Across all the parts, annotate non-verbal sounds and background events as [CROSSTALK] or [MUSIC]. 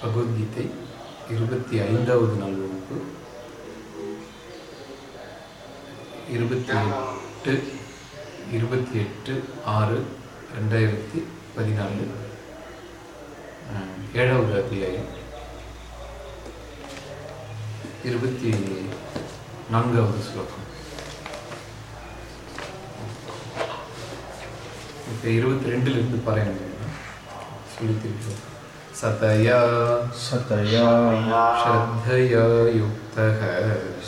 பகவத்கீதை இருபத்தி ஐந்தாவது நாள் வகுப்பு இருபத்தி எட்டு இருபத்தி எட்டு ஆறு ரெண்டாயிரத்தி பதினாலு. ஏழாவது அத்தியாயம் இருபத்தி நான்காவது ஸ்லோகம். இப்போ இருபத்தி ரெண்டுலேருந்து பாருங்க சொல்லித்திருக்கோம் சதயா सतया श्रद्धया युक्तः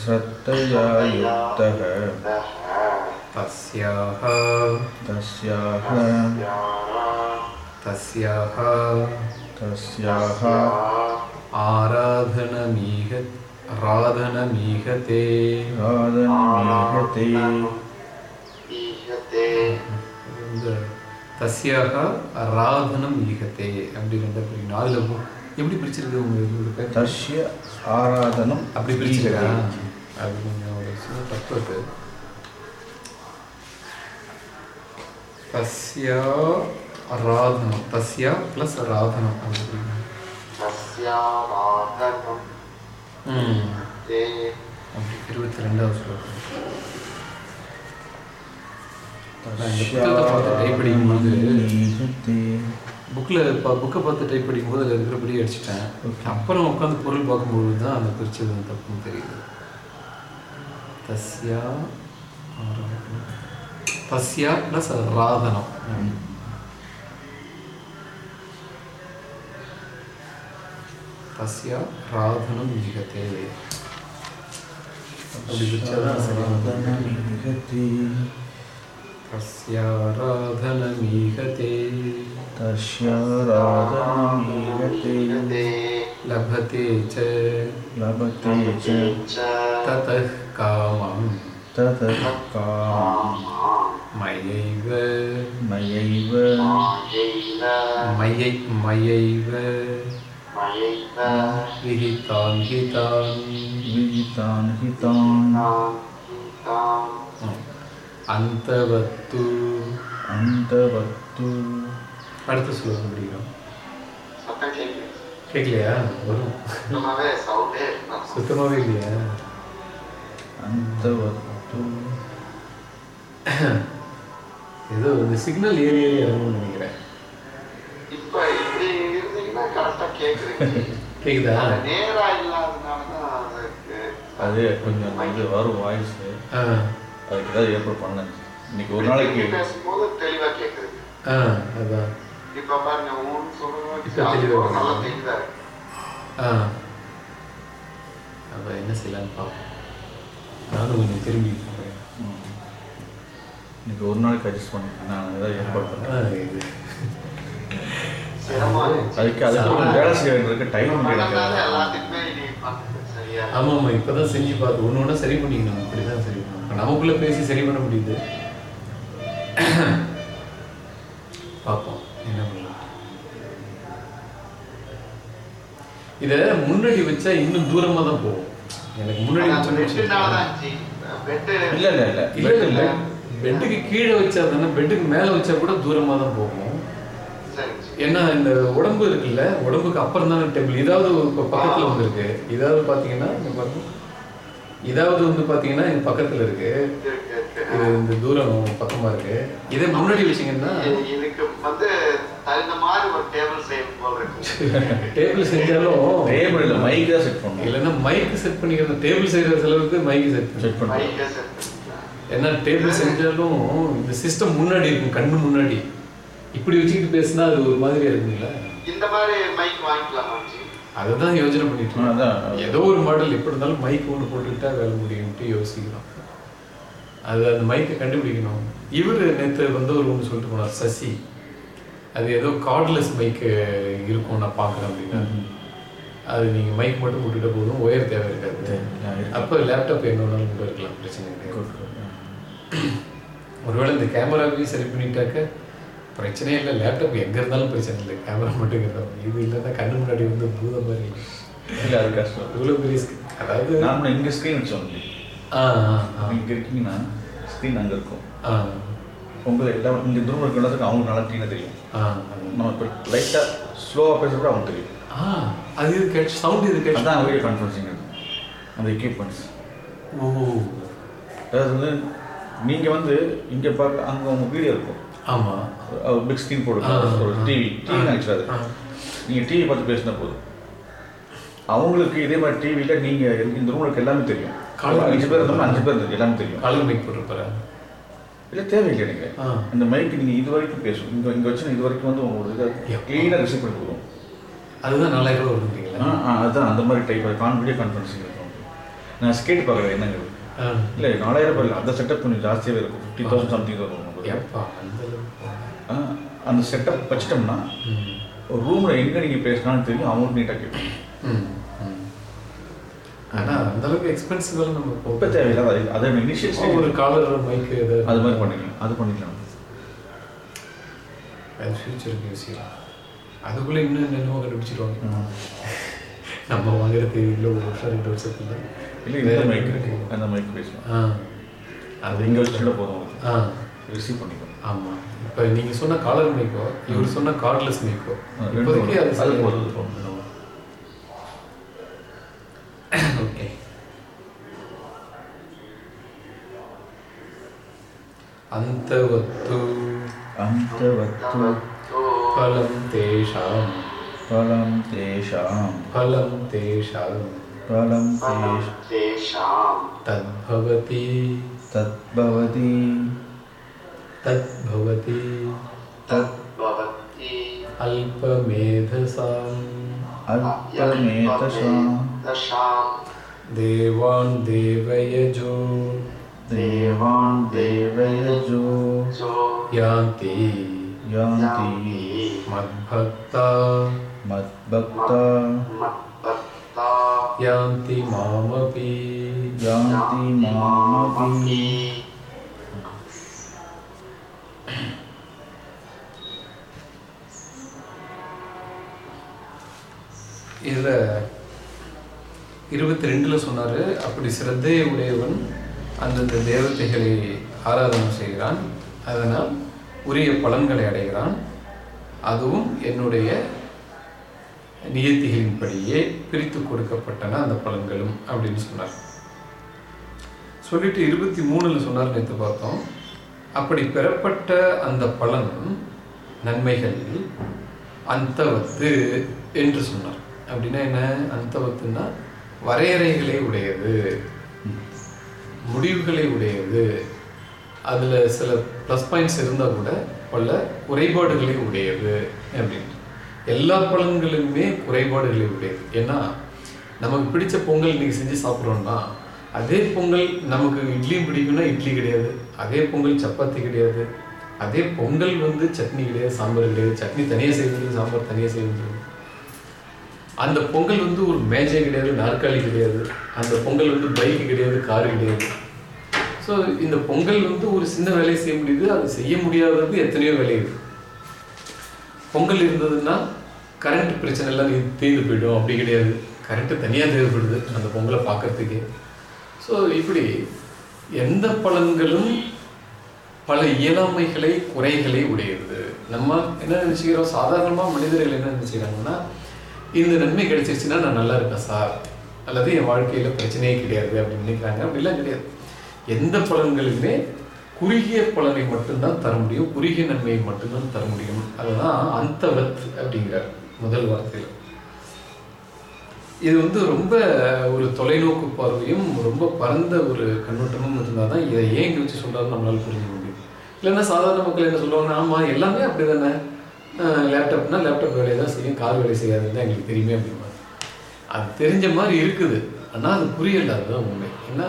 श्रद्धया युक्तः तस्याः। तस्याः। तस्याः। तस्याः। आराधनमीह आराधनमीहते। राधनमीहते தஸ்யாக ராதனம் ஈகத்தே அப்படின்னு ரெண்டா பிரிக்கணும் அதில் எப்படி பிரிச்சிருக்கு உங்களுக்கு தஸ்ய ஆராதனம் அப்படி பிரிச்சுக்கிறா அது கொஞ்சம் ஒரு சின்ன தப்பு இருக்கு தஸ்யா ராதனம் தஸ்யா ப்ளஸ் ராதனம் அப்படின்னு அப்படி இருபத்தி ரெண்டாவது சொல்லுவாங்க புத்தகத்தை பார்த்து டைப் படிக்கும்போது புக்கில் புக்கை பார்த்து டைப் படிக்கும்போது அதில் இருக்கிறபடி அடிச்சிட்டேன். அப்புறம் உட்காந்து பொருள் பார்க்கும்போது தான் அந்த தப்புன்னு தெரியுது. தஸ்யா தஸ்யா ப்ளஸ் ராதனம் தஸ்யா ராதனம் மிக தேவை அப்படி வச்சாதான் சரி राधनमीहते तस्याराधनमीहते। तस्य राधनमीहते लभते च। लभते च। ततः कामं ततः कामं मयैव। मयैव। मयै मयैव। विहितान् हितान्। विहितान् हितान्। அந்தவத்து. அந்தவத்து. அடுத்த ஸ்லோகம் பிடிக்கும் கேட்கலையா? வரும். சுத்தமாகவே இல்லையா? அந்தவத்து. ஏதோ இந்த சிக்னல் ஏறி ஏறி இறங்கும்னு நினைக்கிறேன். இப்போ இப்படி கேட்குதா நேராக அது கொஞ்சம் வரும் வாய்ஸ் அதுக்கு ஏதாவது ஏற்பாடு பண்ணேன் இன்னைக்கு ஒரு நாளைக்கு பேசும்போது தெளிவா கேக்குறீங்க ஆ அதான். இப்ப பாருங்க ஊன்னு அது நல்லா இருக்கு. தெளிவா இருக்கு. ஆ. அப்போ என்ன செய்யலான்னு பார்ப்போம் நானும் கொஞ்சம் திரும்பி போகிறேன். இன்னைக்கு ஒரு நாளைக்கு அட்ஜஸ்ட் பண்ணேன் நான் ஏதாவது ஏற்பாடு பண்ணேன். அதுக்கு அதுக்கு கொஞ்சம் வேலை செய்ய வேண்டியதுக்கு டைம் சரியா ஆமாம் ஆமாம் இப்போ தான் செஞ்சு பார்த்து. ஒன்று ஒன்றா சரி பண்ணிக்கணும். இப்படி தான் சரி பண்ணணும். இப்ப நமக்குள்ளே பேசி சரி பண்ண முடியுது. பார்ப்போம் என்ன பண்ணலாம். இதை முன்னாடி வச்சா இன்னும் தூரமாக தான் போகும். எனக்கு முன்னாடி இல்ல இல்ல இல்ல. இல்ல இல்ல பெட்டுக்கு கீழே வச்சா தானே பெட்டுக்கு மேலே வச்சா கூட தூரமாக தான் போகும். ஏன்னா இந்த உடம்பு இருக்குல்ல உடம்புக்கு அப்புறம் தானே டேபிள் இதாவது இப்போ பக்கத்தில் வந்திருக்கு இதாவது பார்த்தீங்கன்னா இதாவது வந்து பார்த்தீங்கன்னா இந்த பக்கத்தில் இருக்கு. இருக்கு இருக்கு இது இந்த தூரம் பக்கமாக இருக்கு. இதே முன்னாடி வச்சீங்கன்னா இது- இதுக்கு வந்து தகுந்த மாதிரி ஒரு டேபிள் செய்யும் போல இருக்கு. [LAUGHS] டேபிள் செஞ்சாலும் டேபிள் இல்ல மைக் தான் செட் பண்ணணும். இல்லைன்னா மைக்கு செட் பண்ணிக்கிறது டேபிள் செய்கிற செலவுக்கு மைக்கு செட் பண்ணி செட் பண்ணிக்கலாம். ஏன்னா டேபிள் செஞ்சாலும் இந்த சிஸ்டம் முன்னாடி இருக்கும் கண்ணு முன்னாடி. இப்படி வச்சுக்கிட்டு பேசினா அது ஒரு மாதிரியா இருக்குங்களா? இந்த மாதிரி மைக் வாங்கிக்கலாமா அதை தான் யோசனை பண்ணிட்டு. அதான் ஏதோ ஒரு மாடல் எப்படி இருந்தாலும் மைக் ஒன்று போட்டுக்கிட்டா வேலை முடியும்ட்டு யோசிக்கிறோம். அது அந்த மைக்கை கண்டுபிடிக்கணும். இவர் நேற்று வந்தவர் ஒன்று சொல்லிட்டு போனார் சசி. அது ஏதோ கார்ட்லெஸ் மைக்கு இருக்கும் நான் பார்க்குறேன் அப்படின்னா. அது நீங்கள் மைக் மட்டும் போட்டுக்கிட்ட போதும் ஒயர் தேவை இருக்காது. அப்போ லேப்டாப் என்ன வேணாலும் கூட இருக்கலாம் பிரச்சனை கிடையாது. ஒருவேளை இந்த கேமராவையும் சரி பண்ணிட்டாக்க பிரச்சனையே இல்லை. லேப்டாப் எங்கே இருந்தாலும் பிரச்சனை இல்லை. கேமரா மட்டும் இருந்தாலும் இது இல்லைன்னா கண்ணு முன்னாடி வந்து பூத மாதிரி. இல்ல அது கஷ்டம். இவ்வளோ பெரிய. அதாவது நான் இங்க ஸ்க்ரீன் வச்சோம் ஆ. இங்க இருக்கீங்கன்னா ஸ்க்ரீன் அங்க இருக்கும். ஆ. உங்க எல்லாம் இங்க தூரம் இருக்கிறதுக்கு அவங்க நல்லா க்ளீனாக தெரியும். நம்ம இப்போ லைட்டாக ஸ்லோவாக பேசுறப்ப அவங்க தெரியும். ஆ அது இது கேட்ச் சவுண்ட் இது கேட்ச்? அதான் வீடியோ கான்ஃபரன்சிங் அந்த எக்யூப்மெண்ட்ஸ் ஓ. அதாவது வந்து நீங்கள் வந்து இங்கே பார்க்க அங்கே உங்கள் வீடியோ இருக்கும். பிக் ஸ்க்ரீன் போட்டு ஒரு டிவி டிவி. அது நீங்கள் டிவி பார்த்து பேசினா போதும். அவங்களுக்கு இதே மாதிரி டிவியில் நீங்கள் இந்த ரூமுக்கு எல்லாமே தெரியும். அஞ்சு பேர் இருந்தோம்னா அஞ்சு பேர் எல்லாமே தெரியும். காலர் மைக் போட்டிருப்பாரு? இல்லை தேவையில்லை நீங்கள் ஆ. இந்த மைக்கு நீங்கள் இது வரைக்கும் பேசும் இங்கே இங்கே வச்சு இது வரைக்கும் வந்து எப்பா. க்ளீனாக ரிசீவ் பண்ணி கொடுக்கும் அதுதான் ரூபா ஆ வருதுங்களா ஆ அதுதான். அந்த மாதிரி டைப் கான் வீடியோ கான்ஃபரன்சிங் இருக்கும். நான் ஸ்கேட் பார்க்குறேன் என்னங்கிறது ஆ. இல்லை நாலாயிரம் ரூபாய் அந்த செட்டப் கொஞ்சம் ஜாஸ்தியாகவே இருக்கும். ஃபிஃப்டி தௌசண்ட் சம்திங் வரும். உங்களுக்கு. எப்பா அந்த அளவுக்கு போனேன். ஆ, அந்த செட்டப் வச்சிட்டோம்னா. ஒரு ரூமில் எங்கே நீங்கள் பேசினாலும் தெரியும் அவங்களுக்கு நீட்டாக கேட்கும் ம். ம். ஆனா அந்த அளவுக்கு எக்ஸ்பென்சிவ் நம்ம இப்போ தேவையில்லை அது அதை இனிஷியல் ஒரு காலர் மைக் இது. அது மாதிரி பண்ணிக்கலாம் அது பண்ணிக்கலாம். அது ஃபியூச்சருக்கு யோசிக்கலாம். அதுக்குள்ள இன்னும் என்னென்னமோ கண்டுபிடிச்சிருவாங்க. நம்ம வாங்குறது இல்லை ஒரு வருஷம் ரெண்டு வருஷத்துல. இல்லை இந்த மைக் இருக்கு. அந்த மைக் பேசலாம். ஆ. அது இங்கே வச்சுட்டு போதும். ஆ. ரிசீவ் பண்ணிக்கலாம். ஆமா. இப்போ நீங்க சொன்ன காலர் மைக்கோ இவர் சொன்ன கார்ட்லெஸ் மைக்கோ ஆ, ரெண்டு இப்போதைக்கு அது வரும். அது போதும், அது போதும் ஓகே அந்தவத்து அந்த வத்து फलं तेषां फलं तेषां फलं तेषां फलं तेष தேஷாம் तद्भवति तद्भवती अल्पमेधसाम्। अल्पमेधसाम्। देवान् देवयजो। देवान् देवयजो। यान्ति। यान्ति। मद्भक्ता। मद्भक्ता। यान्ति मामपि। यान्ति मामपि। இதில் இருபத்தி ரெண்டில் சொன்னார் அப்படி சிரத்தையை உடையவன் அந்தந்த தேவதைகளை ஆராதனை செய்கிறான். அதனால் உரிய பலன்களை அடைகிறான். அதுவும் என்னுடைய நியத்திகளின்படியே பிரித்து கொடுக்கப்பட்டன அந்த பலன்களும். அப்படின்னு சொன்னார். சொல்லிட்டு இருபத்தி மூணில் சொன்னார் நேற்று பார்த்தோம். அப்படி பெறப்பட்ட அந்த பலன் நன்மைகள் அந்தவத்து என்று சொன்னார். அப்படின்னா என்ன? அந்தவத்துன்னா வரையறைகளை உடையது முடிவுகளை உடையது. அதில் சில ப்ளஸ் பாயிண்ட்ஸ் இருந்தால் கூட பல குறைபாடுகளை உடையது அப்படின்னு எல்லா பழங்களுமே குறைபாடுகளை உடையது. ஏன்னா நமக்கு பிடிச்ச பொங்கல் இன்னைக்கு செஞ்சு சாப்பிட்றோம்னா அதே பொங்கல் நமக்கு இட்லியும் பிடிக்கும்னா இட்லி கிடையாது. அதே பொங்கல் சப்பாத்தி கிடையாது. அதே பொங்கல் வந்து சட்னி கிடையாது சாம்பார் கிடையாது. சட்னி தனியாக செய்வது சாம்பார் தனியாக செய்வது அந்த பொங்கல் வந்து ஒரு மேஜை கிடையாது நாற்காலி கிடையாது. அந்த பொங்கல் வந்து பைக்கு கிடையாது கார் கிடையாது. ஸோ இந்த பொங்கல் வந்து ஒரு சின்ன வேலையை செய்ய முடியுது. அது செய்ய முடியாதது எத்தனையோ வேலை பொங்கல் இருந்ததுன்னா கரண்ட் பிரச்சனை எல்லாம் தீர்ந்து போயிடும். அப்படி கிடையாது. கரண்ட்டு தனியாக தேவைப்படுது அந்த பொங்கலை பார்க்கறதுக்கே. ஸோ இப்படி எந்த பலன்களும் பல இயலாமைகளை குறைகளை உடையது. நம்ம என்ன நினைச்சுக்கிறோம்? சாதாரணமாக மனிதர்கள் என்ன நினைச்சுக்கிறாங்கன்னா இந்த நன்மை கிடைச்சிருச்சுன்னா நான் நல்லா இருக்கேன் சார். அல்லது என் வாழ்க்கையில் பிரச்சனையே கிடையாது அப்படின்னு நினைக்கிறாங்க. அப்படிலாம் கிடையாது. எந்த பலன்களுமே குறுகிய பலனை மட்டும்தான் தர முடியும். குறுகிய நன்மையை மட்டும்தான் தர முடியும். அதுதான் அந்தவத் அப்படிங்கிறார் முதல் வார்த்தையில். இது வந்து ரொம்ப ஒரு தொலைநோக்கு பார்வையும் ரொம்ப பரந்த ஒரு கண்ணோட்டமும் இருந்தால் தான் இதை ஏன் இங்கே வச்சு சொல்கிறாரு நம்மளால் புரிஞ்சுக்க முடியும். இல்லைன்னா சாதாரண மக்கள் என்ன சொல்லுவாங்க ஆமாம் எல்லாமே அப்படி தானே லேப்டாப்னா லேப்டாப் வேலையை தான் செய்யும் கார் வேலை செய்யாதுன்னு தான் எங்களுக்கு தெரியுமே அப்படிம்பாங்க. அது தெரிஞ்ச மாதிரி இருக்குது. ஆனால் அது புரியல அதுதான் உண்மை. ஏன்னா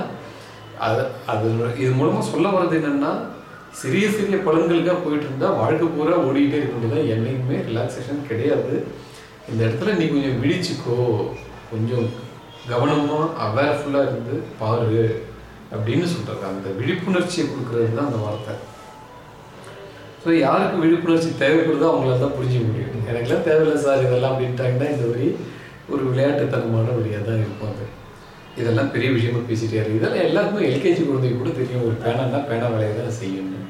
அது அது இது மூலமாக சொல்ல வர்றது என்னென்னா சிறிய சிறிய பலன்களுக்காக போயிட்டு இருந்தால் வாழ்க்கை பூரா ஓடிக்கிட்டே இருக்க வேண்டியதான் என்னைக்குமே ரிலாக்ஸேஷன் கிடையாது. இந்த இடத்துல நீ கொஞ்சம் விழிச்சுக்கோ. கொஞ்சம் கவனமாக அவேர்ஃபுல்லாக இருந்து பாரு அப்படின்னு சொல்கிறாங்க அந்த விழிப்புணர்ச்சியை கொடுக்கறது தான் அந்த வார்த்தை. ஸோ யாருக்கு விழிப்புணர்ச்சி தேவைப்படுதோ அவங்களால தான் புரிஞ்சிக்க முடியும். எனக்குலாம் தேவையில்லை சார் இதெல்லாம் அப்படின்ட்டாங்கன்னா இந்த மாதிரி ஒரு விளையாட்டுத்தனமான வழியாக தான் இருக்கும் அது. இதெல்லாம் பெரிய விஷயமா பேசிட்டே இருக்கு. இதெல்லாம் எல்லாருக்கும் எல்கேஜி குழந்தைக்கு கூட தெரியும். ஒரு பேனான்னா பேனா வேலையை தான் செய்யணும்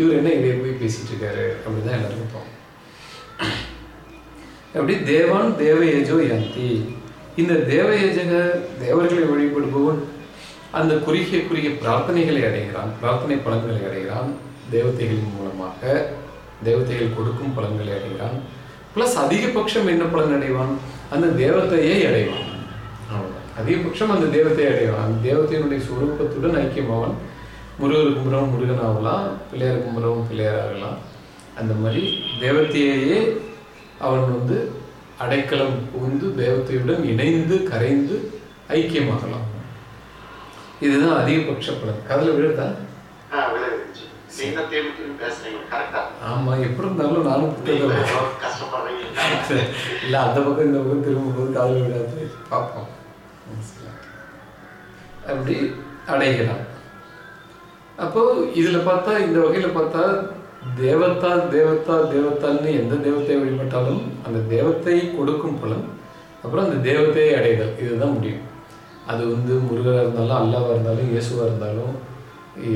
இவர் என்ன இதே போய் பேசிட்டு இருக்காரு அப்படின்னு தான் எல்லாருக்கும் தோணும். அப்படி தேவான் தேவயேஜோ யந்தி. இந்த தேவயஜக தேவர்களை வழிபடுபவன் அந்த குறுகிய குறுகிய பிரார்த்தனைகளை அடைகிறான் பிரார்த்தனை பலன்களை அடைகிறான் தேவதைகளின் மூலமாக தேவதைகள் கொடுக்கும் பலன்களை அடைகிறான். ப்ளஸ் அதிகபட்சம் என்ன பலன் அடைவான்? அந்த தேவத்தையே அடைவான். அதிகபட்சம் அந்த தேவத்தை அடைவான். அந்த தேவத்தையினுடைய சுரூபத்துடன் ஐக்கியமாவான். முருகர் கும்புறவன் முருகன் ஆகலாம் பிள்ளையார் கும்புறவன் பிள்ளையார் ஆகலாம். அந்த மாதிரி தேவத்தையே அவன் வந்து அடைக்கலம் புகுந்து தேவத்தையுடன் இணைந்து கரைந்து ஐக்கியமாகலாம். இதுதான் அதிகபட்ச பலன். கதில் விழுதா ஆமா எப்படி இருந்தாலும் நானும். இல்ல அந்த பக்கம் இந்த பக்கம் திரும்பும்போது காதல் விடாது பார்ப்போம். அப்படி அடைகிறான் அப்போ இதுல பார்த்தா இந்த வகையில பார்த்தா தேவத்தா தேவத்தா தேவத்தால்னு எந்த தேவத்தை வழிபட்டாலும் அந்த தேவத்தை கொடுக்கும் பலன் அப்புறம் அந்த தேவத்தையை அடைதல். இதுதான் முடியும் அது வந்து முருகராக இருந்தாலும் அல்லாவாக இருந்தாலும் இயேசுவாக இருந்தாலும்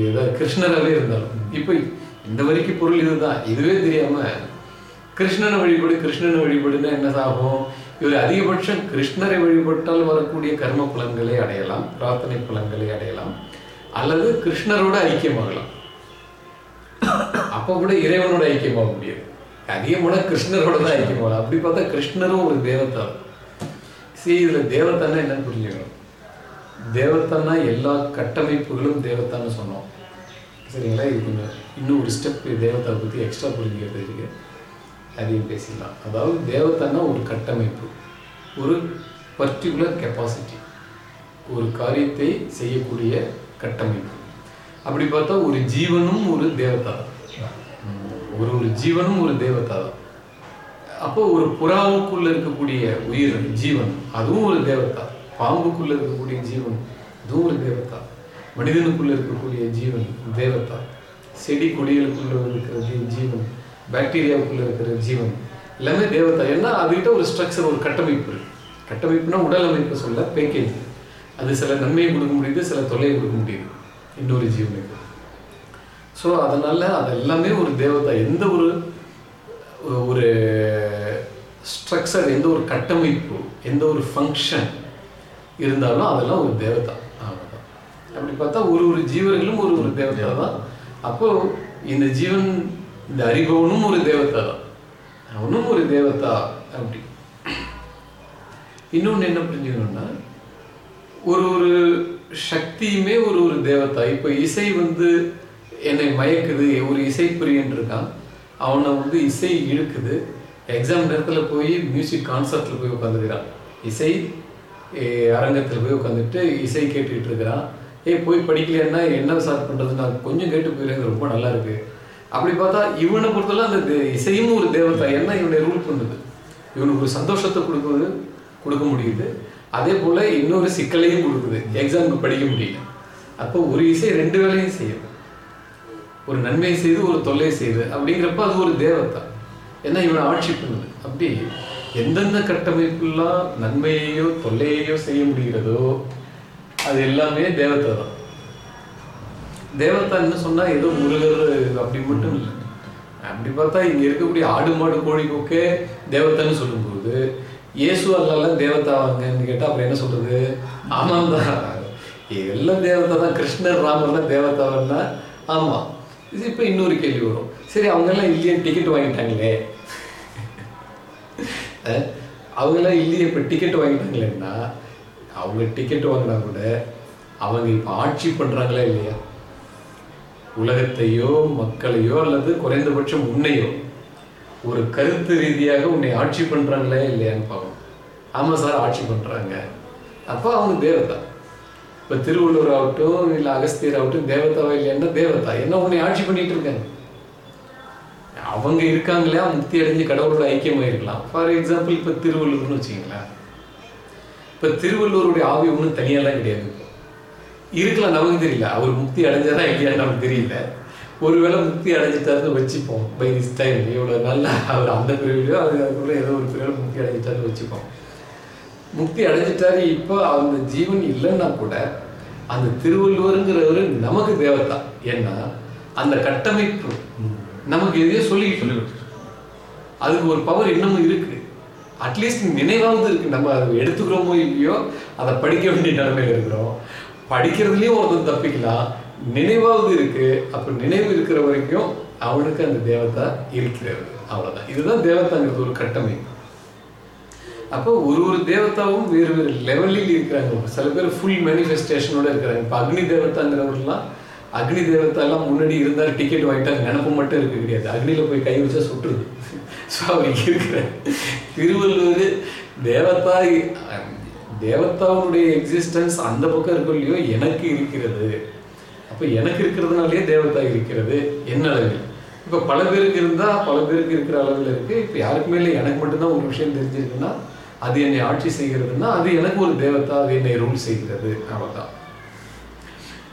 ஏதாவது கிருஷ்ணராகவே இருந்தாலும். இப்போ இந்த வரைக்கும் பொருள் இதுதான். இதுவே தெரியாம கிருஷ்ணனை வழிபடு கிருஷ்ணனை வழிபடுன்னா என்ன ஆகும் இவர் அதிகபட்சம் கிருஷ்ணரை வழிபட்டால் வரக்கூடிய கர்ம பலன்களை அடையலாம் பிரார்த்தனை பலன்களை அடையலாம். அல்லது கிருஷ்ணரோட ஐக்கியமாகலாம். அப்போ கூட இறைவனோட ஐக்கியமாக முடியாது. அதிகமான கிருஷ்ணரோட தான் ஐக்கியமாகலாம் அப்படி பார்த்தா கிருஷ்ணரும் ஒரு தேவதா சரி இதில் தேவத்தானா என்னன்னு புரிஞ்சுக்கணும். தேவத்தானா எல்லா கட்டமைப்புகளும் தேவத்தான்னு சொன்னோம். சரிங்களா? இது கொஞ்சம் இன்னும் ஒரு ஸ்டெப் தேவத்தை பற்றி எக்ஸ்ட்ரா புரிஞ்சுக்கிறது இருக்கு. அதையும் பேசிடலாம். அதாவது தேவத்தானா ஒரு கட்டமைப்பு ஒரு பர்டிகுலர் கெப்பாசிட்டி ஒரு காரியத்தை செய்யக்கூடிய கட்டமைப்பு. அப்படி பார்த்தா ஒரு ஜீவனும் ஒரு தேவதா. தான். ஒரு ஒரு ஜீவனும் ஒரு தேவதா. தான் அப்போ ஒரு புறாவுக்குள்ள இருக்கக்கூடிய உயிர் ஜீவன் அதுவும் ஒரு தேவதா. பாம்புக்குள்ள இருக்கக்கூடிய ஜீவன் அதுவும் ஒரு தேவதா. மனிதனுக்குள்ள இருக்கக்கூடிய ஜீவன் தேவதா. செடி கொடிகளுக்குள்ள இருக்கிற ஜீவன் பாக்டீரியாவுக்குள்ள இருக்கிற ஜீவன் எல்லாமே தேவதா. ஏன்னா அதுகிட்ட ஒரு ஸ்ட்ரக்சர் ஒரு கட்டமைப்பு இருக்கு. கட்டமைப்புனா உடல் அமைப்பு சொல்ல பேக்கேஜ் அது சில நன்மையை கொடுக்க முடியுது சில தொல்லையை கொடுக்க முடியுது. இன்னொரு ஜீவனுக்கு ஸோ அதனால் அது எல்லாமே ஒரு தேவதா எந்த ஒரு ஒரு ஸ்ட்ரக்சர் எந்த ஒரு கட்டமைப்பு எந்த ஒரு ஃபங்க்ஷன் இருந்தாலும் அதெல்லாம் ஒரு தேவதா அவ்வளவுதான். அப்படி பார்த்தா ஒரு ஒரு ஜீவர்களும் ஒரு ஒரு தேவதா தான். அப்போ இந்த ஜீவன் இந்த அறிபவனும் ஒரு தேவதா தான். அவனும் ஒரு தேவதா அப்படி. இன்னொன்று என்ன புரிஞ்சுக்கணும்னா ஒரு ஒரு சக்தியுமே ஒரு ஒரு தேவதா. இப்போ இசை வந்து என்னை மயக்குது ஒரு இசைப்பிரியன் இருக்கான் அவனை வந்து இசை இழுக்குது. எக்ஸாம் நேரத்தில் போய் மியூசிக் கான்சர்ட்டில் போய் உட்காந்துக்கிறான் இசை அரங்கத்தில் போய் உட்காந்துட்டு இசை கேட்டுக்கிட்டு இருக்கிறான் ஏ போய் படிக்கலைன்னா என்ன சார் பண்ணுறது நான் கொஞ்சம் கேட்டு போயிருக்கேன் ரொம்ப நல்லா இருக்கு. அப்படி பார்த்தா இவனை பொறுத்தவரை அந்த இசையும் ஒரு தேவதா என்ன இவனை ரூல் பண்ணுது? இவனுக்கு ஒரு சந்தோஷத்தை கொடுக்குது கொடுக்க முடியுது. அதே போல் இன்னொரு சிக்கலையும் கொடுக்குது. எக்ஸாமுக்கு படிக்க முடியல. அப்போ ஒரு இசை ரெண்டு வேலையும் செய்யும் ஒரு நன்மையை செய்து ஒரு தொல்லை செய்து அப்படிங்கிறப்ப அது ஒரு தேவத்தை ஏன்னா இவனை ஆட்சி பண்ணுது. அப்படி எந்தெந்த கட்டமைப்புலாம் நன்மையையோ தொல்லையையோ செய்ய முடிகிறதோ அது எல்லாமே தேவத்தை தான். தேவதான்னு சொன்னா ஏதோ முருகர் அப்படி மட்டும் இல்லை. அப்படி பார்த்தா இங்க இருக்கக்கூடிய ஆடு மாடு கோழி கொக்கே தேவத்தைன்னு சொல்லும்போது இயேசு அல்லெல்லாம் தேவதாவாங்கன்னு கேட்டா அப்புறம் என்ன சொல்றது? ஆமாம் தான். எல்லாம் தேவத்தை தான். கிருஷ்ணர் ராமர்லாம் தேவதாவன்னா ஆமா. இது இப்போ இன்னொரு கேள்வி வரும். சரி அவங்கெல்லாம் இல்லையே டிக்கெட் வாங்கிட்டாங்களே. அவங்கெல்லாம் இல்லையே இப்போ டிக்கெட் வாங்கிட்டாங்களேன்னா அவங்க டிக்கெட் வாங்கினா கூட அவங்க இப்போ ஆட்சி பண்ணுறாங்களா இல்லையா? உலகத்தையோ மக்களையோ அல்லது குறைந்தபட்சம் உன்னையோ ஒரு கருத்து ரீதியாக உன்னை ஆட்சி பண்ணுறாங்களா இல்லையான்னு பார்க்கணும். ஆமாம் சார் ஆட்சி பண்ணுறாங்க அப்போ அவங்க தேவதா இப்போ திருவள்ளுவர் ஆகட்டும் இல்லை அகஸ்தியர் ஆகட்டும் தேவதாவா இல்லையான்னா தேவதா? என்ன உன்னை ஆட்சி பண்ணிட்டு இருக்காங்க அவங்க இருக்காங்களே முக்தி அடைஞ்சு கடவுளோட ஐக்கியமாயிருக்கலாம். ஃபார் எக்ஸாம்பிள் இப்போ திருவள்ளுவர்னு வச்சுக்கங்களேன். இப்போ திருவள்ளுவருடைய ஆவி ஒன்றும் தனியாலாம் கிடையாது. இருக்கலாம் நமக்கு தெரியல. அவர் முக்தி அடைஞ்சதா இல்லையான்னு நமக்கு தெரியல. ஒருவேளை முக்தி அடைஞ்சிட்டாருன்னு வச்சுப்போம். பை திஸ் டைம் இவ்வளோ நல்லா அவர் அந்த பிரிவிலையோ அது அதுக்குள்ளே ஏதோ ஒரு பிரிவில் முக்தி அடைஞ்சிட்டாருன்னு வச்சுப்போம். முக்தி அடைஞ்சிட்டாரு. இப்போ அந்த ஜீவன் இல்லைன்னா கூட அந்த திருவள்ளுவருங்கிறவரு நமக்கு தேவதா. ஏன்னா அந்த கட்டமைப்பு நமக்கு எதையோ சொல்லி இருக்கு. அதுக்கு ஒரு பவர் இன்னமும் இருக்கு. அட்லீஸ்ட் நினைவாவது இருக்கு. நம்ம அதை எடுத்துக்கிறோமோ இல்லையோ அதை படிக்க வேண்டிய நிலைமையில இருக்கிறோம். படிக்கிறதுலயும் ஒருத்தன் தப்பிக்கலாம். நினைவாவது இருக்கு. அப்ப நினைவு இருக்கிற வரைக்கும் அவனுக்கு அந்த தேவதா இருக்கிறது. அவ்வளவுதான். இதுதான் தேவதாங்கிறது ஒரு கட்டமைப்பு. அப்போ ஒரு ஒரு தேவதாவும் வேறு வேறு லெவலில் இருக்கிறாங்க. சில பேர் ஃபுல் மேனிஃபெஸ்டேஷனோட இருக்கிறாங்க. இப்போ அக்னி தேவதாங்கிறவர்கள்லாம் அக்னி தேவதா எல்லாம் முன்னாடி இருந்தால் டிக்கெட் வாங்கிட்டாங்க. நினப்பு மட்டும் இருக்க கிடையாது. அக்னியில் போய் கை வச்சா சுட்டுருது. ஸோ அவருக்கு இருக்கிற திருவள்ளுவர் தேவதா தேவதாவுடைய எக்ஸிஸ்டன்ஸ் அந்த பக்கம் இருக்கும் இல்லையோ எனக்கு இருக்கிறது. அப்போ எனக்கு இருக்கிறதுனாலே தேவதா இருக்கிறது. என்ன அளவில்? இப்போ பல பேருக்கு இருந்தால் பல பேருக்கு இருக்கிற அளவில் இருக்குது இப்போ யாருக்குமே இல்லை. எனக்கு மட்டும்தான் ஒரு விஷயம் தெரிஞ்சிருக்குன்னா அது என்னை ஆட்சி செய்கிறதுன்னா அது எனக்கு ஒரு தேவத்தா அது என்னை ரூல் செய்கிறது அவ்வளோதான்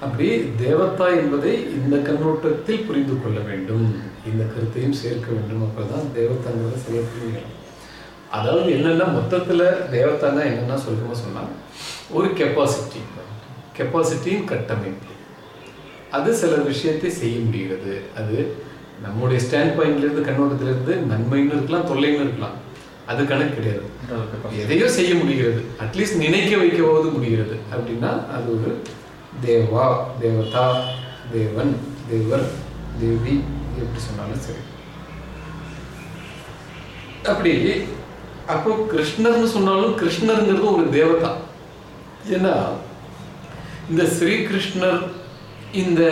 அப்படி தேவதா என்பதை இந்த கண்ணோட்டத்தில் புரிந்து கொள்ள வேண்டும். இந்த கருத்தையும் சேர்க்க வேண்டும். அப்பதான் தேவத்தாங்கிறத சரியா புரியும் அதாவது என்னென்னா மொத்தத்தில் தேவதான்னா என்னென்னா சொல்லுமா சொன்னால் ஒரு கெப்பாசிட்டி கெப்பாசிட்டியின் கட்டமைப்பு. அது சில விஷயத்தை செய்ய முடிகிறது. அது நம்முடைய ஸ்டாண்ட் பாயிண்ட்லேருந்து கண்ணோட்டத்திலேருந்து நன்மைன்னு இருக்கலாம் தொல்லைன்னு இருக்கலாம். அது கணக்கு கிடையாது. எதையோ செய்ய முடிகிறது. அட்லீஸ்ட் நினைக்க வைக்கவாவது முடிகிறது. அப்படின்னா அது ஒரு தேவா தேவதா தேவன் தேவர் தேவி எப்படி சொன்னாலும் சரி. அப்படி. அப்போ கிருஷ்ணர்னு சொன்னாலும் கிருஷ்ணருங்கிறது ஒரு தேவதா. ஏன்னா இந்த ஸ்ரீகிருஷ்ணர் இந்த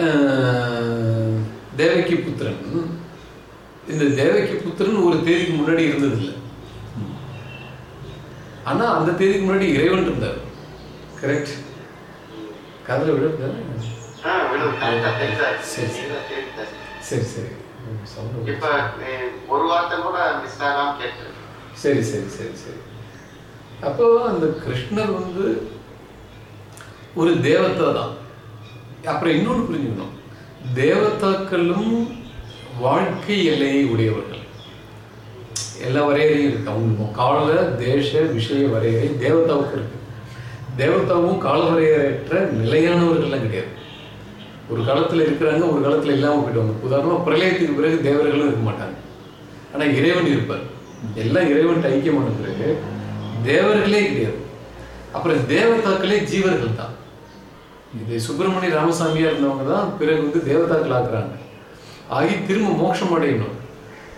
அஹ், தேவகி புத்திரன் இந்த தேவகி புத்திரன் ஒரு தேதிக்கு முன்னாடி இருந்ததில்லை. ஆனா அந்த தேதிக்கு முன்னாடி இறைவன் இருந்தார். கரெக்ட் காதுல exact. சரி, சரி. சரி. சரி சரி. சரி சரி. சரி அப்போ அந்த கிருஷ்ணர் வந்து ஒரு தேவதா தான். அப்புறம் இன்னொன்று புரிஞ்சுக்கணும். தேவதாக்களும் வாழ்க்கை எல்லையை உடையவர்கள். எல்லா வரையறையும் இருக்கு. அவங்க கால தேச விஷய வரையறை தேவதாவுக்கு இருக்கு. தேவதாவும் கால வரையறையற்ற நிலையானவர்கள்லாம் கிடையாது. ஒரு காலத்தில் இருக்கிறாங்க ஒரு காலத்தில் இல்லாமல் போயிடுவாங்க. உதாரணமாக பிரளயத்துக்கு பிறகு தேவர்களும் இருக்க மாட்டாங்க. ஆனால் இறைவன் இருப்பார். எல்லாம் இறைவன் ஐக்கியமான பிறகு தேவர்களே கிடையாது. அப்புறம் தேவதாக்களே ஜீவர்கள் தான் இது சுப்பிரமணிய ராமசாமியாக இருந்தவங்க தான் பிறகு வந்து தேவதாக்கள் ஆக்குறாங்க. ஆகி திரும்ப மோட்சம் அடையணும்.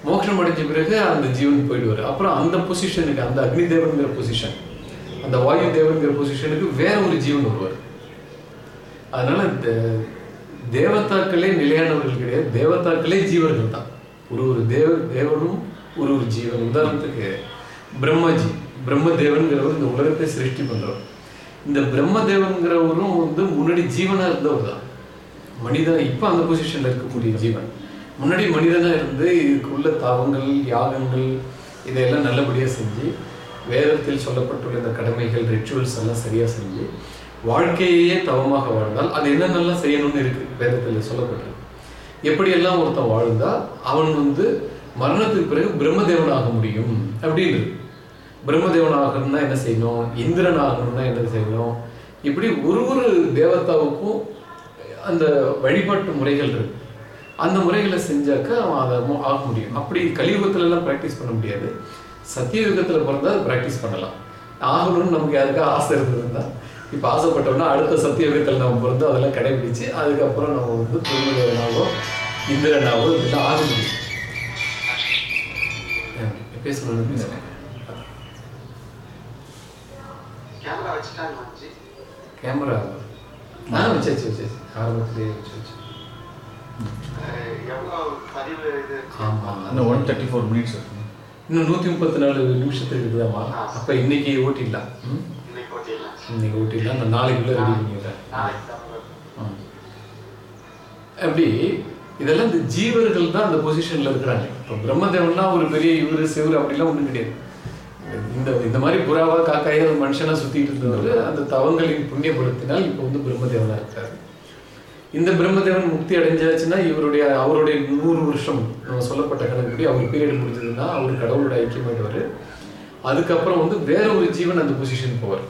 மோட்சம் அடைஞ்ச பிறகு அந்த ஜீவன் போயிடுவார் அப்புறம் அந்த பொசிஷனுக்கு அந்த அக்னி தேவனுங்கிற பொசிஷன் அந்த வாயு தேவனுங்கிற பொசிஷனுக்கு வேற ஒரு ஜீவன் வருவார். அதனால இந்த தேவதாக்களே நிலையானவர்கள் கிடையாது. தேவதாக்களே ஜீவர்கள் தான். ஒரு ஒரு தேவ தேவனும் ஒரு ஒரு ஜீவன். உதாரணத்துக்கு பிரம்மஜி பிரம்மதேவன்கிறவர் இந்த உலகத்தை சிருஷ்டி பண்றவர். இந்த பிரம்மதேவன்கிறவரும் வந்து முன்னாடி ஜீவனா இருந்தவர் தான். மனிதன் இப்போ அந்த பொசிஷன்ல இருக்கக்கூடிய ஜீவன். முன்னாடி மனிதனாக இருந்து இதுக்குள்ள தாபங்கள் யாகங்கள் இதையெல்லாம் நல்லபடியாக செஞ்சு வேதத்தில் சொல்லப்பட்டுள்ள இந்த கடமைகள் ரிச்சுவல்ஸ் எல்லாம் சரியாக செஞ்சு வாழ்க்கையே தவமாக வாழ்ந்தால் அது என்னென்னலாம் செய்யணும்னு இருக்குது வேதத்தில் சொல்லப்பட்டிருக்கு. எப்படியெல்லாம் ஒருத்தன் வாழ்ந்தால் அவன் வந்து மரணத்துக்கு பிறகு பிரம்மதேவனாக முடியும் அப்படின்னு பிரம்மதேவனாகணும்னா என்ன செய்யணும்? இந்திரன் ஆகணும்னா என்ன செய்யணும்? இப்படி ஒரு ஒரு தேவதாவுக்கும் அந்த வழிபாட்டு முறைகள் இருக்கு. அந்த முறைகளை செஞ்சாக்க அவன் அதை ஆக முடியும். அப்படி கலியுகத்துல எல்லாம் ப்ராக்டிஸ் பண்ண முடியாது. சத்தியயுகத்துல பிறந்தா அதை ப்ராக்டிஸ் பண்ணலாம். ஆகணும்னு நமக்கு யாருக்கா ஆசை இருந்ததுன்னா இப்போ ஆசைப்பட்டோம்னா அடுத்த சத்தியயுகத்தில் நம்ம பிறந்து அதெல்லாம் கடைபிடிச்சு அதுக்கப்புறம் நம்ம வந்து பிரம்மதேவனாவோ இந்திரனாவோ இதெல்லாம் ஆக முடியும். பேசணும் கேமரா நான் வச்சாச்சு வச்சாச்சு. ஆரம்பத்திலேயே வச்சு இன்னும் ஒன் தேர்ட்டி ஃபோர் மினிட்ஸ் இருக்கு. இன்னும் நூத்தி முப்பத்தி நாலு நிமிஷத்துக்கு இருக்குதாம்மா அப்ப இன்னைக்கு ஓட்டிடலாம்? இன்னைக்கு ஓட்டிடலாம். நான் நாளைக்குள்ள ரெடி பண்ணிடுறேன். அப்படி இதெல்லாம் இந்த ஜீவர்கள் தான் அந்த பொசிஷன்ல இருக்கிறாங்க. இப்போ பிரம்மதேவன்னா ஒரு பெரிய இவரு சிவரு அப்படிலாம் ஒண்ணும் கிடையாது. இந்த இந்த மாதிரி புறாவா காக்காயா ஒரு மனுஷனா சுத்திட்டு இருந்தவர் அந்த தவங்களின் புண்ணியபலத்தினால் இப்போ வந்து பிரம்மதேவனா இருக்காரு. இந்த பிரம்மதேவன் முக்தி அடைஞ்சாச்சுன்னா இவருடைய அவருடைய நூறு வருஷம் நம்ம சொல்லப்பட்ட கணக்குப்படி அவர் பீரியட் முடிஞ்சதுன்னா அவர் கடவுளோட ஐக்கியமாயிடுவார் அதுக்கப்புறம் வந்து வேற ஒரு ஜீவன் அந்த பொசிஷன் போவார்.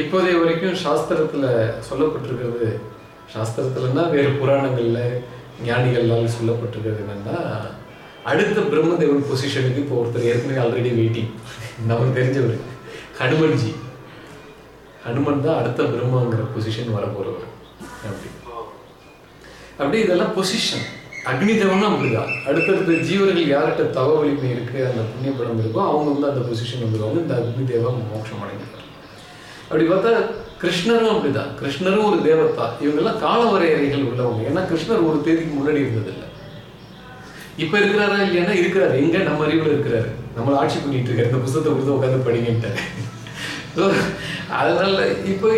இப்போதைய வரைக்கும் சாஸ்திரத்தில் சொல்லப்பட்டிருக்கிறது சாஸ்திரத்துலன்னா வேறு புராணங்கள்ல ஞானிகளால் சொல்லப்பட்டிருக்கிறது என்னன்னா அடுத்த பிரம்மதேவன் பொசிஷனுக்கு இப்போ ஒருத்தர் ஏற்கனவே ஆல்ரெடி வெயிட்டிங் நமக்கு தெரிஞ்சவர் ஹனுமன்ஜி. ஹனுமன் தான் அடுத்த பிரம்மங்கிற பொசிஷன் வர போகிறவர் அப்படி. அப்படியே இதெல்லாம் பொசிஷன் அக்னிதேவனும் அப்படிதான். அடுத்தடுத்த ஜீவர்கள் யார்கிட்ட தவ வலிமை இருக்கு அந்த புண்ணியப்படம் இருக்கோ அவங்க வந்து அந்த பொசிஷன் வந்துருவாங்க. இந்த அக்னி தேவன் மோட்சம் அடைஞ்சிருக்காங்க அப்படி பார்த்தா கிருஷ்ணரும் அப்படிதான். கிருஷ்ணரும் ஒரு தேவத்தா. இவங்கெல்லாம் கால வரையறைகள் உள்ளவங்க. ஏன்னா கிருஷ்ணர் ஒரு தேதிக்கு முன்னாடி இருந்ததில்லை. இப்ப இருக்கிறாரா இல்லையானா இருக்கிறாரு. எங்க? நம்ம அறிவுல இருக்கிறாரு. நம்மள ஆட்சி பண்ணிட்டு இருக்காரு. இந்த புத்தகத்தை கொடுத்து உட்காந்து படிங்கிட்டாரு அதனால இப்போ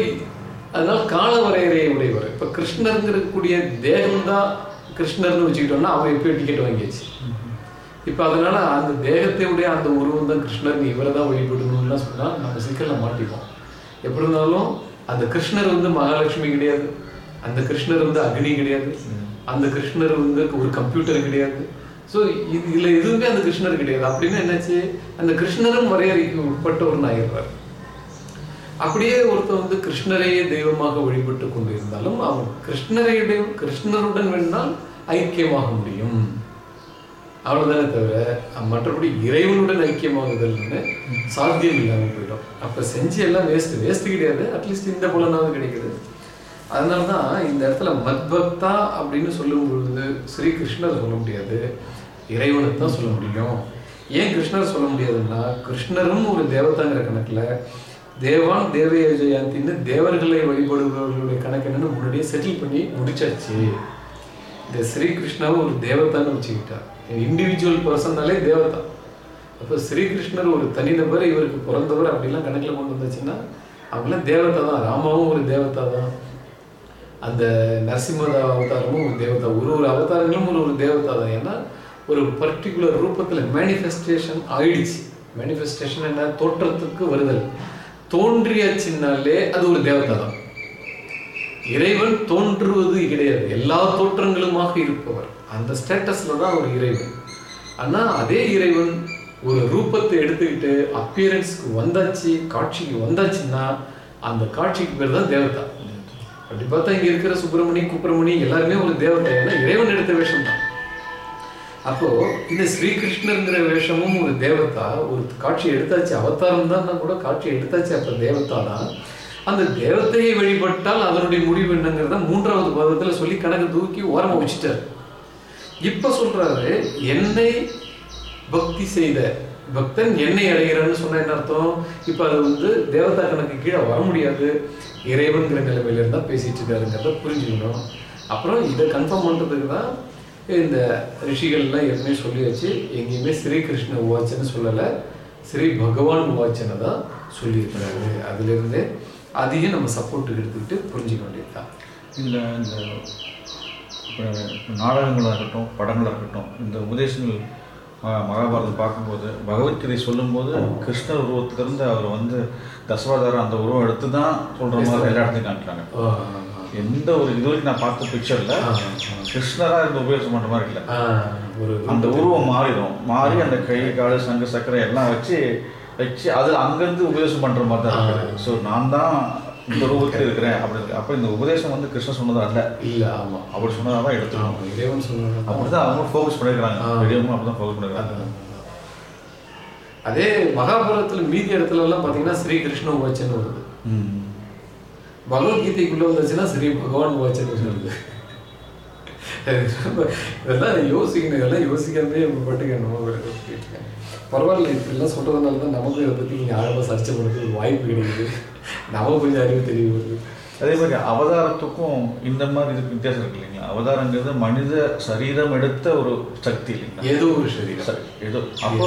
அதனால் கால வரையறையை உடையவர். இப்போ கிருஷ்ணருங்கிறக்கூடிய தேகம்தான் கிருஷ்ணர்னு வச்சுக்கிட்டோம்னா அவர் எப்பயும் டிக்கெட் வாங்கியாச்சு. இப்போ அதனால் அந்த தேகத்தையுடைய அந்த உருவம் தான் கிருஷ்ணர் இவரை தான் வழிபடணும்லாம் சொன்னால் நம்ம சிக்கல்ல மாட்டிப்போம். எப்படி இருந்தாலும் அந்த கிருஷ்ணர் வந்து மகாலட்சுமி கிடையாது. அந்த கிருஷ்ணர் வந்து அக்னி கிடையாது. அந்த கிருஷ்ணர் வந்து ஒரு கம்ப்யூட்டர் கிடையாது. ஸோ இது இதில் எதுவுமே அந்த கிருஷ்ணர் கிடையாது. அப்படின்னா என்னாச்சு? அந்த கிருஷ்ணரும் வரையறைக்கு உட்பட்டவர் ஆயிடுறாரு அப்படியே ஒருத்தன் வந்து கிருஷ்ணரையே தெய்வமாக வழிபட்டு கொண்டு இருந்தாலும் அவன் கிருஷ்ணரையுடைய கிருஷ்ணருடன் வேணால் ஐக்கியமாக முடியும். அவ்வளவுதானே தவிர மற்றபடி இறைவனுடன் ஐக்கியமாகுதல்னு சாத்தியம் இல்லாமல் போயிடும். அப்ப செஞ்சு எல்லாம் வேஸ்ட் வேஸ்ட் கிடையாது. அட்லீஸ்ட் இந்த புலனாவது கிடைக்குது. அதனால தான் இந்த இடத்துல மத்பக்தா அப்படின்னு சொல்லும் பொழுது ஸ்ரீ கிருஷ்ணர் சொல்ல முடியாது. இறைவனை தான் சொல்ல முடியும். ஏன் கிருஷ்ணர் சொல்ல முடியாதுன்னா கிருஷ்ணரும் ஒரு தேவதாங்கிற கணக்குல தேவான் தேவைய ஜெயந்தின்னு தேவர்களை வழிபடுபவர்களுடைய கணக்கு என்னன்னு முன்னாடியே செட்டில் பண்ணி முடிச்சாச்சு. இந்த ஸ்ரீகிருஷ்ணாவும் ஒரு தேவதான்னு வச்சுக்கிட்டார். இண்டிவிஜுவல் பர்சன்னாலே தேவதா அப்போ ஸ்ரீகிருஷ்ணர் ஒரு தனிநபர் இவருக்கு பிறந்தவர் அப்படிலாம் கணக்கில் கொண்டு வந்துச்சுன்னா அவங்களாம் தேவதா தான் ராமாவும் ஒரு தேவதா தான் அந்த நரசிம்மத அவதாரமும் ஒரு தேவதா. ஒரு ஒரு அவதாரங்களும் ஒரு ஒரு தேவதா தான் ஏன்னா ஒரு பர்டிகுலர் ரூபத்தில் மேனிஃபெஸ்டேஷன் ஆயிடுச்சு. மேனிஃபெஸ்டேஷன் என்ன? தோற்றத்துக்கு வருதல். தோன்றியாச்சுன்னாலே அது ஒரு தேவதா. தான் இறைவன் தோன்றுவது கிடையாது. எல்லா தோற்றங்களுமாக இருப்பவர். அந்த ஸ்டேட்டஸ்ல தான் ஒரு இறைவன். ஆனா அதே இறைவன் ஒரு ரூபத்தை எடுத்துக்கிட்டு அப்பியரன்ஸ்க்கு வந்தாச்சு காட்சிக்கு வந்தாச்சுன்னா அந்த காட்சிக்கு பேர் தான் தேவதா. அப்படி பார்த்தா இங்க இருக்கிற சுப்பிரமணி குப்பிரமணி எல்லாருமே ஒரு தேவதா. ஏன்னா இறைவன் எடுத்த வேஷம் தான் அப்போ இந்த ஸ்ரீகிருஷ்ணருங்கிற வேஷமும் ஒரு தேவதா ஒரு காட்சி எடுத்தாச்சு. அவதாரம் தான் கூட காட்சி எடுத்தாச்சு. அப்ப தேவதா தான் அந்த தேவத்தையை வழிபட்டால் அதனுடைய முடிவு என்னங்கிறத மூன்றாவது பாதத்துல சொல்லி கணக்கு தூக்கி ஓரமா வச்சுட்டார். இப்ப சொல்றாரு என்னை பக்தி செய்த பக்தன் என்னை அடைகிறான்னு சொன்ன என்ன அர்த்தம்? இப்ப அது வந்து தேவதா கணக்கு கீழே வர முடியாது. இறைவன்கிற நிலைமையில இருந்தா பேசிட்டு இருக்காருங்கிறத புரிஞ்சுக்கணும். அப்புறம் இதை கன்ஃபார்ம் பண்றதுக்கு தான் இந்த ரிஷிகள்லாம் ஏற்கனவே சொல்லியாச்சு. எங்கேயுமே ஸ்ரீகிருஷ்ண உவாச்சன்னு சொல்லலை. ஸ்ரீ பகவான் உவாச்சனை தான் சொல்லியிருக்கிறாரு. அதுல இருந்தே அதையும் நம்ம சப்போர்ட்டுக்கு எடுத்துக்கிட்டு புரிஞ்சுக்க வேண்டியதுதான். இதில் இந்த இப்போ நாடகங்களாக இருக்கட்டும் படங்களாக இருக்கட்டும் இந்த உபதேசங்கள் மகாபாரதம் பார்க்கும்போது பகவத்கீதை சொல்லும்போது கிருஷ்ணர் உருவத்திலிருந்து அவர் வந்து தசவதாரம் அந்த உருவம் எடுத்து தான் சொல்கிற மாதிரி எல்லா இடத்தையும் காட்டுறாங்க எந்த ஒரு இது வரைக்கும் நான் பார்த்த பிக்சரில் கிருஷ்ணராக இந்த உபயோகம் பண்ணுற மாதிரி இல்லை. ஒரு அந்த உருவம் மாறிடும். மாறி அந்த கை காடு சங்கு சக்கரை எல்லாம் வச்சு வச்சு அது அங்கேருந்து உபதேசம் பண்ணுற மாதிரி தான் இருக்குது. ஸோ நான் தான் இந்த ரூபத்தில் இருக்கிறேன் அப்படி அப்போ இந்த உபதேசம் வந்து கிருஷ்ணன் சொன்னது அல்ல இல்ல ஆமா. அப்படி சொன்னதாக தான் எடுத்துக்கணும். இறைவன் சொன்ன அப்படிதான் அவங்க ஃபோக்கஸ் பண்ணிருக்காங்க. ஆ. பெரியவங்க அப்படிதான் ஃபோக்கஸ் பண்ணிருக்காங்க. அதே மகாபாரதத்துல மீதி இடத்துல எல்லாம் பாத்தீங்கன்னா ஸ்ரீ கிருஷ்ண உவாச்சன்னு வருது பகவத்கீதைக்குள்ள வந்துச்சுன்னா ஸ்ரீ பகவான் உவாச்சன்னு சொல்லுது. இதெல்லாம் யோசிக்கணும் இதெல்லாம் யோசிக்காமலே நம்ம பாட்டுக்கு இருக்காங்க. பரவாயில்ல இப்படிலாம் சொல்றதுனால தான் நமக்கு இதை பத்தி கொஞ்சம் ஆழமா சர்ச்சை பண்ணுறதுக்கு ஒரு வாய்ப்பு கிடைக்குது. நமக்கு கொஞ்சம் அறிவு தெரிய வருது. அதே மாதிரி அவதாரத்துக்கும் இந்த மாதிரி இதுக்கு வித்தியாசம் இருக்கு இல்லைங்களா? அவதாரங்கிறது மனித சரீரம் எடுத்த ஒரு சக்தி இல்லைங்களா? ஏதோ ஒரு சரீரம். சரி, ஏதோ. அப்போ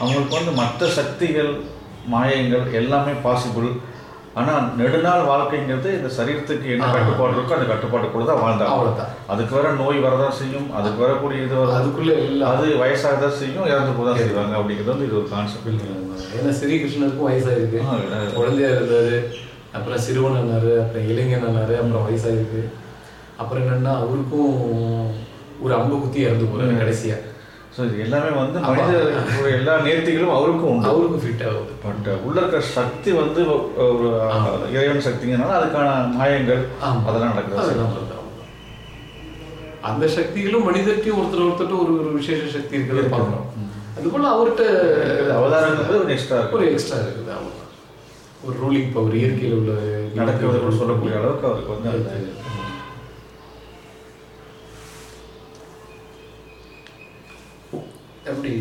அவங்களுக்கு வந்து மற்ற சக்திகள் மாயங்கள் எல்லாமே பாசிபிள் ஆனா நெடுநாள் வாழ்க்கைங்கிறது இந்த சரீரத்துக்கு என்ன. கட்டுப்பாடு இருக்கோ அந்த கட்டுப்பாட்டுக்குள்ள தான் வாழ்ந்தாங்க அவ்வளவுதான். அதுக்கு வேற நோய் வரதான் செய்யும் அதுக்கு வரக்கூடிய இது வர அதுக்குள்ள எல்லாம். அது வயசாகதான் செய்யும் இறந்து போதான் செய்வாங்க அப்படிங்கிறது வந்து இது ஒரு கான்செப்ட் ஏன்னா ஸ்ரீகிருஷ்ணருக்கும் வயசாயிருக்கு. குழந்தையா இருந்தாரு அப்புறம் சிறுவன் ஆனாரு அப்புறம் இளைஞன் ஆனாரு அப்புறம் வயசாயிருக்கு. அப்புறம் என்னன்னா அவருக்கும் ஒரு அம்பு குத்தி இறந்து போறாரு கடைசியா. ஸோ இது எல்லாமே வந்து மனித எல்லா நேர்த்திகளும் அவருக்கும் உண்டு. அவருக்கும் ஃபிட் ஆகுது. பட் உள்ள இருக்கிற சக்தி வந்து ஒரு இறைவன் சக்திங்கனால அதுக்கான மாயங்கள். அதெல்லாம் நடக்குது. அந்த சக்திகளும் மனிதர்கிட்டையும் ஒருத்தர் ஒருத்தர் ஒரு ஒரு விசேஷ சக்தி இருக்கிறத பார்க்கணும். அதுபோல அவர்கிட்ட அவதாரங்கிறது ஒரு எக்ஸ்ட்ரா ஒரு எக்ஸ்ட்ரா இருக்குது. அவ்வளவுதான் ஒரு ரூலிங் பவர் இயற்கையில் உள்ள நடக்கிறத சொல்லக்கூடிய அளவுக்கு அவருக்கு வந்து அந்த அப்படி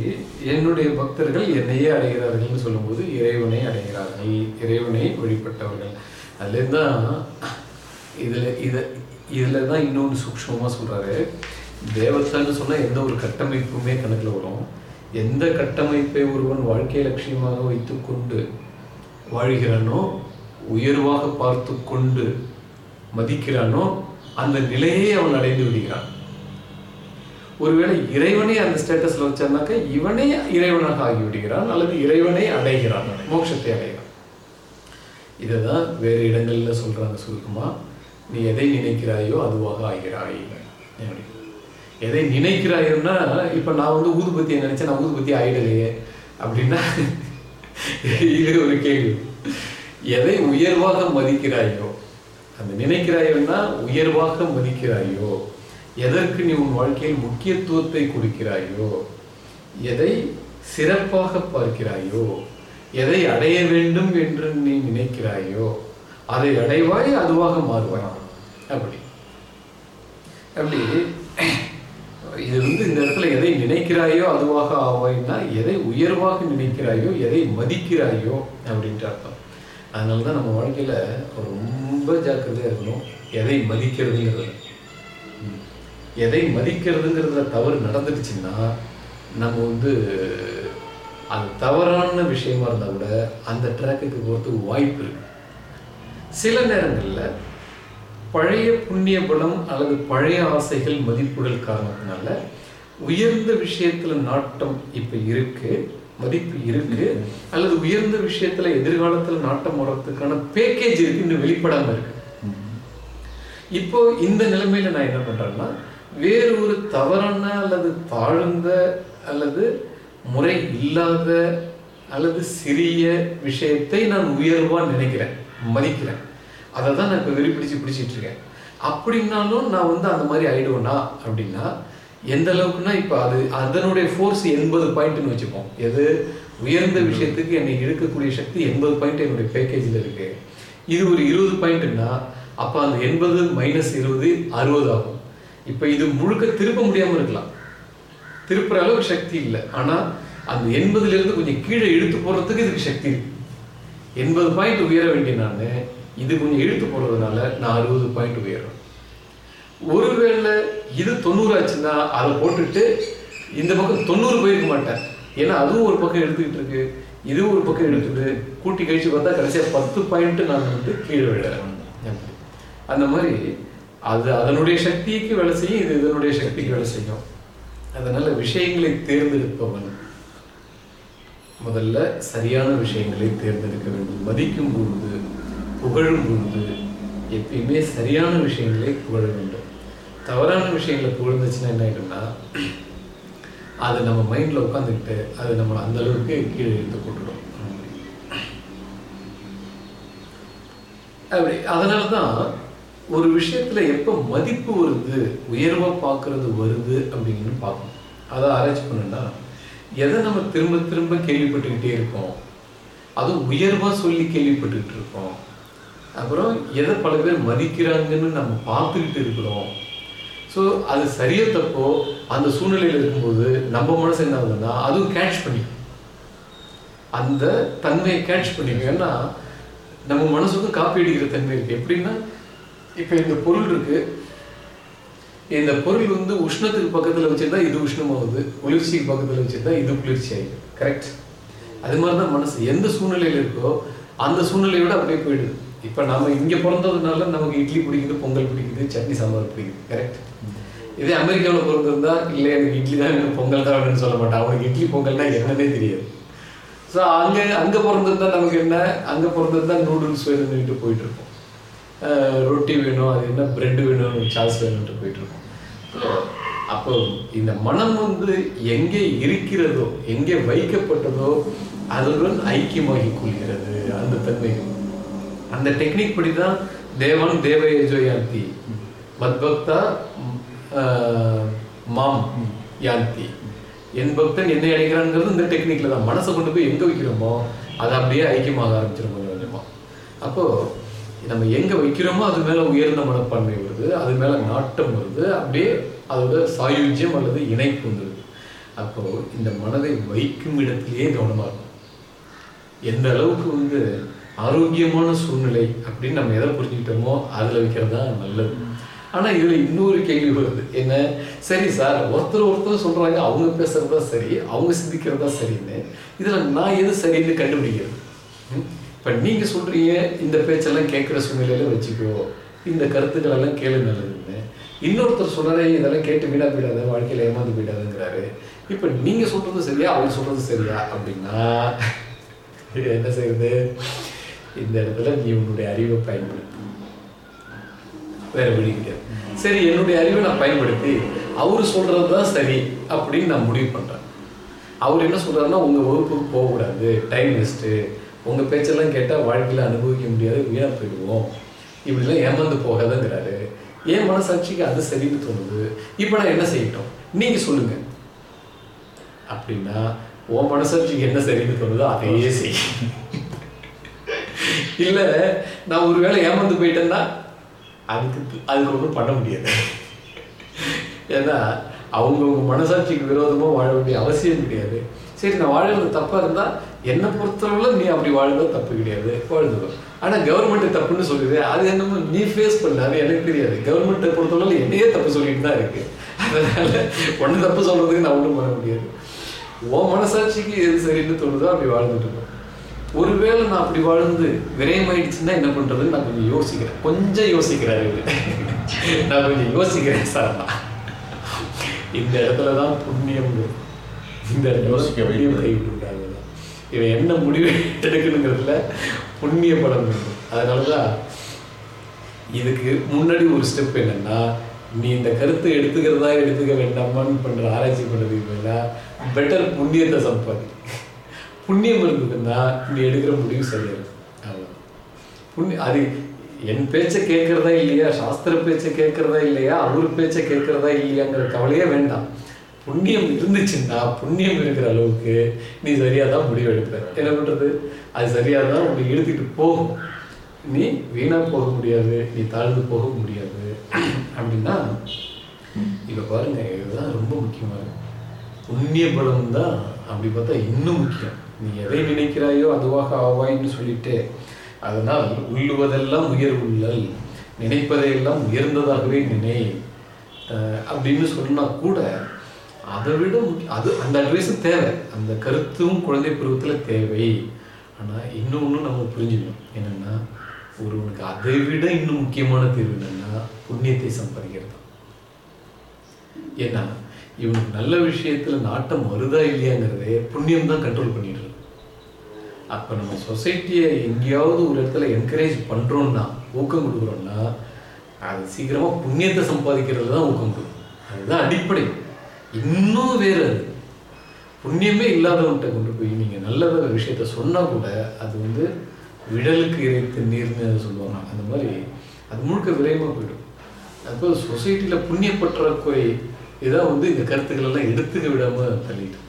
என்னுடைய பக்தர்கள் என்னையே அடைகிறார்கள்னு சொல்லும்போது இறைவனை அடைகிறார்கள். இறைவனை வழிபட்டவர்கள். அதுலேருந்து தான் இதில் இதை இதில் தான் இன்னொன்று சூக்ஷமாக சொல்கிறாரு தேவத்தான்னு சொன்னால் எந்த ஒரு கட்டமைப்புமே கணக்கில் வரும். எந்த கட்டமைப்பை ஒருவன் வாழ்க்கை லட்சியமாக வைத்துக்கொண்டு வாழ்கிறானோ உயர்வாக பார்த்து கொண்டு மதிக்கிறானோ அந்த நிலையை அவன் அடைந்து விடுகிறான். ஒருவேளை இறைவனே அந்த ஸ்டேட்டஸ்ல வச்சானாக்க இவனே இறைவனாக ஆகிவிடுகிறான் அல்லது இறைவனை அடைகிறான் மோட்சத்தை அடைகிறான். இதை தான் வேறு இடங்கள்ல சொல்றாங்க சுருக்கமா நீ எதை நினைக்கிறாயோ அதுவாக ஆகிறாய். எதை நினைக்கிறாயோன்னா இப்ப நான் வந்து ஊதுபத்தியை நினைச்சேன் நான் ஊதுபத்தி ஆயிடலையே அப்படின்னா இது ஒரு கேள்வி. எதை உயர்வாக மதிக்கிறாயோ அந்த நினைக்கிறாயோன்னா உயர்வாக மதிக்கிறாயோ எதற்கு நீ உன் வாழ்க்கையில் முக்கியத்துவத்தை கொடுக்கிறாயோ எதை சிறப்பாக பார்க்கிறாயோ எதை அடைய வேண்டும் என்று நீ நினைக்கிறாயோ அதை அடைவாய் அதுவாக மாறுவாய். அப்படி. அப்படி. இது வந்து இந்த இடத்துல எதை நினைக்கிறாயோ அதுவாக ஆவாய்னா எதை உயர்வாக நினைக்கிறாயோ எதை மதிக்கிறாயோ அப்படின்ட்டு அர்த்தம். அதனால தான் நம்ம வாழ்க்கையில ரொம்ப ஜாக்கிரதையா இருக்கணும். எதை மதிக்கிறதுங்கிறது. எதை மதிக்கிறதுங்கிறதுல தவறு நடந்துடுச்சுன்னா நம்ம வந்து அது தவறான விஷயமா இருந்தா கூட அந்த ட்ராக்குக்கு போகிறதுக்கு வாய்ப்பு இருக்கு. சில நேரங்கள்ல பழைய புண்ணிய பலம் அல்லது பழைய ஆசைகள் மதிப்புகள் காரணத்தினால உயர்ந்த விஷயத்துல நாட்டம் இப்ப இருக்கு மதிப்பு இருக்கு அல்லது உயர்ந்த விஷயத்துல எதிர்காலத்துல நாட்டம் வர்றதுக்கான பேக்கேஜ் இருக்கு இன்னும் வெளிப்படாம இருக்கு. இப்போ இந்த நிலைமையில நான் என்ன பண்றேன்னா வேறு ஒரு தவறான அல்லது தாழ்ந்த அல்லது முறை இல்லாத அல்லது சிறிய விஷயத்தை நான் உயர்வா நினைக்கிறேன் மதிக்கிறேன். அதை தான் நான் இப்போ வெறி பிடிச்சு பிடிச்சிட்டு இருக்கேன். அப்படின்னாலும் நான் வந்து அந்த மாதிரி ஆயிடுவேனா அப்படின்னா எந்த அளவுக்குன்னா இப்போ அது அதனுடைய ஃபோர்ஸ் எண்பது பாயிண்ட்னு வச்சுப்போம். எது? உயர்ந்த விஷயத்துக்கு என்னை இழுக்கக்கூடிய சக்தி எண்பது பாயிண்ட் என்னுடைய பேக்கேஜில் இருக்கு. இது ஒரு இருபது பாயிண்ட்னா அப்போ அந்த எண்பது மைனஸ் இருபது அறுபது ஆகும். இப்போ இது முழுக்க திருப்ப முடியாமல் இருக்கலாம். திருப்புற அளவுக்கு சக்தி இல்லை. ஆனால் அந்த எண்பதுலேருந்து கொஞ்சம் கீழே இழுத்து போடுறதுக்கு இதுக்கு சக்தி இருக்கு. எண்பது பாயிண்ட் உயர வேண்டிய நான் இது கொஞ்சம் இழுத்து போடுறதுனால நான் அறுபது பாயிண்ட் உயரும் ஒருவேளை இது தொண்ணூறு ஆச்சுன்னா அதை போட்டுட்டு இந்த பக்கம் தொண்ணூறு போயிருக்க மாட்டேன். ஏன்னா அதுவும் ஒரு பக்கம் எடுத்துக்கிட்டு இருக்கு. இதுவும் ஒரு பக்கம் எடுத்துட்டு கூட்டி கழிச்சு பார்த்தா கடைசியாக பத்து பாயிண்ட் நான் வந்து கீழே விடுறேன் அந்த மாதிரி அது அதனுடைய சக்திக்கு வேலை செய்யும் இது இதனுடைய சக்திக்கு வேலை செய்யும். அதனால விஷயங்களை தேர்ந்தெடுப்பவன் முதல்ல சரியான விஷயங்களை தேர்ந்தெடுக்க வேண்டும். மதிக்கும் பொழுது புகழும் பொழுது எப்பயுமே சரியான விஷயங்களை புகழ வேண்டும். தவறான விஷயங்களை புகழ்ந்துச்சுன்னா என்ன ஆகிடும்னா அது நம்ம மைண்ட்ல உட்காந்துக்கிட்டு அது நம்மளை அந்த அளவுக்கு கீழே இழுத்து போட்டுடும் அப்படி. அதனால தான் ஒரு விஷயத்துல எப்போ மதிப்பு வருது உயர்வாக பார்க்கறது வருது அப்படின்னு பார்க்கணும். அதை ஆராய்ச்சி பண்ணுன்னா எதை நம்ம திரும்ப திரும்ப கேள்விப்பட்டுக்கிட்டே இருக்கோம் அதுவும் உயர்வாக சொல்லி கேள்விப்பட்டுக்கிட்டு இருக்கோம் அப்புறம் எதை பல பேர் மதிக்கிறாங்கன்னு நம்ம பார்த்துக்கிட்டு இருக்கிறோம். ஸோ அது சரியோ தப்போ அந்த சூழ்நிலையில் இருக்கும்போது நம்ம மனசு என்ன ஆகுதுன்னா அதுவும் கேட்ச் பண்ணிக்கும். அந்த தன்மையை கேட்ச் பண்ணிக்கும் ஏன்னா நம்ம மனசுக்கும் காப்பி அடிக்கிற தன்மை இருக்குது எப்படின்னா இப்போ இந்த பொருள் இருக்கு. இந்த பொருள் வந்து உஷ்ணத்துக்கு பக்கத்தில் வச்சிருந்தா இது உஷ்ணமாகுது. குளிர்ச்சிக்கு பக்கத்தில் வச்சிருந்தா இது குளிர்ச்சி ஆகிடும் கரெக்ட் அது மாதிரி தான் மனசு. எந்த சூழ்நிலையில் இருக்கோ அந்த சூழ்நிலையோட அப்படியே போயிடுது. இப்போ நாம இங்கே பிறந்ததுனால நமக்கு இட்லி பிடிக்குது பொங்கல் பிடிக்குது சட்னி சாம்பார் பிடிக்குது. கரெக்ட் இதே அமெரிக்காவில் பிறந்திருந்தா இல்லை எனக்கு இட்லி தான் எனக்கு பொங்கல் தான் வேணும்னு சொல்ல மாட்டேன். அவனுக்கு இட்லி பொங்கல்னா என்னன்னே தெரியாது. ஸோ அங்கே அங்கே பிறந்திருந்தா நமக்கு என்ன? அங்கே பிறந்திருந்தா நூடுல்ஸ் வேணும்னுட்டு போயிட்டு இருப்போம். ரொட்டி வேணும் அது என்ன பிரெட் வேணும் சாஸ் வேணும்ட்டு போயிட்டு இருக்கோம் அப்போ இந்த மனம் வந்து எங்கே இருக்கிறதோ எங்கே வைக்கப்பட்டதோ அதுடன் ஐக்கியமாகி கொள்கிறது அந்த தன்மை. அந்த டெக்னிக் படி தான் தேவன் தேவயஜோயாந்தி. மத்பக்தா மாம் யாந்தி. என் பக்தன் என்னை அடைகிறான்ங்கிறது இந்த டெக்னிக்கில் தான். மனசை கொண்டு போய் எங்கே வைக்கிறோமோ அது அப்படியே ஐக்கியமாக ஆரம்பிச்சிடும் கொஞ்சமாக அப்போது நம்ம எங்கே வைக்கிறோமோ அது மேலே உயர்ந்த மனப்பான்மை வருது அது மேலே நாட்டம் வருது அப்படியே அதோட சாயுஜ்யம் அல்லது இணைப்பு வந்துடுது அப்போது இந்த மனதை வைக்கும் இடத்திலேயே கவனமாக இருக்கும் எந்த அளவுக்கு வந்து ஆரோக்கியமான சூழ்நிலை அப்படின்னு நம்ம எதை புரிஞ்சுக்கிட்டோமோ அதில் வைக்கிறது தான் நல்லது. ஆனால் இதில் இன்னொரு கேள்வி வருது. என்ன? சரி சார் ஒருத்தர் ஒருத்தர் சொல்கிறாங்க அவங்க பேசுறது தான் சரி அவங்க சிந்திக்கிறது தான் சரின்னு. இதில் நான் எது சரின்னு கண்டுபிடிக்கிறது? இப்போ நீங்கள் சொல்கிறீங்க இந்த பேச்செல்லாம் கேட்குற சூழ்நிலையில வச்சுக்கோ. இந்த கருத்துக்கள் எல்லாம் கேளு நல்லதுன்னு இன்னொருத்தர் சொல்கிறாரே இதெல்லாம் கேட்டு வீடாக போயிடாத வாழ்க்கையில் ஏமாந்து போயிடாதுங்கிறாரு. இப்போ நீங்கள் சொல்கிறது சரியா அவர் சொல்கிறது சரியா அப்படின்னா என்ன செய்யுது? இந்த இடத்துல நீ உன்னுடைய அறிவை பயன்படுத்து. வேற வழி கிடையாது சரி என்னுடைய அறிவை நான் பயன்படுத்தி அவர் சொல்கிறது தான் சரி அப்படின்னு நான் முடிவு பண்ணுறேன் அவர் என்ன சொல்கிறாருன்னா உங்கள் வகுப்புக்கு போகக்கூடாது டைம் வேஸ்ட்டு உங்க பேச்செல்லாம் கேட்டால் வாழ்க்கையில அனுபவிக்க முடியாது வீணா போயிடுவோம். இப்படிலாம் ஏமாந்து போகாதங்கிறாரு. என் மனசாட்சிக்கு அது சரின்னு தோணுது. இப்போ நான் என்ன செய்யட்டும்? நீங்க சொல்லுங்க. அப்படின்னா உன் மனசாட்சிக்கு என்ன சரின்னு தோணுதோ அதையே செய். இல்ல நான் ஒருவேளை ஏமாந்து போயிட்டேன்னா அதுக்கு அதுக்கு ஒன்றும் பண்ண முடியாது. ஏன்னா அவங்கவுங்க மனசாட்சிக்கு விரோதமா வாழ வேண்டிய அவசியம் கிடையாது. சரி நான் வாழறது தப்பா இருந்தா என்னை பொறுத்தளவுல நீ அப்படி வாழ்றது தப்பு கிடையாது வாழ்ந்துடும் ஆனா கவர்மெண்ட் தப்புன்னு சொல்லுது. அது என்னமோ நீ ஃபேஸ் பண்ண அது எனக்கு தெரியாது. கவர்மெண்ட்டை பொறுத்தளவுல என்னையே தப்பு சொல்லிட்டு தான் இருக்கு. அதனால ஒண்ணு தப்பு சொல்றதுக்கு நான் ஒன்றும் பண்ண முடியாது. உன் மனசாட்சிக்கு எது சரின்னு தோணுதோ அப்படி வாழ்ந்துட்டு இருக்கோம் ஒருவேளை நான் அப்படி வாழ்ந்து விரயமாயிடுச்சுன்னா என்ன பண்றதுன்னு நான் கொஞ்சம் யோசிக்கிறேன். கொஞ்சம் யோசிக்கிறேன். நான் கொஞ்சம் யோசிக்கிறேன் சார். இந்த இடத்துல தான் புண்ணியம். இந்த யோசிக்க புண்ணியம் வைக்கிறது. இவன் என்ன முடிவு எடுக்கணுங்கிறதுல புண்ணிய படம் வேண்டும் அதனாலதான் இதுக்கு முன்னாடி ஒரு ஸ்டெப் என்னன்னா நீ இந்த கருத்தை எடுத்துக்கிறதா எடுத்துக்க வேண்டாமான்னு பண்ற ஆராய்ச்சி பண்றதுக்கு பதிலா பெட்டர் புண்ணியத்தை சம்பாதி. புண்ணியம் இருந்ததுன்னா நீ எடுக்கிற முடிவு சரியா இருக்கும் அவ்வளவுதான். புண்ணிய அது என் பேச்சை கேட்கறதா இல்லையா? சாஸ்திர பேச்சை கேட்கறதா இல்லையா? அவர் பேச்சை கேட்கறதா இல்லையாங்கிற கவலையே வேண்டாம். புண்ணியம் இருந்துச்சுன்னா புண்ணியம் இருக்கிற அளவுக்கு நீ சரியாக தான் முடிவு எடுப்ப என்ன பண்ணுறது அது சரியாக தான் உன்னை இழுத்துட்டு போகும். நீ வீணாக போக முடியாது. நீ தாழ்ந்து போக முடியாது. அப்படின்னா இதை பாருங்க இதுதான் ரொம்ப முக்கியமாக புண்ணிய பலம் தான் அப்படி பார்த்தா இன்னும் முக்கியம். நீ எதை நினைக்கிறாயோ அதுவாக ஆவாயின்னு சொல்லிட்டு அதனால் உள்ளுவதெல்லாம் உயர் உள்ளல் நினைப்பதையெல்லாம் உயர்ந்ததாகவே நினை. அப்படின்னு சொன்னால் கூட அதை விட முக்கிய- அது அந்த அட்வைஸும் தேவை. அந்த கருத்தும் குழந்தை பருவத்தில் தேவை. ஆனால் இன்னொன்று நம்ம புரிஞ்சுக்கணும். என்னென்னா ஒருவனுக்கு அதை விட இன்னும் முக்கியமான தீர்வு என்னன்னா புண்ணியத்தை சம்பாதிக்கிறது தான். ஏன்னா இவனுக்கு நல்ல விஷயத்தில் நாட்டம் வருதா இல்லையாங்கிறதே புண்ணியம் தான் கண்ட்ரோல் பண்ணிடுறது அப்போ நம்ம சொசைட்டியை எங்கேயாவது ஒரு இடத்துல என்கரேஜ் பண்ணுறோன்னா ஊக்கம் கொடுக்குறோன்னா அது சீக்கிரமாக புண்ணியத்தை சம்பாதிக்கிறது தான் ஊக்கம் கொடுக்கும். அதுதான் அடிப்படை. இன்னும் வேறு அது. புண்ணியமே இல்லாதவன்கிட்ட கொண்டு போய் நீங்கள் நல்ல விஷயத்த சொன்னால் கூட அது வந்து விடலுக்கு இறைத்து நீர்னு அதை சொல்லுவாங்க. அந்த மாதிரி அது முழுக்க விரைவாக போயிடும். அப்போ சொசைட்டியில் புண்ணிய பற்றாக்குறை இதான் வந்து இந்த கருத்துக்கள் எல்லாம் எடுத்துக்க விடாமல் தள்ளிட்டு.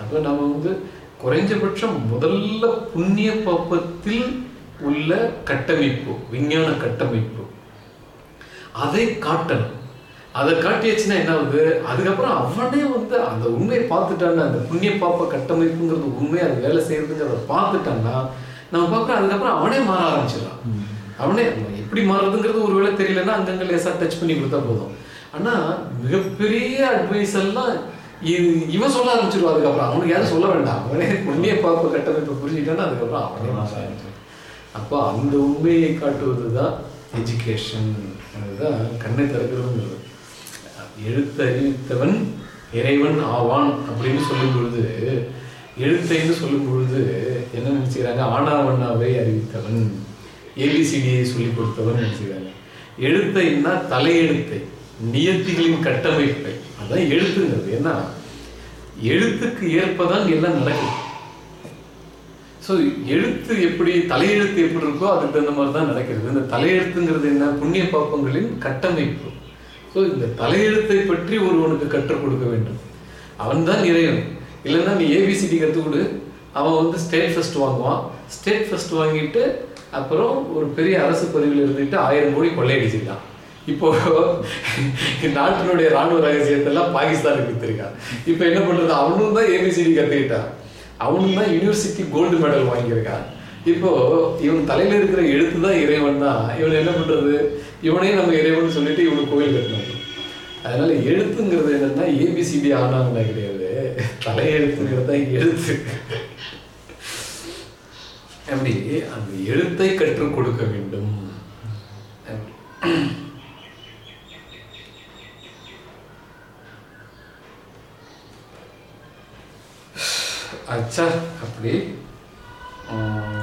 அப்போ நம்ம வந்து குறைஞ்சபட்சம் முதல்ல புண்ணிய பாப்பத்தில் உள்ள கட்டமைப்பு விஞ்ஞான கட்டமைப்பு அதை காட்டணும். அதை காட்டியாச்சுன்னா என்ன ஆகுது? அதுக்கப்புறம் அவனே வந்து அந்த உண்மையை பார்த்துட்டான்னா அந்த புண்ணிய பாப்ப கட்டமைப்புங்கிறது உண்மை அது வேலை செய்யறதுங்கிறத பார்த்துட்டான்னா நம்ம பார்க்குறோம் அதுக்கப்புறம் அவனே மாற ஆரம்பிச்சிடலாம் அவனே எப்படி மாறுறதுங்கிறது ஒருவேளை தெரியலன்னா அங்கங்க லேசா டச் பண்ணி கொடுத்தா போதும். ஆனா மிகப்பெரிய அட்வைஸ் எல்லாம் இவன் சொல்ல ஆரம்பிச்சிருவான் அதுக்கப்புறம். அவனுக்கு யாரும் சொல்ல வேண்டாம். அவனே புண்ணிய பாப்ப கட்டமைப்பை புரிஞ்சுட்டான்னா அதுக்கப்புறம் அவனே மாற ஆரம்பிச்சிருவான் அப்போ அந்த உண்மையை காட்டுவது தான் எஜுகேஷன் அதுதான் கண்ணை திறக்கிறதுங்கிறது. எழுத்தறிவித்தவன் இறைவன் ஆவான் அப்படின்னு சொல்லும் பொழுது எழுத்தைன்னு சொல்லும் பொழுது என்ன நினச்சிக்கிறாங்க? ஆனாவண்ணாவை அறிவித்தவன். ஏபிசிடியை சொல்லி கொடுத்தவன் நினச்சிக்கிறாங்க. எழுத்தைன்னா தலையெழுத்தை நியத்திகளின் கட்டமைப்பை. அதான் எழுத்துங்கிறது. ஏன்னா எழுத்துக்கு ஏற்பதான் எல்லாம் நடக்கும் ஸோ எழுத்து எப்படி தலையெழுத்து எப்படி இருக்கோ அதுக்கு தகுந்த மாதிரி தான் நடக்கிறது. இந்த தலையெழுத்துங்கிறது என்ன? புண்ணிய பாப்பங்களின் கட்டமைப்பு. ஸோ இந்த தலையெழுத்தை பற்றி ஒருவனுக்கு கற்றுக் கொடுக்க வேண்டும். அவன் தான் இறைவன். இல்லைன்னா நீ ஏபிசிடி கற்றுக் கொடு. அவன் வந்து ஸ்டேட் ஃபர்ஸ்ட் வாங்குவான். ஸ்டேட் ஃபர்ஸ்ட் வாங்கிட்டு அப்புறம் ஒரு பெரிய அரசு பதவியில் இருந்துட்டு ஆயிரம் கோடி கொள்ளையடிச்சிருக்கான். இப்போ [LAUGHS] நாட்டினுடைய ராணுவ ரகசியத்தெல்லாம் பாகிஸ்தானுக்கு வித்திருக்கான். இப்போ என்ன பண்ணுறது அவனும் தான் ஏபிசிடி கற்றுக்கிட்டான் அவனும் தான் யூனிவர்சிட்டி கோல்டு மெடல் வாங்கியிருக்கான். இப்போ இவன் தலையில இருக்கிற எழுத்து தான் இறைவன் தான். இவன் என்ன பண்றது? இவனையும் நம்ம இறைவன் சொல்லிட்டு இவனுக்கு கோயில் கட்டணும். அதனால எழுத்துங்கிறது என்னன்னா ஏபிசிடி ஆனாங்கன்னா கிடையாது. தலையெழுத்துங்கிறது தான் எழுத்து. அப்படி அந்த எழுத்தை கற்றுக் கொடுக்க வேண்டும். அச்சா அப்படி.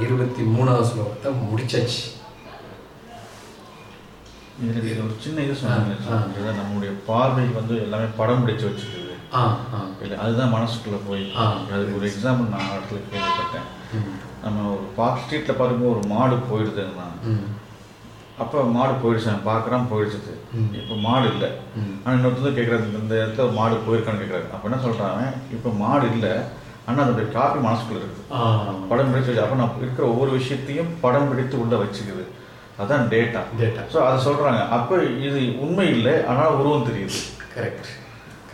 இருபத்தி மூணாவது ஸ்லோகத்தை முடிச்சாச்சு. இதுல இது ஒரு சின்ன இது சொன்னாங்க. நம்மளுடைய பார்வை வந்து எல்லாமே படம் பிடிச்சு ஆ இல்லை அதுதான் மனசுக்குள்ள போய். அதுக்கு ஒரு எக்ஸாம்பிள் நான் இடத்துல கேள்விப்பட்டேன். நம்ம ஒரு பார்க் ஸ்ட்ரீட்டில் பார்க்கும்போது ஒரு மாடு போயிடுதுன்னா. அப்போ மாடு போயிடுச்சு அவன் பார்க்குறான் போயிடுச்சு. இப்போ மாடு இல்லை. ஆனால் இன்னொருத்தர் கேட்குறாரு இந்த இடத்துல மாடு போயிருக்கான்னு கேட்குறாரு அப்போ என்ன சொல்கிறாங்க இப்போ மாடு இல்லை. ஆனால் அதோடைய காப்பி மனசுக்குள்ள இருக்குது படம் பிடிச்சு வச்சு அப்போ நான் இருக்கிற ஒவ்வொரு விஷயத்தையும் படம் பிடித்து உள்ள வச்சுக்குது. அதான் டேட்டா Data. ஸோ அதை சொல்கிறாங்க அப்போ இது உண்மை இல்லை ஆனால் உருவம் தெரியுது. கரெக்ட்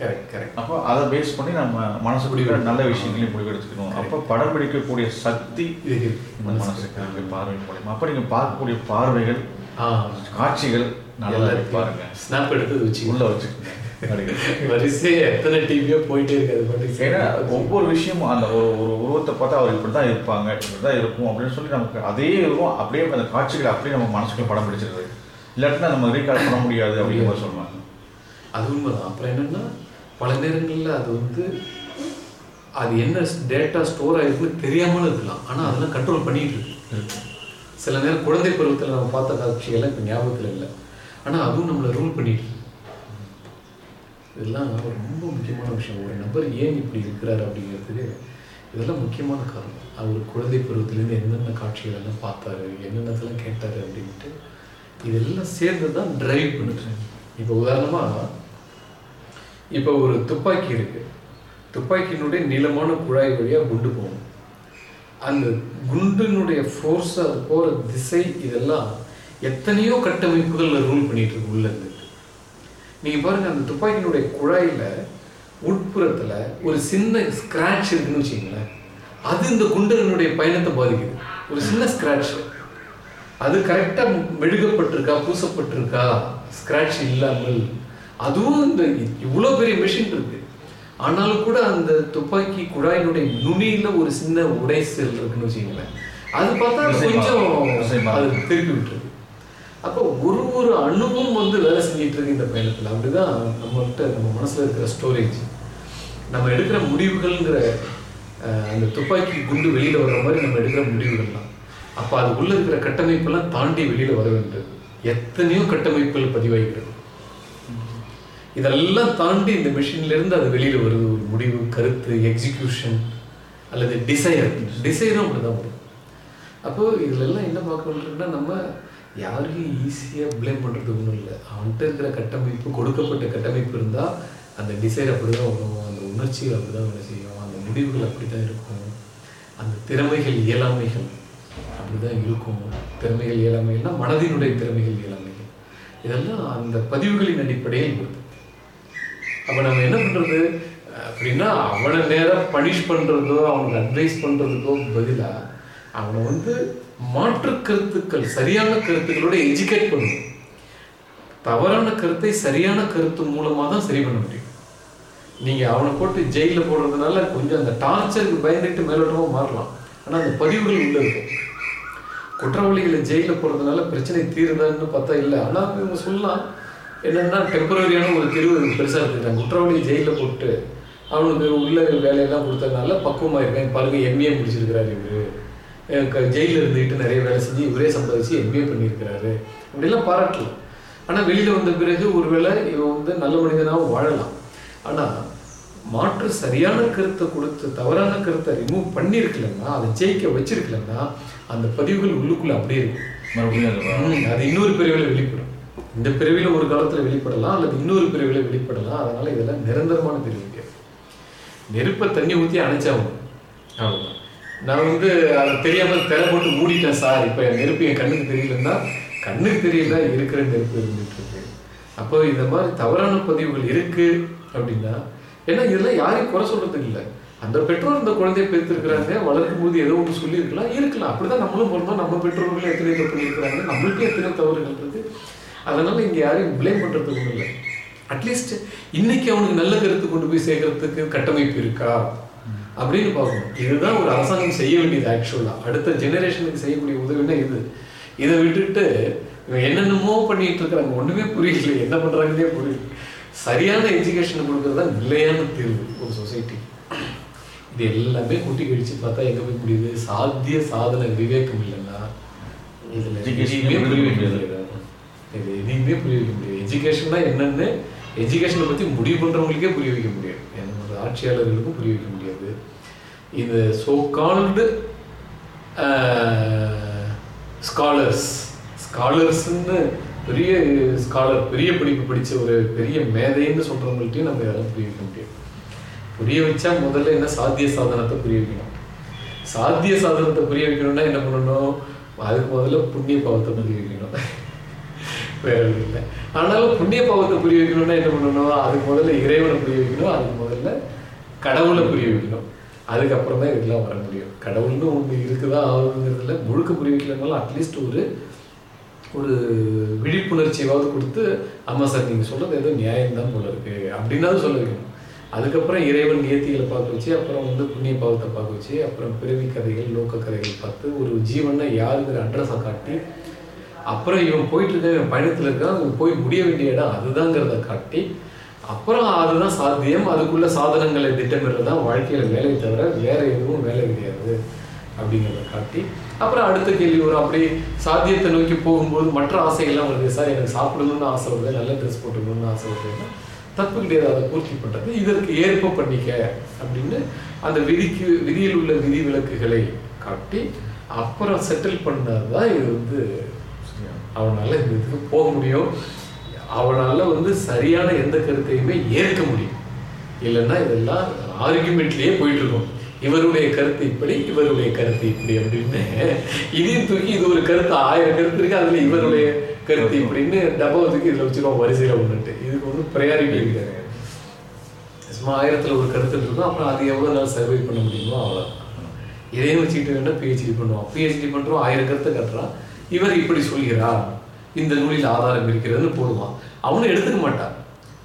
கரெக்ட் கரெக்ட் அப்போ அதை பேஸ் பண்ணி நம்ம மனசுக்குள்ள நல்ல விஷயங்களையும் முடிவெடுத்துக்கணும். அப்போ படம் பிடிக்கக்கூடிய சக்தி மனசுக்கு. பார்வை மூலியமா. அப்போ நீங்கள் பார்க்கக்கூடிய பார்வைகள் காட்சிகள் நல்லா இருக்கு. பாருங்க. ஸ்னாப் எடுத்து வச்சு உள்ள வச்சுக்கோங்க. அப்படிங்கிறது. வரிசை எத்தனை டிவியோ போயிட்டே இருக்காது பாட்டுக்கு ஏன்னா ஒவ்வொரு விஷயமும் அந்த ஒரு ஒரு உருவத்தை பார்த்தா அவர் இப்படி தான் இருப்பாங்க இப்படி தான் இருக்கும் அப்படின்னு சொல்லி நமக்கு அதே உருவம் அப்படியே அந்த காட்சிகள் அப்படியே நம்ம மனசுக்குள்ள படம் பிடிச்சிருது. இல்லாட்டினா நம்ம ரீகால் பண்ண முடியாது அப்படிங்கிற மாதிரி சொல்லுவாங்க. அது உண்மைதான். அப்புறம் என்னன்னா பல நேரங்கள்ல அது வந்து அது என்ன டேட்டா ஸ்டோர் ஆயிருக்குன்னு தெரியாமலும் இருக்கலாம். ஆனா அதெல்லாம் கண்ட்ரோல் பண்ணிட்டு இருக்கு. சில நேரம் குழந்தை பருவத்துல நம்ம பார்த்த காட்சிகள்லாம் இப்போ ஞாபகத்துல இல்லை. ஆனால் அதுவும் நம்மளை ரூல் பண்ணிடுது இதெல்லாம் ரொம்ப முக்கியமான விஷயம். ஒரு நபர் ஏன் இப்படி இருக்கிறார் அப்படிங்கிறதுக்கு இதெல்லாம் முக்கியமான காரணம். அவர் குழந்தை பருவத்திலேருந்து என்னென்ன காட்சிகள் எல்லாம் பார்த்தாரு என்னென்னதெல்லாம் கேட்டார் அப்படின்ட்டு இதெல்லாம் சேர்ந்து தான் டிரைவ் பண்ணுறேன் இப்போ உதாரணமாக இப்போ ஒரு துப்பாக்கி இருக்குது துப்பாக்கியினுடைய நீளமான குழாய் வழியாக குண்டு போகும். அந்த குண்டினுடைய ஃபோர்ஸ் அது திசை இதெல்லாம் எத்தனையோ கட்டமைப்புகள்ல ரூல் பண்ணிட்டு இருக்கு உள்ள இருந்து. நீங்க பாருங்க அந்த துப்பாக்கியினுடைய குழாயில உட்புறத்துல ஒரு சின்ன ஸ்கிராட்ச் இருக்குன்னு வச்சுக்கங்களேன். அது இந்த குண்டனுடைய பயணத்தை பாதிக்குது. ஒரு சின்ன ஸ்கிராட்ச் அது கரெக்டா மெழுகப்பட்டிருக்கா பூசப்பட்டிருக்கா? ஸ்கிராட்ச் இல்லாமல். அதுவும் இந்த இவ்வளோ பெரிய மெஷின் இருக்கு. ஆனாலும் கூட அந்த துப்பாக்கி குழாயினுடைய நுனியில ஒரு சின்ன உடைசல் இருக்குன்னு வச்சுக்கங்களேன். அது பார்த்தா. கொஞ்சம். அது திருப்பி விட்டுருது. அப்போ ஒரு ஒரு அணுவும் வந்து வேலை செஞ்சிட்டு இருக்கு இந்த பயணத்தில். அப்படிதான் நம்மகிட்ட நம்ம மனசுல இருக்கிற ஸ்டோரேஜ் நம்ம எடுக்கிற முடிவுகள்ங்கிற அந்த துப்பாக்கி குண்டு வெளியில வர்ற மாதிரி நம்ம எடுக்கிற முடிவுகள்லாம். அப்போ அது உள்ள இருக்கிற கட்டமைப்பெல்லாம் தாண்டி வெளியில வர வேண்டும். எத்தனையோ கட்டமைப்புகள் பதிவாகிறது இதெல்லாம் தாண்டி இந்த மிஷின்ல இருந்து அது வெளியில வருது. ஒரு முடிவு கருத்து எக்ஸிகியூஷன் அல்லது டிசைர் டிசைரும் அப்படிதான் வரும். அப்போ இதுல எல்லாம் என்ன பார்க்கணும்னா நம்ம யாரையும் ஈஸியாக பிளேம் பண்ணுறது ஒன்றும் இல்லை. அவன்கிட்ட இருக்கிற கட்டமைப்பு கொடுக்கப்பட்ட கட்டமைப்பு இருந்தால் அந்த டிசைர் அப்படி தான் வரும். அந்த உணர்ச்சிகள் அப்படி தான் வேலை செய்யும். அந்த முடிவுகள் அப்படி தான் இருக்கும். அந்த திறமைகள் இயலாமைகள் அப்படி தான் இருக்கும். திறமைகள் இயலாமைகள்னா மனதினுடைய திறமைகள் இயலாமைகள். இதெல்லாம் அந்த பதிவுகளின் அடிப்படையில் வருது அப்போ நம்ம என்ன பண்ணுறது அப்படின்னா அவனை நேராக பனிஷ் பண்ணுறதோ அவனுக்கு அட்வைஸ் பண்ணுறதுக்கோ பதிலாக அவனை வந்து மாற்று கருத்துக்கள் சரியான கருத்துக்களோட எஜுகேட் பண்ணணும் தவறான கருத்தை சரியான கருத்து மூலமாக தான் சரி பண்ண முடியும். நீங்கள் அவனை போட்டு ஜெயிலில் போடுறதுனால கொஞ்சம் அந்த டார்ச்சருக்கு பயந்துட்டு மேலோட்டமாக மாறலாம். ஆனால் அந்த பதிவுகள் உள்ள இருக்கும். குற்றவாளிகளை ஜெயிலில் போடுறதுனால பிரச்சனை தீருதான்னு பார்த்தா இல்லை. ஆனால் இவங்க சொல்லலாம். என்னன்னா டெம்பரரியான ஒரு தீர்வு பெருசாக இருந்துட்டாங்க குற்றவாளியை ஜெயிலில் போட்டு அவனுக்கு உள்ள வேலையெல்லாம் கொடுத்ததுனால பக்குவமாக இருக்கேன் பாருங்க எம்ஏ முடிச்சிருக்கிறாரு இவரு. ஜெயிலில் இருந்துக்கிட்டு நிறைய வேலை செஞ்சு இவரே சம்பாதிச்சு எம்ஏ பண்ணியிருக்கிறாரு. அப்படிலாம் பாராட்டலாம். ஆனால் வெளியில் வந்த பிறகு ஒருவேளை இவன் வந்து நல்ல மனிதனாகவும் வாழலாம். ஆனால் மாற்று சரியான கருத்தை கொடுத்து தவறான கருத்தை ரிமூவ் பண்ணியிருக்கலன்னா அதை ஜெயிக்க வச்சிருக்கலன்னா அந்த பதிவுகள் உள்ளுக்குள்ள அப்படியே இருக்கும். மறுபடியும் அது இன்னொரு பிரிவில் வெளிப்படும். இந்த பிறவியில் ஒரு காலத்தில் வெளிப்படலாம் அல்லது இன்னொரு பிறவியில் வெளிப்படலாம். அதனால இதெல்லாம் நிரந்தரமான கிடையாது நெருப்பை தண்ணி ஊற்றி அணைச்சாகும் அவ்வளோதான் நான் வந்து அதை தெரியாமல் திரை போட்டு மூடிட்டேன் சார் இப்போ என் நெருப்பு என் கண்ணுக்கு தெரியலன்னா கண்ணுக்கு தெரியல இருக்கிற நெருப்பு இருந்துட்டு இருக்கு. அப்போ இந்த மாதிரி தவறான பதிவுகள் இருக்கு அப்படின்னா ஏன்னா இதெல்லாம் யாரையும் குறை சொல்றதுக்கு இல்லை. அந்த பெற்றோர் இந்த குழந்தைய பெற்றிருக்கிறாங்க வளர்க்கும் போது ஏதோ ஒன்று சொல்லியிருக்கலாம் இருக்கலாம். அப்படிதான் நம்மளும் பிறந்தோம் நம்ம பெற்றோர்களும் எத்தனை தப்பு பண்ணியிருக்கிறாங்க நம்மளுக்கே எத்தனை தவறுகள் இருக்கு. அதனால இங்க யாரையும் பிளேம் பண்றதுக்கு ஒன்றும் இல்லை. அட்லீஸ்ட் இன்னைக்கு அவனுக்கு நல்ல கருத்து கொண்டு போய் சேர்க்கறதுக்கு கட்டமைப்பு இருக்கா? அப்படின்னு பார்க்கணும். இதுதான் ஒரு அரசாங்கம் செய்ய வேண்டியது ஆக்சுவலா அடுத்த ஜெனரேஷனுக்கு செய்யக்கூடிய உதவினா இது. இதை விட்டுட்டு என்னென்னமோ பண்ணிட்டு இருக்கிறாங்க ஒண்ணுமே புரியல என்ன பண்றாங்கன்னே புரியல. சரியான எஜுகேஷன் கொடுக்கறது தான் நிலையான தீர்வு ஒரு சொசைட்டி இது எல்லாமே கூட்டி கழிச்சு பார்த்தா எங்க போய் முடியுது? சாத்திய சாதன விவேகம் இல்லைன்னா இதுல எதையுமே புரிய வைக்க முடியாது. இது எதையுமே புரிய வைக்க முடியாது. எஜுகேஷன்னா என்னன்னு எஜுகேஷனை பத்தி முடிவு பண்றவங்களுக்கே புரிய வைக்க முடியாது. என்னோட ஆட்சியாளர்களுக்கும் புரிய வைக்க முடியாது. இது சோ கால்டு ஸ்காலர்ஸ் ஸ்காலர்ஸ்ன்னு பெரிய ஸ்காலர் பெரிய படிப்பு படித்த ஒரு பெரிய மேதைன்னு சொல்கிறவங்கள்ட்டையும் நம்ம இதெல்லாம் புரிய வைக்க முடியும் புரிய வச்சா முதல்ல என்ன சாத்திய சாதனத்தை புரிய வைக்கணும். சாத்திய சாதனத்தை புரிய வைக்கணும்னா என்ன பண்ணணும்? அதுக்கு முதல்ல புண்ணிய பாவத்தை புரிய வைக்கணும். வேற இல்லை. ஆனாலும் புண்ணிய பாவத்தை புரிய வைக்கணும்னா என்ன பண்ணணும்? அதுக்கு முதல்ல இறைவனை புரிய வைக்கணும். அதுக்கு முதல்ல கடவுளை புரிய வைக்கணும். அதுக்கப்புறம் தான் இதுக்கெல்லாம் வர முடியும். கடவுள்னு ஒன்று இருக்குதா ஆகுதுங்கிறதுல முழுக்க புரியவிக்கலனாலும் அட்லீஸ்ட் ஒரு ஒரு விழிப்புணர்ச்சியாவது கொடுத்து ஆமாம் சார் நீங்கள் சொல்கிறது ஏதோ நியாயம்தான் போல இருக்கு. அப்படின்னாவது சொல்ல வைக்கணும். அதுக்கப்புறம் இறைவன் நியத்திகளை பார்க்க வச்சு அப்புறம் வந்து புண்ணிய பாவத்தை பார்க்க வச்சு அப்புறம் பிறவி கதைகள் லோக்க கதைகள் பார்த்து ஒரு ஜீவனை யாருங்கிற அட்ரஸை காட்டி அப்புறம் இவன் போயிட்டு இருக்க பயணத்தில் இருக்கான் போய் முடிய வேண்டிய இடம் அதுதாங்கிறத காட்டி அப்புறம் அதுதான் சாத்தியம். அதுக்குள்ள சாதனங்களை திட்டமிடுறது தான் வாழ்க்கையில் வேலை தவிர வேற எதுவும் வேலை கிடையாது அப்படிங்கிறத காட்டி அப்புறம் அடுத்த கேள்வி வரும். அப்படி சாத்தியத்தை நோக்கி போகும்போது மற்ற ஆசைகள்லாம் வருது சார் எனக்கு சாப்பிடணும்னு ஆசை வருது நல்ல ட்ரெஸ் போட்டுக்கணும்னு ஆசை வருதுன்னா தப்பு கிடையாது அதை பூர்த்தி பண்ணுறது இதற்கு ஏற்ப பண்ணிக்க அப்படின்னு அந்த விதிக்கு விதியில் உள்ள விதி விலக்குகளை காட்டி அப்புறம் செட்டில் பண்ணதுதான் இது வந்து அவனால இந்த இதுக்கு போக முடியும். அவனால வந்து சரியான எந்த கருத்தையுமே ஏற்க முடியும். இல்லைன்னா இதெல்லாம் ஆர்குமெண்ட்லயே போயிட்டு இருக்கும் இவருடைய கருத்து இப்படி இவருடைய கருத்து இப்படி அப்படின்னு. இதையும் தூக்கி இது ஒரு கருத்து ஆயிரம் கருத்து இருக்கு அதுல இவருடைய கருத்து இப்படின்னு டபாவதுக்கு இதுல வச்சிருக்கோம் வரிசையில ஒண்ணுட்டு இதுக்கு ஒன்றும் ப்ரையாரிட்டி கிடையாது. சும்மா ஆயிரத்துல ஒரு கருத்து இருக்கும் அப்புறம் அது எவ்வளவு நாள் சர்வை பண்ண முடியுமோ அவ்வளவுதான். இதையும் வச்சுக்கிட்டு வேணா பிஹெச்டி பண்ணுவோம். பிஹெச்டி பண்றோம் ஆயிரம் கருத்தை கட்டுறான். இவர் இப்படி சொல்கிறார். இந்த நூலில் ஆதாரம் இருக்கிறதுன்னு போடுவான். அவனும் எடுத்துக்க மாட்டான்.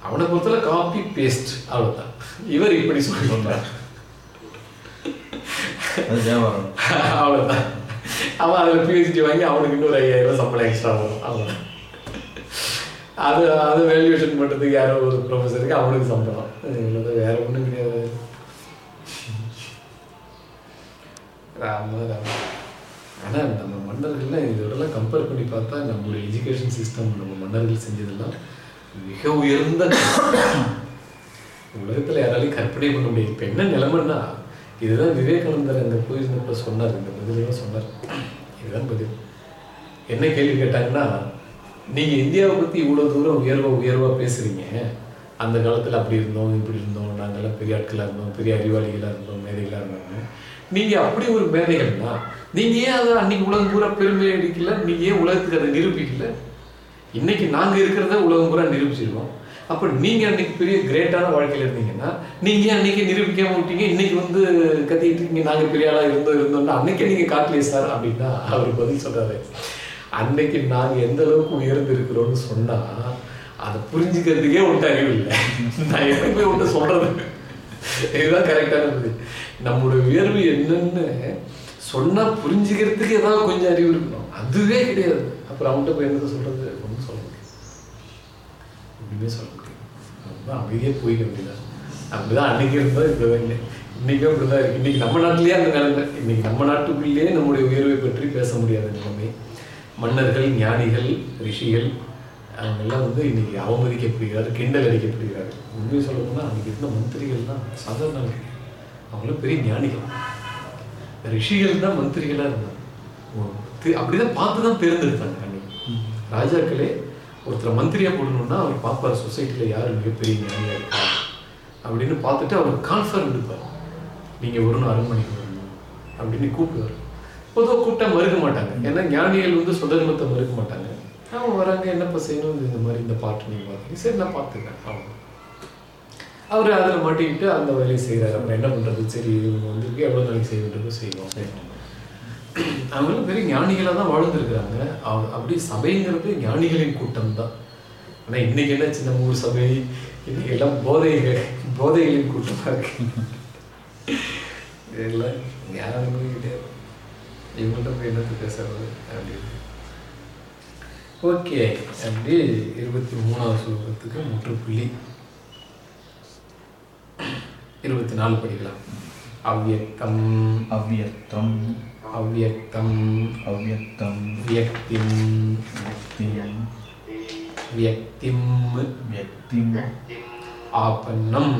அவனை பொறுத்தல காப்பி பேஸ்ட் அவ்வளவுதான். இவர் இப்படி அது வியாபாரம் அவ்வளவுதான். அவன் அதுல பிஹெச்டி வாங்கி அவனுக்கு இன்னொரு ஐயாயிரம் ரூபாய் சம்பளம் எக்ஸ்ட்ரா வரும். அவ்வளவுதான். அது அது வேல்யூவேஷன் பண்றதுக்கு யாரோ ஒரு ப்ரொஃபஸருக்கு அவனுக்கு சம்பளம். வேற ஒண்ணும் கிடையாது. ராம ராம. ஆனால் நம்ம மன்னர்கள்லாம் இதோடலாம் கம்பேர் பண்ணி பார்த்தா நம்மளுடைய எஜுகேஷன் சிஸ்டம் நம்ம மன்னர்கள் செஞ்சதெல்லாம் மிக உயர்ந்த உலகத்தில் யாராலையும் கற்பனை பண்ண முடியாது. இப்போ என்ன நிலைமைன்னா இதுதான் விவேகானந்தர் அந்த போயிருந்தப்ப சொன்னார். இந்த பதிலாம் சொன்னார். இதுதான் பதில். என்ன கேள்வி கேட்டாங்கன்னா நீங்கள் இந்தியாவை பற்றி இவ்வளோ தூரம் உயர்வாக உயர்வாக பேசுகிறீங்க அந்த காலத்தில் அப்படி இருந்தோம் இப்படி இருந்தோம். நாங்கள்லாம் பெரிய ஆட்களாக இருந்தோம் பெரிய அறிவாளிகளாக இருந்தோம் மேதைகளாக இருந்தோம். நீங்க அப்படி ஒரு மேதைகள்னா நீங்க ஏன் அதை அன்னைக்கு உலகம் பூரா பெருமை அடிக்கல நீங்க ஏன் உலகத்துக்கு அதை நிரூபிக்கல? இன்னைக்கு நாங்க இருக்கிறத உலகம் பூரா நிரூபிச்சிருக்கோம். அப்ப நீங்க அன்னைக்கு பெரிய கிரேட்டான வாழ்க்கையில இருந்தீங்கன்னா நீங்க ஏன் அன்னைக்கு நிரூபிக்காம விட்டீங்க? இன்னைக்கு வந்து கத்திக்கிட்டு இருக்கீங்க நாங்க பெரிய ஆளா இருந்தோம் இருந்தோம்னா அன்னைக்கே நீங்க காட்டலையே சார் அப்படின்னா அவர் பதில் சொல்றாரு. அன்னைக்கு நாங்க எந்த அளவுக்கு உயர்ந்து இருக்கிறோம்னு சொன்னா அதை புரிஞ்சுக்கிறதுக்கே ஒன்ட்டு அறிவு இல்லை. நான் எப்படி போய் ஒன்று சொல்றது? இதுதான் கரெக்டான பதில். நம்மளோட உயர்வு என்னன்னு சொன்னா புரிஞ்சுக்கிறதுக்கு ஏதாவது கொஞ்சம் அறிவு இருக்கணும். அதுவே கிடையாது. அப்புறம் அவன்கிட்ட போய் என்ன சொல்றது? ஒன்றும் சொல்ல முடியாது. ஒன்றுமே சொல்ல முடியாது. ரொம்ப அமைதியே போய்க்க வேண்டியதான் அப்படிதான் அன்னைக்கு இருந்தோம் இப்பதான் இல்லை. இன்னைக்கும் அப்படிதான் இருக்கு. இன்னைக்கு நம்ம நாட்டிலேயே அந்த நிலைமை. இன்னைக்கு நம்ம நாட்டுக்குள்ளேயே நம்முடைய உயர்வை பற்றி பேச முடியாத நிலைமை. மன்னர்கள் ஞானிகள் ரிஷிகள் அவங்க எல்லாம் வந்து இன்னைக்கு அவமதிக்கப்படுகிறார் கிண்டல் அடிக்கப்படுகிறார் உண்மையை சொல்லணும்னா போனா அன்னைக்கு இருந்த மந்திரிகள்லாம் சாதாரண அவங்களாம் பெரிய ஞானிகள். ரிஷிகள் தான் மந்திரிகளா இருந்தாங்க. அப்படிதான் பார்த்து தான் தேர்ந்தெடுத்தாங்க அன்னைக்கு. ராஜாக்களே ஒருத்தரை மந்திரியா போடணும்னா அவர் பார்ப்பார் சொசைட்டியில் யார் மிகப்பெரிய ஞானியா இருக்கா அப்படின்னு பார்த்துட்டு அவர் கான்ஃபர் எடுப்பார் நீங்க ஒரு நாள் அரண்மனைக்கு வரணும் அப்படின்னு கூப்பிடுவார். பொதுவாக கூப்பிட்டா மறுக்க மாட்டாங்க. ஏன்னா ஞானிகள் வந்து சுதந்திரத்தை மறுக்க மாட்டாங்க. அவங்க வராங்க என்னப்பா செய்யணும்? இந்த மாதிரி இந்த பாட்டு நீங்க பார்த்தீங்க சரி நான் பார்த்துக்கிறேன். அவங்க அவர் அதில் மாட்டிக்கிட்டு அந்த வேலையை செய்கிறார் அப்புறம் என்ன பண்ணுறது சரி இவங்க வந்திருக்கு எவ்வளோ நாளைக்கு செய்ய வேண்டியதோ செய்வோம். அவங்களும் பெரிய ஞானிகளாக தான் வாழ்ந்துருக்குறாங்க. அவ- அப்படி சபைங்கிறது ஞானிகளின் கூட்டம் தான். ஆனால் இன்றைக்கி என்ன சின்ன ஊர் சபை? இன்றைக்கி எல்லாம் போதைகள் போதைகளின் கூட்டமாக இருக்கு. இதெல்லாம் ஞானமே கிடையாது. இவங்கள்ட்ட போய் என்னத்து பேசுறது அப்படின்னு. ஓகே அப்படி இருபத்தி மூணாவது சுலோகத்துக்கு முற்றுப்புள்ளி. இருபத்தி நாலு படிக்கலாம். அவ்யக்தம் அவ்யக்தம் அவ்யக்தம் அவ்யக்தம் வியக்திம். வியக்தியம் வியக்திம். வியக்திம். ஆபன்னம்.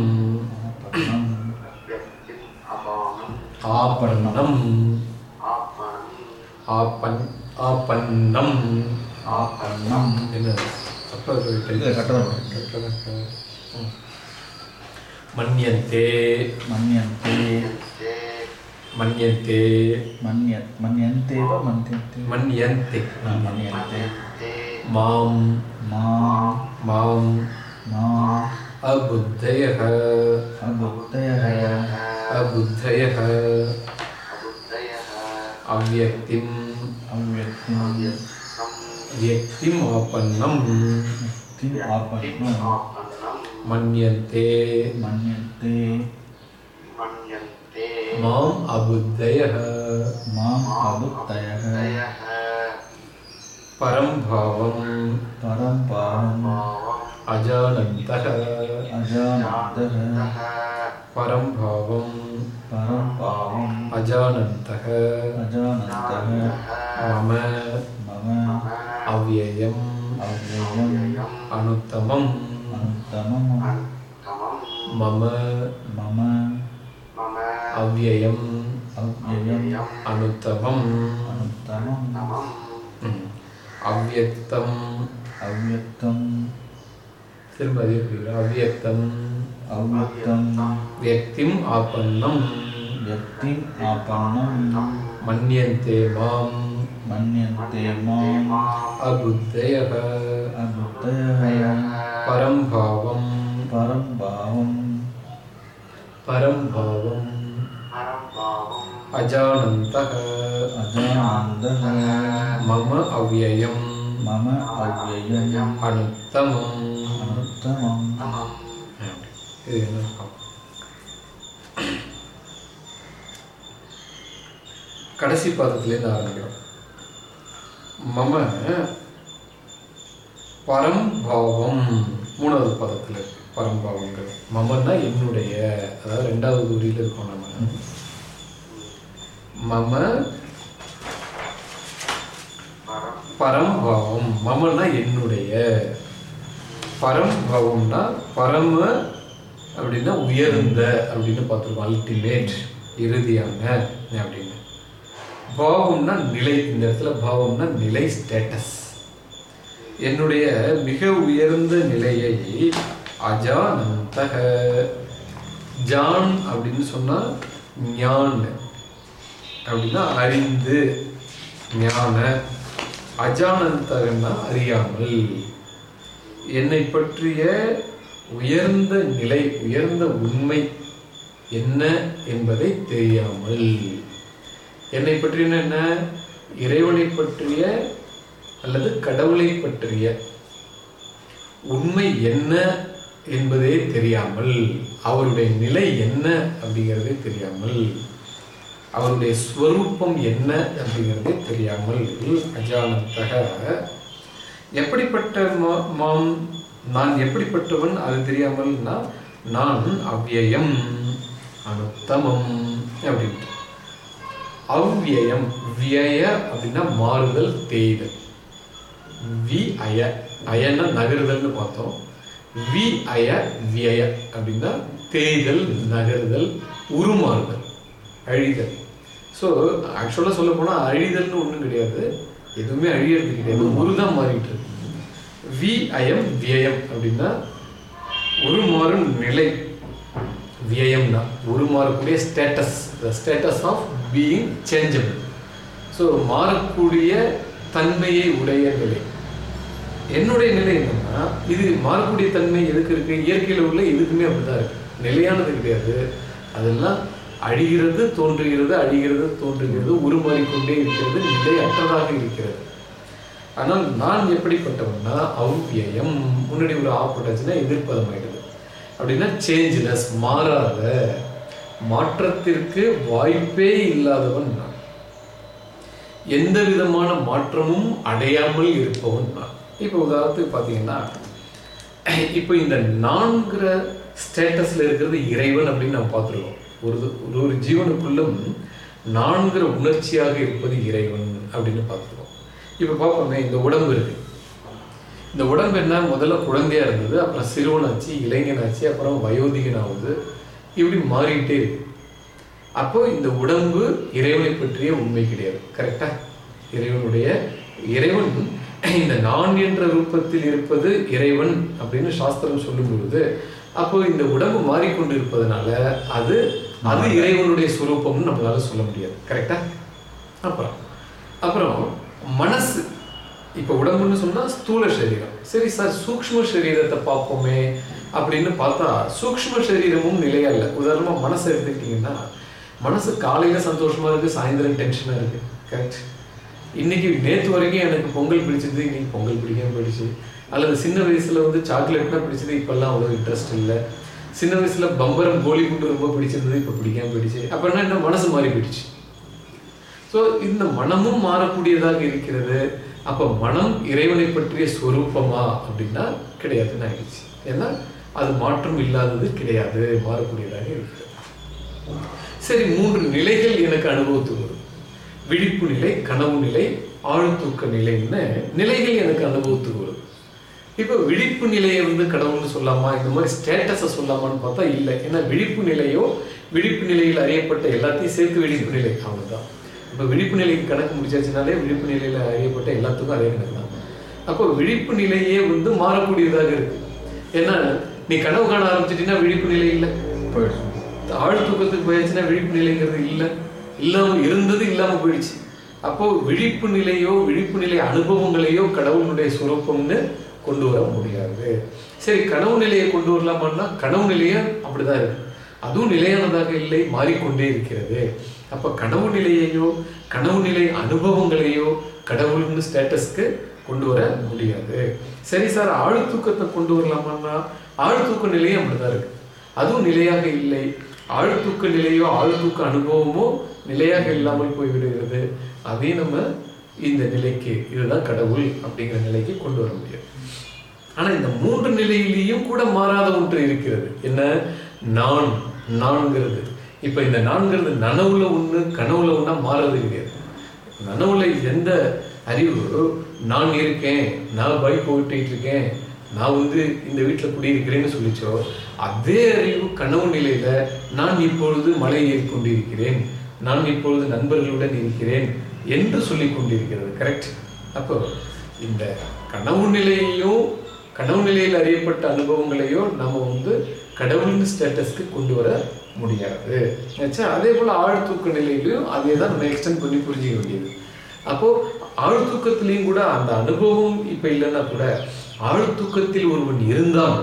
ஆபரணம் ஆபன்னம். ஆபன் ஆபன்னம். ஆபரணம் என்ன தப்பா இது இருக்கு கட்டதம் மன்யந்தே மன்யந்தே மன்யந்தே மன்ய மன்யந்தே வா மன்யந்தே மன்யந்தே ஆ, மன்யந்தே மாம் மாம் மாம் மாம் அபுத்தயः அபுத்தயः அபுத்தயः அவ்யக்திம் அவ்யக்திம் வியக்திம் ஆபன்னம் ஆபரணம் மன்யந்தே மன்யந்தே மாம் அபுத்தயः மாம் அபுத்தயः பரம் பாவம் பரம் பாவம் அஜானந்தः அஜானந்தः பரம் பாவம் பரம் பாவம் அஜானந்தः அஜானந்தः மம மம அவ்யயம் அவ்யயம் அனுத்தமம் அனுத்தமம் மம மம அவ்யயம் அவ்யயம் அனுத்தமம் அனுத்தமம் ம். அவ்யக்தம் அவ்யக்தம் திரும்ப அதே புரியுது அவ்யக்தம் அவ்யக்தம் வியக்திம் ஆபன்னம் வியக்திம் ஆபரணம் மன்யந்தே மாம் மன்யந்தே மாம் அபுத்தயः அபுத்தயः பரம் பாவம் பரம் பாவம் பரம் பாவம் அஜானந்தः அஜானந்தः மம அவ்யயம் மம அவ்யயம் அனுத்தமம் அனுத்தமம் இது என்ன பார்ப்போம். கடைசி பாதத்திலேருந்து ஆரம்பிக்கிறோம் மம பரம்பாவம் மூணாவது பதத்தில் இருக்கு பரம்பாவங்கள் மமன்னா என்னுடைய. அதாவது ரெண்டாவது உரியில் இருக்கோம் நம்ம. மம பரம்பாவம் மமன்னா என்னுடைய. பரம்பாவம்னா பரம அப்படின்னா உயர்ந்த அப்படின்னு பார்த்துருக்கோம். அல்டிமேட் இறுதியான அப்படின்னு. பாவம்னா நிலை. இந்த இடத்துல பாவம்னா நிலை ஸ்டேட்டஸ் என்னுடைய மிக உயர்ந்த நிலையை அஜானந்தக. ஜான் அப்படின்னு சொன்னால் ஞான். அப்படின்னா அறிந்து ஞான. அஜானந்தகன்னா அறியாமல். என்னை பற்றிய உயர்ந்த நிலை உயர்ந்த உண்மை என்ன என்பதை தெரியாமல். என்னை பற்றின என்ன? இறைவனை பற்றிய அல்லது கடவுளை பற்றிய உண்மை என்ன என்பதே தெரியாமல் அவருடைய நிலை என்ன அப்படிங்கிறதே தெரியாமல் அவருடைய ஸ்வரூபம் என்ன அப்படிங்கிறதே தெரியாமல் அஜானத்தக எப்படிப்பட்ட மா- மாம் நான் எப்படிப்பட்டவன் அது தெரியாமல்னா நான் அவ்யயம் அனுத்தமம் அப்படின்ட்டு. அவ்வியம் வியய அப்படின்னா மாறுதல் தேய்தல். வி அய அயன்னா நகருதல்னு பார்த்தோம். வி அய வியய அப்படின்னா தேய்தல் நகருதல் உருமாறுதல் அழிதல். ஸோ ஆக்சுவலாக சொல்ல போனால் அழிதல்னு ஒன்றும் கிடையாது. எதுவுமே அழியறது கிடையாது. உருதான் மாறிட்டு இருக்கு. வி அயம் வியம் அப்படின்னா உருமாறும் நிலை. வியம்னா உருமாறக்கூடிய status the status of being changeable so மாறக்கூடிய தன்மையை உடைய நிலை. என்னுடைய நிலை என்னன்னா இது மாறக்கூடிய தன்மை எதுக்கு இருக்கு? இயற்கையில் உள்ள எதுக்குமே அப்படிதான் இருக்கு. நிலையானது கிடையாது. அதெல்லாம் அழிகிறது தோன்றுகிறது அழிகிறது தோன்றுகிறது உருமாறிக்கொண்டே இருக்கிறது நிலையற்றதாக இருக்கிறது. ஆனால் நான் எப்படிப்பட்டவன்னா அவ்வியம் முன்னாடி ஒரு ஆப்பட்டாச்சுன்னா எதிர்ப்பதம் ஆயிடுது அப்படின்னா சேஞ்ச்லெஸ் மாறாத மாற்றத்திற்கு வாய்ப்பே இல்லாதவன் நான். எந்த விதமான மாற்றமும் அடையாமல் இருப்பவன் நான். இப்போ உதாரணத்துக்கு பார்த்தீங்கன்னா இப்போ இந்த நான்கிற ஸ்டேட்டஸில் இருக்கிறது இறைவன் அப்படின்னு நம்ம பார்த்துருக்கோம். ஒரு ஒரு ஒரு ஜீவனுக்குள்ளும் நான்கிற உணர்ச்சியாக இருப்பது இறைவன் அப்படின்னு பார்த்துருக்கோம். இப்போ பார்ப்போமே இந்த உடம்பு இருக்கு. இந்த உடம்பு என்ன? முதல்ல குழந்தையா இருந்தது அப்புறம் சிறுவனாச்சு இளைஞனாச்சு அப்புறம் வயோதிகன் ஆகுது இப்படி மாறிக்கிட்டே இருக்கு. அப்போ இந்த உடம்பு இறைவனை பற்றிய உண்மை கிடையாது. கரெக்டா இறைவனுடைய இறைவன் இந்த நான் என்ற ரூபத்தில் இருப்பது இறைவன் அப்படின்னு சாஸ்திரம் சொல்லும் பொழுது அப்போ இந்த உடம்பு மாறிக்கொண்டு இருப்பதனால அது அது இறைவனுடைய சுரூபம்னு நம்மளால சொல்ல முடியாது. கரெக்டா அப்புறம் அப்புறம் மனசு. இப்போ உடம்புன்னு சொன்னா ஸ்தூல சரீரம். சரி சார் சூக்ஷ்ம சரீரத்தை பார்ப்போமே. அப்படின்னு பார்த்தா சூக்ஷ்ம சரீரமும் நிலையல்ல. இல்லை உதாரணமா மனசை எடுத்துக்கிட்டீங்கன்னா மனசு காலையில சந்தோஷமா இருக்கு சாயந்தரம் டென்ஷனா இருக்கு. கரெக்ட் இன்னைக்கு நேற்று வரைக்கும் எனக்கு பொங்கல் பிடிச்சது இன்னைக்கு பொங்கல் பிடிக்காம போயிடுச்சு. அல்லது சின்ன வயசுல வந்து சாக்லேட்னா பிடிச்சது இப்பெல்லாம் அவ்வளோ இன்ட்ரெஸ்ட் இல்லை. சின்ன வயசுல பம்பரம் கோழி குண்டு ரொம்ப பிடிச்சிருந்தது இப்போ பிடிக்காம போயிடுச்சு. அப்படின்னா என்ன மனசு மாறி போயிடுச்சு. ஸோ இந்த மனமும் மாறக்கூடியதாக இருக்கிறது. அப்போ மனம் இறைவனை பற்றிய ஸ்வரூபமா அப்படின்னா கிடையாதுன்னு ஆயிடுச்சு. ஏன்னா அது மாற்றம் இல்லாதது கிடையாது மாறக்கூடியதாக இருக்குது சரி மூன்று நிலைகள் எனக்கு அனுபவத்துக்கு வரும். விழிப்பு நிலை கனவு நிலை ஆழ்தூக்க நிலைன்னு நிலைகள் எனக்கு அனுபவத்துக்கு வரும். இப்போ விழிப்பு நிலையை வந்து கடவுள்னு சொல்லாமா? இந்த மாதிரி ஸ்டேட்டஸை சொல்லாமான்னு பார்த்தா இல்லை. ஏன்னா விழிப்பு நிலையோ விழிப்பு நிலையில் அறியப்பட்ட எல்லாத்தையும் சேர்த்து விழிப்பு நிலை. தான் இப்போ விழிப்பு நிலைக்கு கணக்கு முடிச்சாச்சுனாலே விழிப்பு நிலையில் அறியப்பட்ட எல்லாத்துக்கும் அதே கணக்கு தான். அப்போ விழிப்பு நிலையே வந்து மாறக்கூடியதாக இருக்குது ஏன்னா நீ கனவு காண ஆரம்பிச்சிட்டீங்கன்னா விழிப்பு நிலை இல்லை. போயிடுச்சு. ஆழ் தூக்கத்துக்கு போயாச்சுன்னா விழிப்பு நிலைங்கிறது இல்லை. இல்லாம இருந்தது இல்லாம போயிடுச்சு. அப்போ விழிப்பு நிலையோ விழிப்பு நிலை அனுபவங்களையோ கடவுளுடைய சுரூபம்னு கொண்டு வர முடியாது. சரி கனவு நிலையை கொண்டு வரலாமான்னா கனவு நிலையே அப்படிதான் இருக்கு. அதுவும் நிலையானதாக இல்லை மாறிக்கொண்டே இருக்கிறது. அப்ப கனவு நிலையையோ கனவு நிலை அனுபவங்களையோ கடவுள்னு ஸ்டேட்டஸ்க்கு கொண்டு வர முடியாது. சரி சார் ஆழ்தூக்கத்தை கொண்டு வரலாமான்னா ஆழ்தூக்க நிலையும் அப்படிதான் இருக்கு. அதுவும் நிலையாக இல்லை. ஆழ்தூக்க நிலையோ ஆழ்தூக்க அனுபவமோ நிலையாக இல்லாமல் போய்விடுகிறது. அதே நம்ம இந்த நிலைக்கு இதுதான் கடவுள் அப்படிங்கிற நிலைக்கு கொண்டு வர முடியும். ஆனா இந்த மூன்று நிலையிலேயும் கூட மாறாத ஒன்று இருக்கிறது. என்ன? நான் நான்கிறது. இப்ப இந்த நான்கிறது நனவுல ஒண்ணு கனவுல ஒண்ணா மாறது கிடையாது. நனவுல எந்த அறிவு நான் இருக்கேன் நான் பைக் ஓட்டிட்டு இருக்கேன் நான் வந்து இந்த வீட்டில் குடியிருக்கிறேன்னு சொல்லிச்சோ அதே அறிவு கனவு நிலையில நான் இப்பொழுது மலை ஏறி கொண்டிருக்கிறேன் நான் இப்பொழுது நண்பர்களுடன் இருக்கிறேன் என்று சொல்லி கொண்டிருக்கிறது. கரெக்ட் அப்போ இந்த கனவு நிலையையும் கனவு நிலையில் அறியப்பட்ட அனுபவங்களையும் நம்ம வந்து கடவுளின் ஸ்டேட்டஸ்க்கு கொண்டு வர முடியாது. அதே போல் ஆழ்தூக்க நிலையிலையும் அதே தான் நம்ம எக்ஸ்டெண்ட் பண்ணி புரிஞ்சிக்க வேண்டியது. அப்போ ஆழ்தூக்கத்திலையும் கூட அந்த அனுபவம் இப்போ இல்லைன்னா கூட ஆழ்தூக்கத்தில் ஒருவன் இருந்தான்.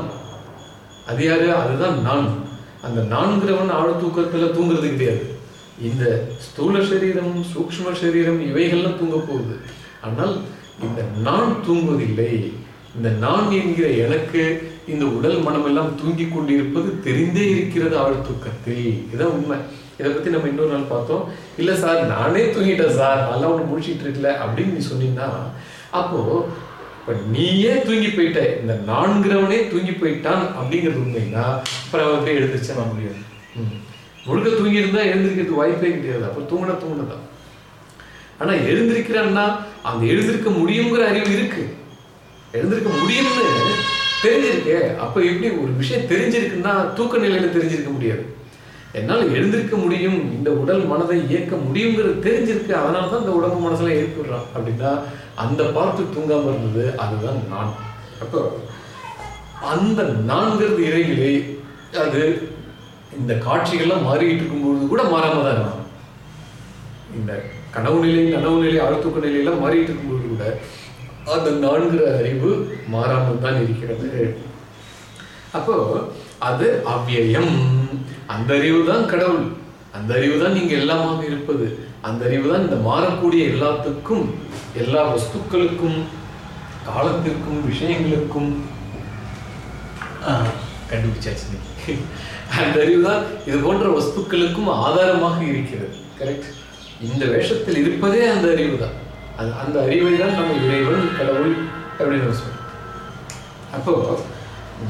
அது யாரு? அதுதான் நான். அந்த நான்கிறவன் ஆழ்த்தூக்கத்தில் தூங்குறது கிடையாது. இந்த ஸ்தூல சரீரம் சூக்ஷ்ம சரீரம் இவைகள்லாம் தூங்க போகுது. ஆனால் இந்த நான் தூங்குவதில்லை. இந்த நான் என்கிற எனக்கு இந்த உடல் மனமெல்லாம் தூங்கி கொண்டிருப்பது தெரிந்தே இருக்கிறது ஆழ்தூக்கத்தில். இதுதான் உண்மை. இதை பத்தி நம்ம இன்னொரு நாள் பார்த்தோம். இல்ல சார் நானே தூங்கிட்டேன் சார். நல்லா ஒண்ணு முடிச்சிட்டு இருக்கல அப்படின்னு நீ சொன்னீங்கன்னா அப்போ இப்போ நீயே தூங்கி போயிட்ட. இந்த நான்கிறவனே தூங்கி போயிட்டான் அப்படிங்கிறது உண்மைன்னா அப்புறம் அவன் போய் எழுந்திரிச்சா முடியாது ம். முழுக்க தூங்கியிருந்தா எழுந்திருக்கிறது எழுந்திருக்கிறதுக்கு வாய்ப்பே கிடையாது. அப்புறம் தூங்கினா தூங்கினதான். ஆனா எழுந்திருக்கிறான்னா அந்த எழுந்திருக்க முடியுங்கிற அறிவு இருக்கு. எழுந்திருக்க முடியும்னு தெரிஞ்சிருக்கே. அப்ப எப்படி ஒரு விஷயம் தெரிஞ்சிருக்குன்னா தூக்க நிலையில தெரிஞ்சிருக்க முடியாது. என்னால் எழுந்திருக்க முடியும் இந்த உடல் மனதை இயக்க முடியுங்கிறது தெரிஞ்சிருக்கு அதனால தான் இந்த உடம்பு மனசில் ஏற்படுறான் அப்படின்னா அந்த பார்த்து தூங்காமல் இருந்தது அதுதான் நான். அப்போ அந்த நான்கிறது இறையிலே அது இந்த காட்சிகள்லாம் மாறிக்கிட்டு இருக்கும்போது கூட மாறாம தான் இருக்கும் இந்த கனவு நிலை நனவு நிலை ஆழ்த்துக்க நிலையெல்லாம் மாறிட்டு இருக்கும்போது கூட அந்த நான்கிற அறிவு மாறாமல் தான் இருக்கிறது. அப்போ அது அவ்வியம் அந்த அறிவு தான் கடவுள். அந்த அறிவு தான் நீங்க எல்லாமாக இருப்பது. அந்த அறிவு தான் இந்த மாறக்கூடிய எல்லாத்துக்கும் எல்லா வஸ்துக்களுக்கும் காலத்திற்கும் விஷயங்களுக்கும். கண்டுபிடிச்சாச்சு அந்த அறிவு தான் இது போன்ற வஸ்துக்களுக்கும் ஆதாரமாக இருக்கிறது. கரெக்ட் இந்த வேஷத்தில் இருப்பதே அந்த அறிவு தான் அது அந்த அறிவை தான் நம்ம இறைவன் கடவுள் அப்படின்னு சொல்றோம். அப்போ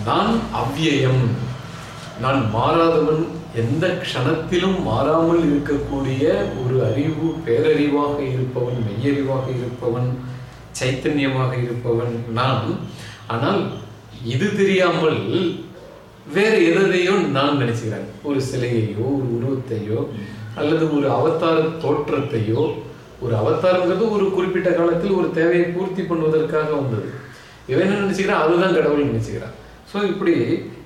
நான் அவ்யயம் நான் மாறாதவன் எந்த க்ஷணத்திலும் மாறாமல் இருக்கக்கூடிய ஒரு அறிவு பேரறிவாக இருப்பவன் மெய்யறிவாக இருப்பவன் சைத்தன்யமாக இருப்பவன் நான். ஆனால் இது தெரியாமல் வேற எதையோ நான் நினைச்சுக்கிறேன். ஒரு சிலையையோ ஒரு உருவத்தையோ அல்லது ஒரு அவதார தோற்றத்தையோ. ஒரு அவதாரங்கிறது ஒரு குறிப்பிட்ட காலத்தில் ஒரு தேவையை பூர்த்தி பண்ணுவதற்காக வந்தது. இவன் என்ன நினைச்சுக்கிறான்? அதுதான் கடவுள் நினைச்சுக்கிறான். ஸோ இப்படி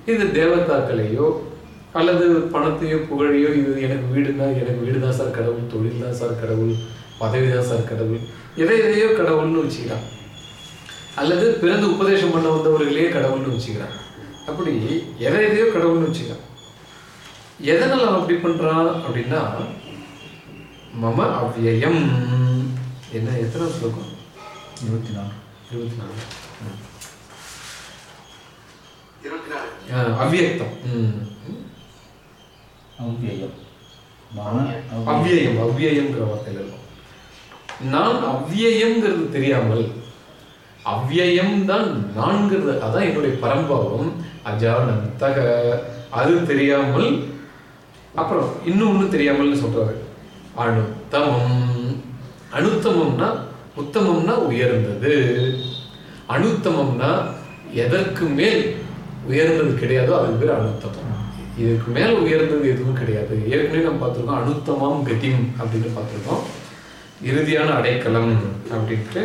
இந்த தேவதாக்களையோ அல்லது பணத்தையோ புகழையோ இது எனக்கு வீடுனா எனக்கு வீடு தான் சார் கடவுள் தொழில் தான் சார் கடவுள் பதவி தான் சார் கடவுள் எதை எதையோ கடவுள்னு வச்சுக்கிறான் அல்லது பிறந்து உபதேசம் பண்ண வந்தவர்களே கடவுள்னு வச்சுக்கிறான் அப்படி எதை எதையோ கடவுள்னு வச்சுக்கிறான் எதனால் அவன் அப்படி பண்றான் அப்படின்னா மம அவ்யயம் என்ன எத்தனை ஸ்லோகம்? இருபத்தி நாலு. இருபத்தி நாலு. இருபத்தி நாலு ஆஹ், அவ்யக்தம் ம். அவ்வியம் அவ்வியம். அவ்யயம் அவ்யயம்ங்கிற வார்த்தையில இருக்கும் நான் அவ்யயம்ங்கிறது தெரியாமல் அவ்யயம் தான் நான்கிறது அதான் என்னுடைய பரம்பாவம் அஜானந்தக அது தெரியாமல் அப்புறம் இன்னும் ஒண்ணு தெரியாமல்னு சொல்றாரு அனுத்தமம் அனுத்தமம்னா உத்தமம்னா உயர்ந்தது அனுத்தமம்னா எதற்கு மேல் உயர்ந்தது கிடையாதோ அதுக்கு பேர் அனுத்தமம் இதுக்கு மேல உயர்ந்தது எதுவும் கிடையாது. ஏற்கனவே நம்ம பார்த்திருக்கோம் அனுத்தமம் கதிம் அப்படின்னு பார்த்திருக்கோம். இறுதியான அடைக்கலம் அப்படின்ட்டு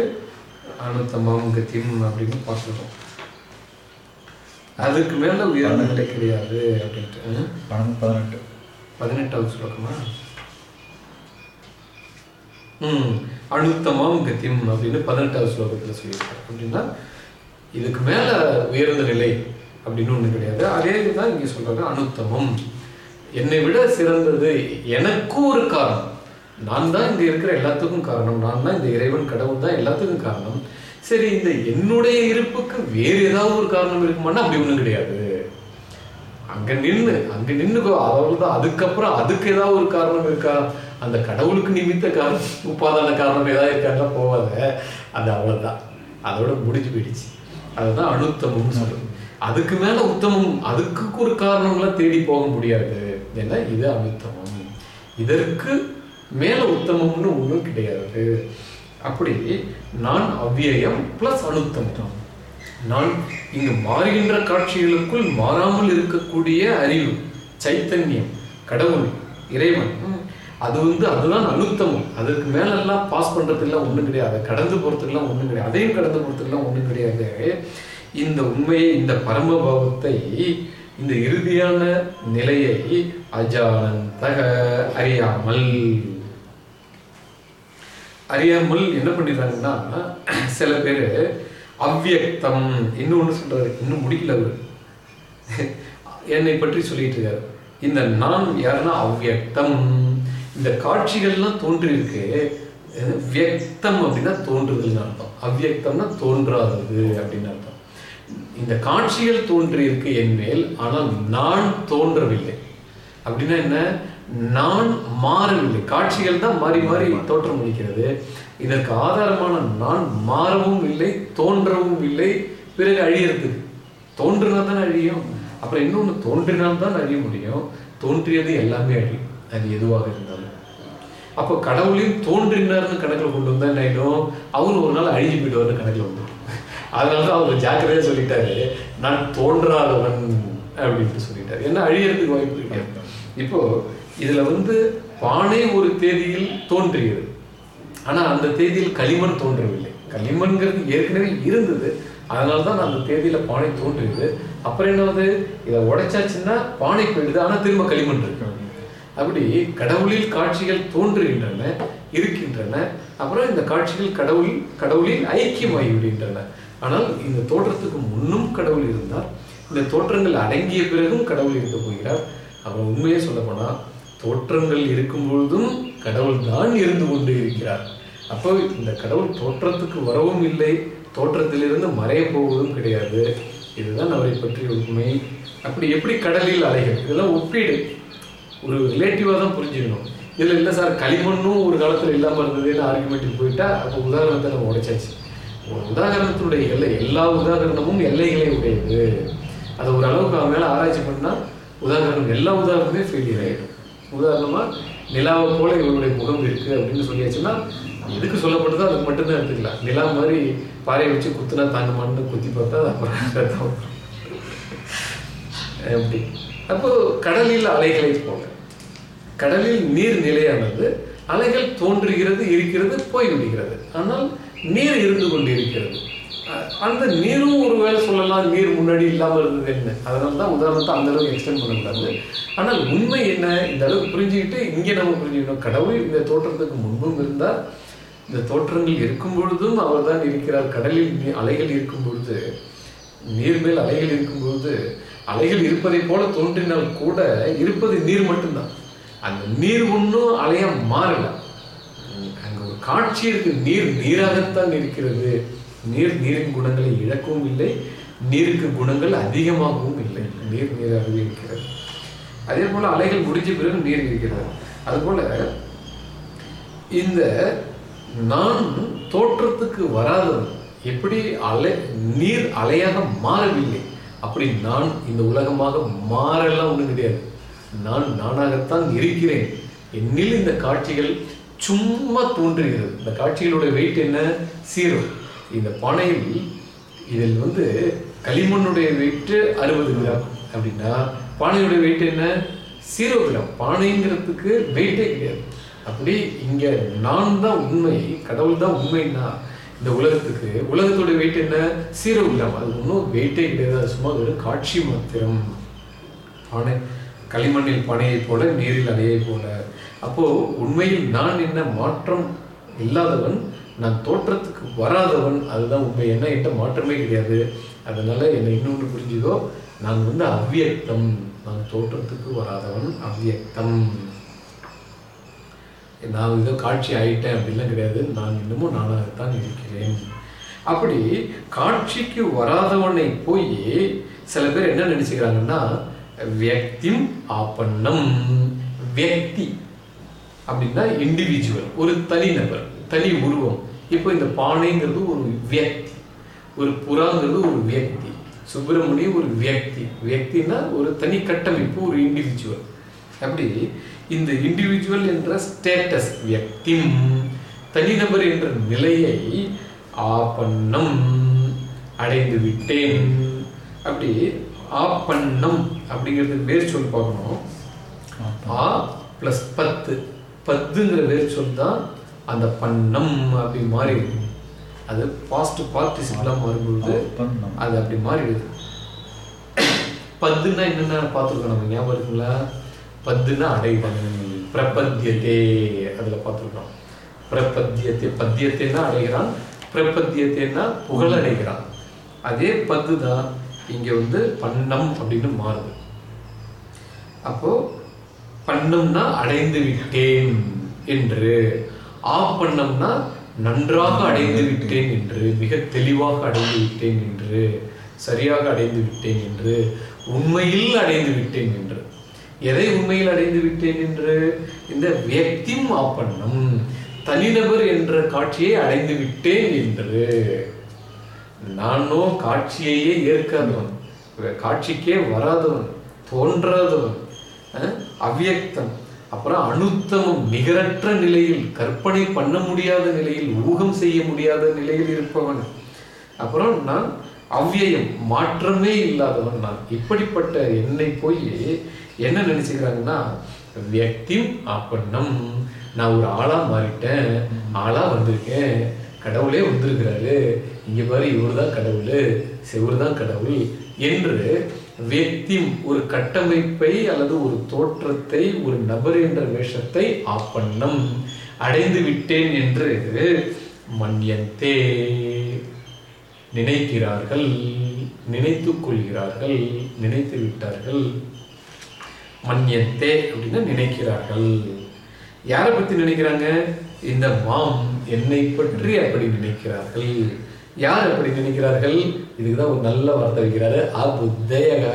அனுத்தமம் கதிம் அப்படின்னு பார்த்திருக்கோம். அதுக்கு மேல உயர்ந்த நிலை கிடையாது அப்படின்ட்டு. பதினெட்டு. பதினெட்டாவது ஸ்லோகமா ம் அனுத்தமம் கத்தியம் அப்படின்னு பதினெட்டாவது ஸ்லோகத்துல சொல்லியிருக்காரு. அப்படின்னா இதுக்கு மேல உயர்ந்த நிலை அப்படின்னு ஒன்று கிடையாது. அதே தான் இங்கே சொல்கிறாங்க அனுத்தமம். என்னை விட சிறந்தது எனக்கும் ஒரு காரணம். நான் தான் இங்கே இருக்கிற எல்லாத்துக்கும் காரணம். நான் தான் இந்த இறைவன் கடவுள் தான் எல்லாத்துக்கும் காரணம். சரி இந்த என்னுடைய இருப்புக்கு வேறு ஏதாவது ஒரு காரணம் இருக்குமான்னா அப்படி ஒன்றும் கிடையாது. அங்கே நின்று அங்கே நின்று அதாவது அவ்வளவுதான் அதுக்கப்புறம் அதுக்கு ஏதாவது ஒரு காரணம் இருக்கா? அந்த கடவுளுக்கு நிமித்த காரணம் உப்பாதான காரணம் ஏதாவது இருக்கான்னா போவாத அது அவ்வளோதான் அதோட முடிஞ்சு போயிடுச்சு. அதுதான் அனுத்தமும் சொல்றது. அதுக்கு மேல உத்தமம் அதுக்கு ஒரு காரணம்லாம் தேடி போக முடியாது. ஏன்னா இது அனுத்தமம் இதற்கு மேல உத்தமம்னு ஒண்ணும் கிடையாது. அப்படி நான் அவ்வியம் பிளஸ் அனுத்தமம் நான் இங்கு மாறுகின்ற காட்சிகளுக்குள் மாறாமல் இருக்கக்கூடிய அறிவு சைத்தன்யம் கடவுள் இறைவன். அது வந்து அதுதான் அனுத்தமம் அதுக்கு மேலெல்லாம் பாஸ் பண்றதுக்கெல்லாம் ஒண்ணும் கிடையாது. கடந்து போறதுக்கெல்லாம் ஒண்ணும் கிடையாது. அதையும் கடந்து போறதுக்கெல்லாம் ஒண்ணும் கிடையாது. இந்த உண்மையை இந்த பரமபாவத்தை இந்த இறுதியான நிலையை அஜானந்தக அறியாமல். அறியாமல் என்ன பண்ணிடுறாங்கன்னா சில பேர் அவ்வியக்தம் இன்னொன்னு சொல்றாரு இன்னும் முடிக்கல அவர். என்னை பற்றி சொல்லிட்டு இருக்காரு. இந்த நான் யாருன்னா அவ்வியக்தம். இந்த காட்சிகள்லாம் தோன்றியிருக்கு. வியக்தம் அப்படின்னா தோன்றுதல்னு அர்த்தம். அவ்வியக்தம்னா தோன்றாதது அப்படின்னு அர்த்தம். இந்த காட்சிகள் தோன்றியிருக்கு என்மேல் என் மேல் ஆனால் நான் தோன்றவில்லை. அப்படின்னா என்ன? நான் மாறவில்லை. காட்சிகள் தான் மாறி மாறி தோற்றம் அளிக்கிறது. இதற்கு ஆதாரமான நான் மாறவும் இல்லை தோன்றவும் இல்லை. பிறகு அழியறதுக்கு தோன்றினா தான் அழியும். அப்புறம் இன்னொன்று தோன்றினால் தான் அழிய முடியும். தோன்றியது எல்லாமே அழியும் அது எதுவாக இருந்தாலும். அப்போ கடவுளையும் தோன்றினார்னு கணக்கில் கொண்டு வந்தா என்ன ஆயிடும்? அவரு ஒரு நாள் அழிஞ்சு போயிடுவார்னு கணக்கில் வந்து அதனால தான் அவர் ஜாக்கிரதையாக சொல்லிட்டாரு. நான் தோன்றாதவன் அப்படின்ட்டு சொல்லிட்டாரு. என்ன அழியறதுக்கு வாய்ப்பு கிடையாது இப்போ இதுல வந்து பானை ஒரு தேதியில் தோன்றியது ஆனா அந்த தேதியில் களிமண் தோன்றவில்லை. களிமண்ங்கிறது ஏற்கனவே இருந்தது. அதனால தான் நான் அந்த தேதியில பானை தோன்றியது அப்புறம் என்னது? இதை உடைச்சாச்சுன்னா பானை போயிடுது ஆனா திரும்ப களிமண் இருக்கு. அப்படி கடவுளில் காட்சிகள் தோன்றுகின்றன இருக்கின்றன. அப்புறம் இந்த காட்சிகள் கடவுள் கடவுளில் ஐக்கியமாகி விடுகின்றன ஆனால் இந்த தோற்றத்துக்கு முன்னும் கடவுள் இருந்தார். இந்த தோற்றங்கள் அடங்கிய பிறகும் கடவுள் இருக்க போகிறார். அப்புறம் உண்மையே சொல்ல தோற்றங்கள் இருக்கும் பொழுதும் கடவுள் தான் இருந்து கொண்டு இருக்கிறார். அப்போ இந்த கடவுள் தோற்றத்துக்கு வரவும் இல்லை தோற்றத்திலிருந்து மறைய போவதும் கிடையாது. இதுதான் அவரை பற்றிய உண்மை. அப்படி எப்படி கடலில் அலைகள்? இதெல்லாம் ஒப்பீடு. ஒரு ரிலேட்டிவாக தான் புரிஞ்சுக்கணும். இதில் இல்லை சார் களிமண்ணும் ஒரு காலத்தில் இல்லாமல் இருந்ததுன்னு ஆர்குமெண்ட்டுக்கு போயிட்டா அப்போ உதாரணத்தை நம்ம உடைச்சாச்சு. உதாகரணத்தினுடைய எல்லை எல்லா உதாரணமும் எல்லைகளை உடையது. அதை ஒரு அளவுக்கு அவன் மேலே ஆராய்ச்சி பண்ணால் உதாரணம் எல்லா உதாரணமே ஃபெயிலியர் ஆகிடும் உதாரணமாக நிலாவை போல இவருடைய முகம் இருக்குது அப்படின்னு சொல்லியாச்சுன்னா எதுக்கு சொல்லப்பட்டதோ அதுக்கு மட்டும்தான் எடுத்துக்கலாம். நிலா மாதிரி பாறையை வச்சு குத்துனா தாங்குமான்னு குத்தி பார்த்தா அது அப்புறம் [LAUGHS] எப்படி? அப்போ கடலில் அலைகளை போல. கடலில் நீர் நிலையானது அலைகள் தோன்றுகிறது இருக்கிறது போய்விடுகிறது. ஆனால் நீர் இருந்து கொண்டிருக்கிறது. அந்த நீரும் ஒரு வேளை சொல்லலாம் நீர் முன்னாடி இல்லாமல் இருந்தது என்ன? அதனால தான் உதாரணத்தை அந்த அளவுக்கு எக்ஸ்டெண்ட் பண்ணக்கூடாது ஆனால் உண்மை என்ன? இந்த அளவுக்கு புரிஞ்சுக்கிட்டு இங்கே நம்ம புரிஞ்சுக்கணும். கடவுள் இந்த தோற்றத்துக்கு முன்பும் இருந்தால் இந்த தோற்றங்கள் இருக்கும் பொழுதும் அவர் தான் இருக்கிறார். கடலில் நீ- அலைகள் இருக்கும் பொழுது நீர் மேல் அலைகள் இருக்கும் பொழுது அலைகள் இருப்பதை போல தோன்றினால் கூட இருப்பது நீர் மட்டும்தான். அந்த நீர் ஒன்றும் அலையாக மாறலாம் அங்க காட்சி இருக்கு. நீர் நீராகத்தான் இருக்கிறது. நீர் நீரின் குணங்களை இழக்கவும் இல்லை. நீருக்கு குணங்கள் அதிகமாகவும் இல்லை. நீர் நீராகவே இருக்கிறது. அதே போல அலைகள் முடிஞ்ச பிறகு நீர் இருக்கிறது. அதுபோல இந்த நான் தோற்றத்துக்கு வராதது எப்படி அலை நீர் அலையாக மாறவில்லை? அப்படி நான் இந்த உலகமாக மாறலாம் ஒன்றும் கிடையாது. நான் நானாகத்தான் இருக்கிறேன். என்னில் இந்த காட்சிகள் சும்மா தோன்றுகிறது. இந்த காட்சிகளுடைய வெயிட் என்ன? சீரோ இந்த பானையில் இதில் வந்து களிமண்ணுடைய வெயிட்டு அறுபது கிராம் அப்படின்னா பானையுடைய வெயிட் என்ன? சீரோ கிராம் பானைங்கிறதுக்கு வெயிட்டே கிடையாது. அப்படி இங்கே நான் தான் உண்மை கடவுள் தான் உண்மைன்னா இந்த உலகத்துக்கு உலகத்தோட வெயிட் என்ன? சீரோ கிராம் அது ஒன்றும் வெயிட்டே கிடையாது. அது சும்மா வெறும் காட்சி மாத்திரம். பானை களிமண்ணில் பானையை போல நீரில் அலையைப் போல அப்போ உண்மையில் நான் என்ன மாற்றம் இல்லாதவன் நான் தோற்றத்துக்கு வராதவன் அதுதான் உண்மை. என்ன என்கிட்ட மாற்றமே கிடையாது. அதனால என்னை இன்னொன்று புரிஞ்சுதோ நான் வந்து அவ்வியக்தம். நான் தோற்றத்துக்கு வராதவன் அவ்வியக்தம். நான் ஏதோ காட்சி ஆயிட்டேன் அப்படிலாம் கிடையாது. நான் இன்னமும் நானாகத்தான் இருக்கிறேன். அப்படி காட்சிக்கு வராதவனை போய் சில பேர் என்ன நினைச்சுக்கிறாங்கன்னா வியக்திம் ஆப்பண்ணம் வியக்தி. அப்படின்னா இண்டிவிஜுவல் ஒரு தனிநபர் தனி உருவம். இப்போ இந்த பானைங்கிறது ஒரு வியக்தி. ஒரு புறாங்கிறது ஒரு வியக்தி. சுப்பிரமணிய ஒரு வியக்தி. வியக்தினா ஒரு தனி கட்டமைப்பு ஒரு இண்டிவிஜுவல் அப்படி இந்த இண்டிவிஜுவல் என்ற ஸ்டேட்டஸ் வியக்தி தனிநபர் என்ற நிலையை ஆப்பண்ணம் அடைந்து விட்டேன். அப்படி ஆப்பண்ணம் அப்படிங்கிறது வேர் சொல் பார்க்கணும். ஆ ப்ளஸ் பத்து. பத்துங்கிற வேர் சொல் தான் அந்த பண்ணம் அப்படி மாறி இருக்கு அது பாஸ்ட் பார்ட்டிசிபிளாக மாறும்பொழுது பண்ணம். அது அப்படி மாறிடுது. பத்துன்னா என்னென்ன பார்த்துருக்கோம் நம்ம? ஞாபகம் இருக்குங்களா? பத்துன்னா அடைவன் பிரபத்தியத்தே அதில் பார்த்துருக்கோம். பிரபத்தியத்தை பத்தியத்தைன்னா அடைகிறான் பிரபத்தியத்தைன்னா புகழ் அடைகிறான் அதே பத்து தான் இங்கே வந்து பண்ணம் அப்படின்னு மாறுது. அப்போ பண்ணம்னா அடைந்து விட்டேன் என்று. ஆ பண்ணம்னா நன்றாக அடைந்து விட்டேன் என்று மிக தெளிவாக அடைந்து விட்டேன் என்று சரியாக அடைந்து விட்டேன் என்று உண்மையில் அடைந்து விட்டேன் என்று. எதை உண்மையில் அடைந்து விட்டேன் என்று? இந்த வியக்திம் ஆப்பண்ணம் தனிநபர் என்ற காட்சியை அடைந்து விட்டேன் என்று. நானோ காட்சியையே ஏற்காதவன். காட்சிக்கே வராதவன் தோன்றாதவன். அவ்வியக்தம். அப்புறம் அனுத்தமம் நிகரற்ற நிலையில் கற்பனை பண்ண முடியாத நிலையில் ஊகம் செய்ய முடியாத நிலையில் இருப்பவன். அப்புறம் நான் அவ்வியம் மாற்றமே இல்லாதவன் நான். இப்படிப்பட்ட என்னை போய் என்ன நினைச்சுக்கிறாங்கன்னா வியக்தி அப்பண்ணம் நான் ஒரு ஆளா மாறிட்டேன். ஆளா வந்திருக்கேன். கடவுளே வந்திருக்கிறாரு. இங்க பாரு இவர் தான் கடவுள். செவர் தான் கடவுள். என்று வேத்தி ஒரு கட்டமைப்பை அல்லது ஒரு தோற்றத்தை ஒரு நபர் என்ற வேஷத்தை ஆப்பண்ணம். அடைந்து விட்டேன் என்று மன்யந்தே நினைக்கிறார்கள் நினைத்து கொள்கிறார்கள் நினைத்து விட்டார்கள். மன்யந்தே அப்படின்னா நினைக்கிறார்கள். யாரை பற்றி நினைக்கிறாங்க? இந்த மாம் என்னை பற்றி அப்படி நினைக்கிறார்கள். யார் அப்படி நினைக்கிறார்கள்? இதுக்குதான் ஒரு நல்ல வார்த்தை வைக்கிறாரு. ஆ புத்தயக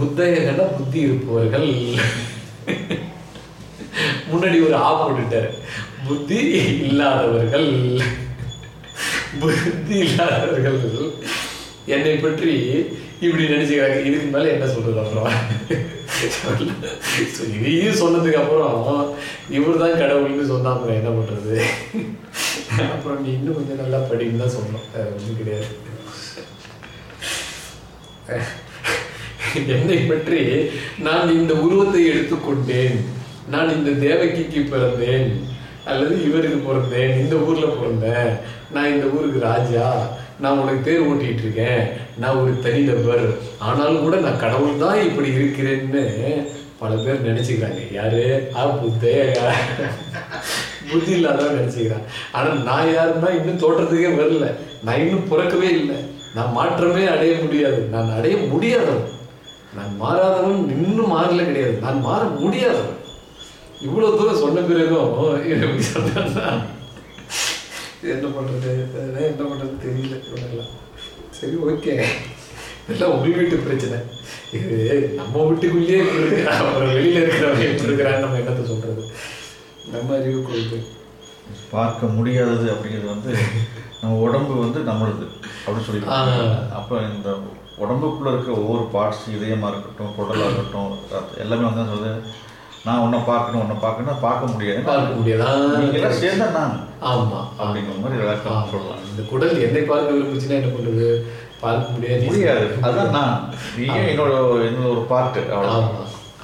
புத்தயகன்னா புத்தி இருப்பவர்கள். முன்னாடி ஒரு ஆ போட்டுட்டாரு. புத்தி இல்லாதவர்கள். புத்தி இல்லாதவர்கள். என்னை பற்றி இப்படி நினைச்சுக்கிறாங்க. இதுக்கு மேல என்ன சொல்றது அப்புறம்? இதையும் சொன்னதுக்கு அப்புறம் இவர் தான் கடவுள்னு சொன்னாங்க என்ன பண்றது? அப்புறம் நீ இன்னும் கொஞ்சம் நல்லா படின்னு தான் சொன்னோம். வேற ஒன்றும் கிடையாது. என்னை பற்றி நான் இந்த உருவத்தை எடுத்துக்கொண்டேன். நான் இந்த தேவகிக்கு பிறந்தேன். அல்லது இவருக்கு பிறந்தேன். இந்த ஊர்ல பிறந்தேன். நான் இந்த ஊருக்கு ராஜா. நான் உனக்கு பேர் ஓட்டிட்டு இருக்கேன். நான் ஒரு தனிநபர். ஆனாலும் கூட நான் கடவுள் தான் இப்படி இருக்கிறேன்னு பல பேர் நினைச்சுக்கிறாங்க. யாரு? ஆ புத்தேகா புத்தி இல்லாதவன் நினைச்சுக்கிறான். ஆனா நான் யாருன்னா இன்னும் தோற்றத்துக்கே வரல. நான் இன்னும் பிறக்கவே இல்லை. நான் மாற்றமே அடைய முடியாது. நான் அடைய முடியாதவன். நான் மாறாதவன் இன்னும் மாறல கிடையாது. நான் மாற முடியாதவன். இவ்வளவு தூரம் சொன்ன பிறகும் என்ன பண்றது? என்ன பண்றது தெரியல இவனெல்லாம். சரி ஓகே. இதெல்லாம் உங்கள் வீட்டு பிரச்சனை. இது நம்ம வீட்டுக்குள்ளேயே இப்படி இருக்கு வெளியில இருக்கிறவங்க எப்படி இருக்கிறான்னு நம்ம என்னத்தை சொல்றது? நம்ம அறிவு கொள்கை பார்க்க முடியாதது அப்படிங்கிறது வந்து நம்ம உடம்பு வந்து நம்மளுது அப்படின்னு சொல்லி. அப்போ இந்த உடம்புக்குள்ள இருக்கிற ஒவ்வொரு பார்ட்ஸ் இதயமா இருக்கட்டும் குடலா இருக்கட்டும் ரத்தம் எல்லாமே வந்து என்ன சொல்லுது நான் உன்னை பார்க்கணும் உன்னை பார்க்கணும் பார்க்க முடியாது. பார்க்க முடியாதா. சேர்ந்தா நான். ஆமா அப்படிங்கிற மாதிரி விளக்கம். சொல்லலாம். இந்த குடல் என்னை பார்க்க விரும்புச்சுன்னா என்ன பண்றது? பார்க்க முடியாது. முடியாது. அதான் நான். நீங்க என்னோட என்னோட ஒரு பார்ட் அவ்வளோ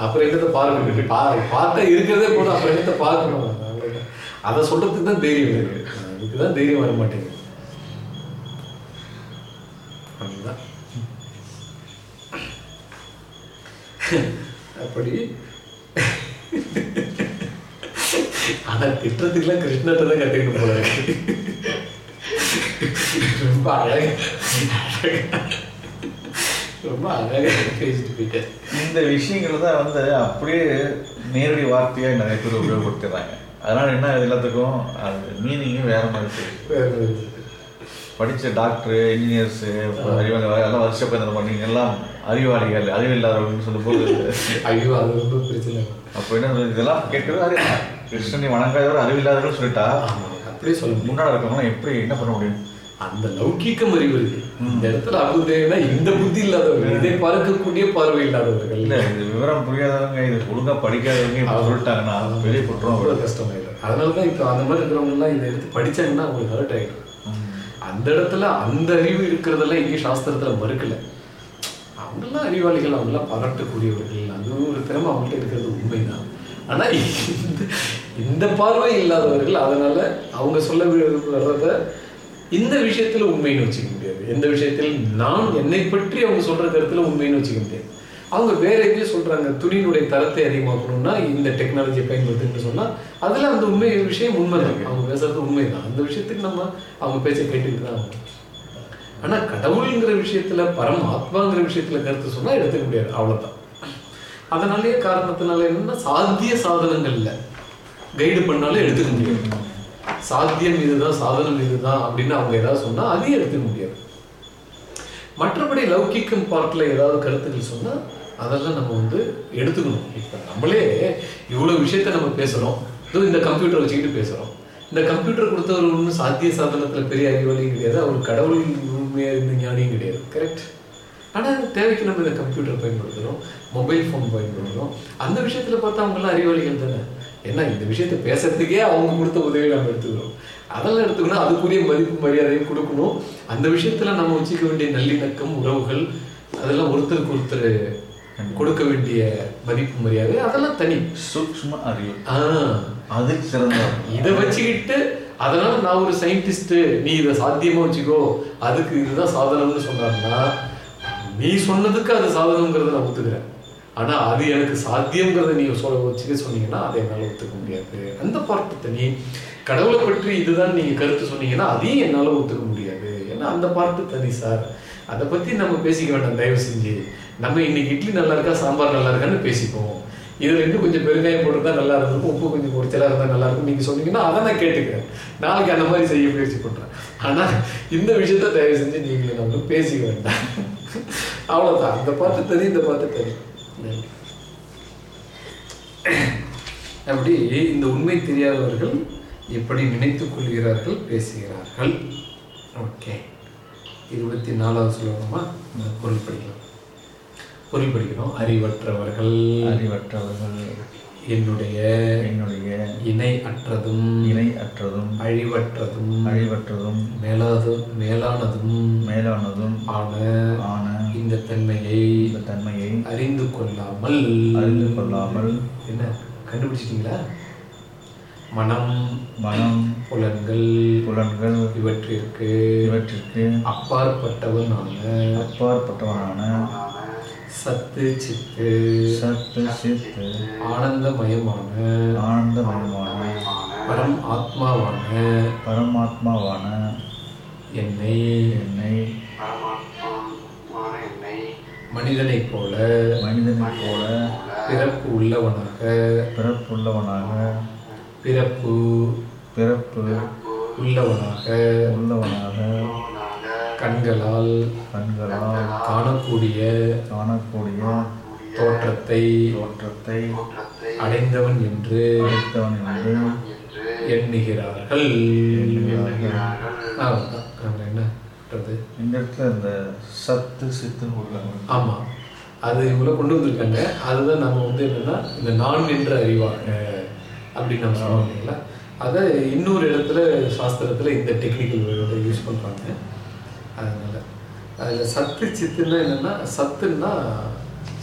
அப்புறம் என்னத்த பார்க்கணும் பா பார்த்தா இருக்கிறதே போதும் அப்புறம் என்னத்த பார்க்கணும்? அதை சொல்றதுக்கு தான் தைரியம் இருக்கு. அதுக்கு தைரியம் வர மாட்டேங்குது. அதுதான். அப்படி. ஆனா திட்டத்துக்குலாம் கிருஷ்ணத்தை தான் கத்துக்கணும் போல ரொம்ப அழகா. ரொம்ப அழகா பேசிட்டு போயிட்டேன் இந்த விஷயங்கள் தான் வந்து அப்படியே நேரடி வார்த்தையா நிறைய பேர் உபயோகப்படுத்துறாங்க. அதனால என்ன எல்லாத்துக்கும்? அது மீனிங்கே வேற மாதிரி வேற ஒரு- படிச்ச டாக்டர் இன்ஜினியர்ஸ் எல்லாம் வருஷப்பந்தம் பண்ணீங்க எல்லாம் அறிவாளிகள் அறிவில்லாதவர்கள் சொல்லும்போது [LAUGHS] ஐயோ அது ரொம்ப பிரச்சனை. அப்போ என்ன இதெல்லாம் கேட்கறது அறி கிருஷ்ணனை வணங்காதவர் அறிவில்லாதவர்கள் சொல்லிட்டா? அப்படியே சொல்ல முடியும். முன்னாடி இருக்கவங்க எப்படி என்ன பண்ண முடியும்? அந்த லௌகீகம் அறிவு இருக்கு இந்த இடத்துல அபுதேனா இந்த புத்தி இல்லாதவர்கள் இதை பார்க்கக்கூடிய பார்வை இல்லாதவர்கள். இல்ல இது விவரம் புரியாதவங்க இது ஒழுங்கா படிக்காதவங்க சொல்லிட்டாங்கன்னா பெரிய குற்றம் ரொம்ப கஷ்டமாயிடும். அதனாலதான் இப்போ அந்த மாதிரி இருக்கிறவங்க எல்லாம் இதை எடுத்து படிச்சாங்கன்னா அவங்களுக்கு ஹர்ட் ஆயிடும். அந்த இடத்துல அந்த அறிவு இருக்கிறதெல்லாம் இங்கே சாஸ்திரத்துல மறுக்கல. அவங்கெல்லாம் அறிவாளிகள் அவங்கெல்லாம் பாராட்டக்கூடியவர்கள். அது ஒரு திறமை அவங்கள்ட்ட இருக்கிறது உண்மைதான். ஆனா இந்த இந்த பார்வை இல்லாதவர்கள் அதனால அவங்க சொல்ல வர்றத இந்த விஷயத்துல உண்மைன்னு வச்சுக்க முடியாது. எந்த விஷயத்தில் நான் என்னை பற்றி அவங்க சொல்ற கருத்துல உண்மைன்னு வச்சுக்க முடியாது. அவங்க வேற எங்கேயும் சொல்றாங்க துணியினுடைய தரத்தை அதிகமாக்கணும்னா இந்த டெக்னாலஜியை பயன்படுத்துன்னு சொன்னா அதுல அந்த உண்மை விஷயம் உண்மைதான். அவங்க பேசுறது உண்மைதான். அந்த விஷயத்துக்கு நம்ம அவங்க பேச்சை கேட்டுட்டு தான் ஆகணும். ஆனா கடவுளுங்கிற விஷயத்துல பரம் ஆத்மாங்கிற விஷயத்துல கருத்து சொன்னா எடுத்துக்க முடியாது. அவ்வளவுதான். அதனாலேயே காரணத்தினால என்னன்னா சாத்திய சாதனங்கள்ல கைடு பண்ணாலும் எடுத்துக்க முடியாது. சாத்தியம் இதுதான் சாதனம் இதுதான் அப்படின்னு அவங்க ஏதாவது சொன்னால் அதையும் எடுத்துக்க முடியாது. மற்றபடி லௌகிக்கம் பார்ட்டில் ஏதாவது கருத்துக்கள் சொன்னால் அதெல்லாம் நம்ம வந்து எடுத்துக்கணும். இப்போ நம்மளே இவ்வளோ விஷயத்த நம்ம பேசுகிறோம் இதோ இந்த கம்ப்யூட்டர் வச்சுக்கிட்டு பேசுகிறோம் இந்த கம்ப்யூட்டர் கொடுத்தவர் ஒன்றும் சாத்திய சாதனத்தில் பெரிய அறிவாளியும் கிடையாது. அவர் கடவுள் உண்மையாக இருந்த ஞானியும் கிடையாது. கரெக்ட் ஆனால் தேவைக்கு நம்ம இந்த கம்ப்யூட்டர் பயன்படுத்துகிறோம் மொபைல் ஃபோன் பயன்படுத்துகிறோம் அந்த விஷயத்தில் பார்த்தா அவங்களாம் அறிவாளிகள் தானே? ஏன்னா இந்த விஷயத்தை பேசுறதுக்கே அவங்க கொடுத்த உதவி நம்ம எடுத்துக்கிறோம். அதெல்லாம் எடுத்துக்கணும் அதுக்குரிய மதிப்பு மரியாதையும் கொடுக்கணும். அந்த விஷயத்துல நம்ம வச்சுக்க வேண்டிய நல்லிணக்கம் உறவுகள் அதெல்லாம் ஒருத்தருக்கு ஒருத்தர் கொடுக்க வேண்டிய மதிப்பு மரியாதை அதெல்லாம் தனி. சூக்ஷ்ம அறிவு. அது சிறந்த இதை வச்சுக்கிட்டு அதனால நான் ஒரு சயின்டிஸ்ட் நீ இதை சாத்தியமா வச்சுக்கோ அதுக்கு இதுதான் சாதனம்னு சொன்னாருன்னா நீ சொன்னதுக்கு அது சாதனங்கிறத நான் ஒத்துக்கிறேன். ஆனால் அது எனக்கு சாத்தியங்கிறத நீ சொல்ல வச்சுக்க சொன்னீங்கன்னா அதை என்னால் ஒத்துக்க முடியாது. அந்த பார்ட்டு தனி கடவுளை பற்றி இதுதான் நீங்கள் கருத்து சொன்னீங்கன்னா அதையும் என்னால் ஒத்துக்க முடியாது. ஏன்னா அந்த பார்ட்டு தனி சார். அதை பற்றி நம்ம பேசிக்க வேண்டாம் தயவு செஞ்சு. நம்ம இன்னைக்கு இட்லி நல்லா இருக்கா சாம்பார் நல்லா இருக்கான்னு பேசிப்போம். இதுல இன்னும் கொஞ்சம் பெருங்காயம் போட்டிருந்தா நல்லா இருந்திருக்கும் உப்பு கொஞ்சம் குறைச்சலா இருந்தா நல்லா இருக்கும். நீங்க சொன்னீங்கன்னா அதை நான் கேட்டுக்கிறேன். நாளைக்கு அந்த மாதிரி செய்ய முயற்சி பண்றேன். ஆனா இந்த விஷயத்த தயவு செஞ்சு நீங்க நம்ம பேசிக்க வேண்டாம். அவ்வளவுதான். அந்த பார்த்து தனி இந்த பார்த்து தெரியும் [COUGHS] அப்படி இந்த உண்மை தெரியாதவர்கள் எப்படி நினைத்துக் கொள்கிறார்கள் பேசுகிறார்கள்? ஓகே. இருபத்தி நாலாவது சொல்லணுமா பொருள் படிக்கலாம். பொருள் படிக்கிறோம் அறிவற்றவர்கள். அறிவற்றவர்கள். என்னுடைய என்னுடைய இணை அற்றதும் இணை அற்றதும் அழிவற்றதும் அழிவற்றதும் மேலாது மேலானதும் மேலானதும் ஆன ஆன இந்த தன்மையை இந்த தன்மையை அறிந்து கொள்ளாமல் அறிந்து கொள்ளாமல் என்ன கண்டுபிடிச்சிட்டீங்களா? மனம் மனம் புலன்கள் புலன்கள் இவற்றிற்கு இவற்றிற்கு அப்பாற்பட்டவனான அப்பாற்பட்டவனான சத்து சித்து சத்து சித்து ஆனந்தமயமான ஆனந்தமயமான பரம் ஆத்மாவான பரமாத்மாவான என்னை என்னை மனிதனைப் போல மனிதனைப் போல பிறப்பு உள்ளவனாக பிறப்புள்ளவனாக பிறப்பு பிறப்பு உள்ளவனாக உள்ளவனாக கண்களால் கண்களால் காணக்கூடிய காணக்கூடிய தோற்றத்தை தோற்றத்தை அடைந்தவன் என்று அளித்தவன் என்று எண்ணுகிறார்கள். என்ன? இந்த இடத்துல இந்த சத்து சித்துன்னு உள்ளவன் ஆமாம் அது இவங்கள கொண்டு வந்திருக்காங்க. அதுதான் நம்ம வந்து என்னென்னா இந்த நான் என்ற அறிவாங்க அப்படின்னு நம்ம சொல்லுவோம் இல்லைங்களா? அதை இன்னொரு இடத்துல சாஸ்திரத்தில் இந்த டெக்னிக்கல் வேர்டை யூஸ் பண்ணுறாங்க அதனால் அதில் சத்து சித்துன்னா என்னென்னா சத்துன்னா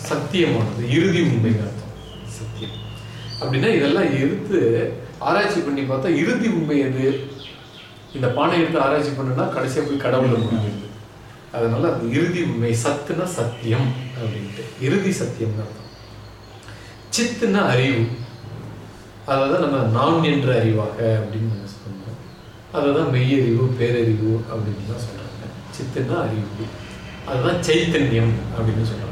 சத்தியமானது இறுதி உண்மைன்னு அர்த்தம். சத்தியம். அப்படின்னா இதெல்லாம் எடுத்து ஆராய்ச்சி பண்ணி பார்த்தா இறுதி உண்மை எது? இந்த பானை எடுத்து ஆராய்ச்சி பண்ணுன்னா கடைசியாக போய் கடவுளை முடியும் அதனால அது இறுதி உண்மை சத்துனா சத்தியம் அப்படின்ட்டு. இறுதி சத்தியம்னு அர்த்தம். சித்துனா அறிவு. அதான் நம்ம நான் என்ற அறிவாக அப்படின்னு நம்ம சொல்றோம். அதுதான் மெய்யறிவு பேரறிவு அப்படின்னு தான் சொல்றாங்க. சித்துனா அறிவு. அதுதான் சைத்தன்யம் அப்படின்னு சொல்றாங்க.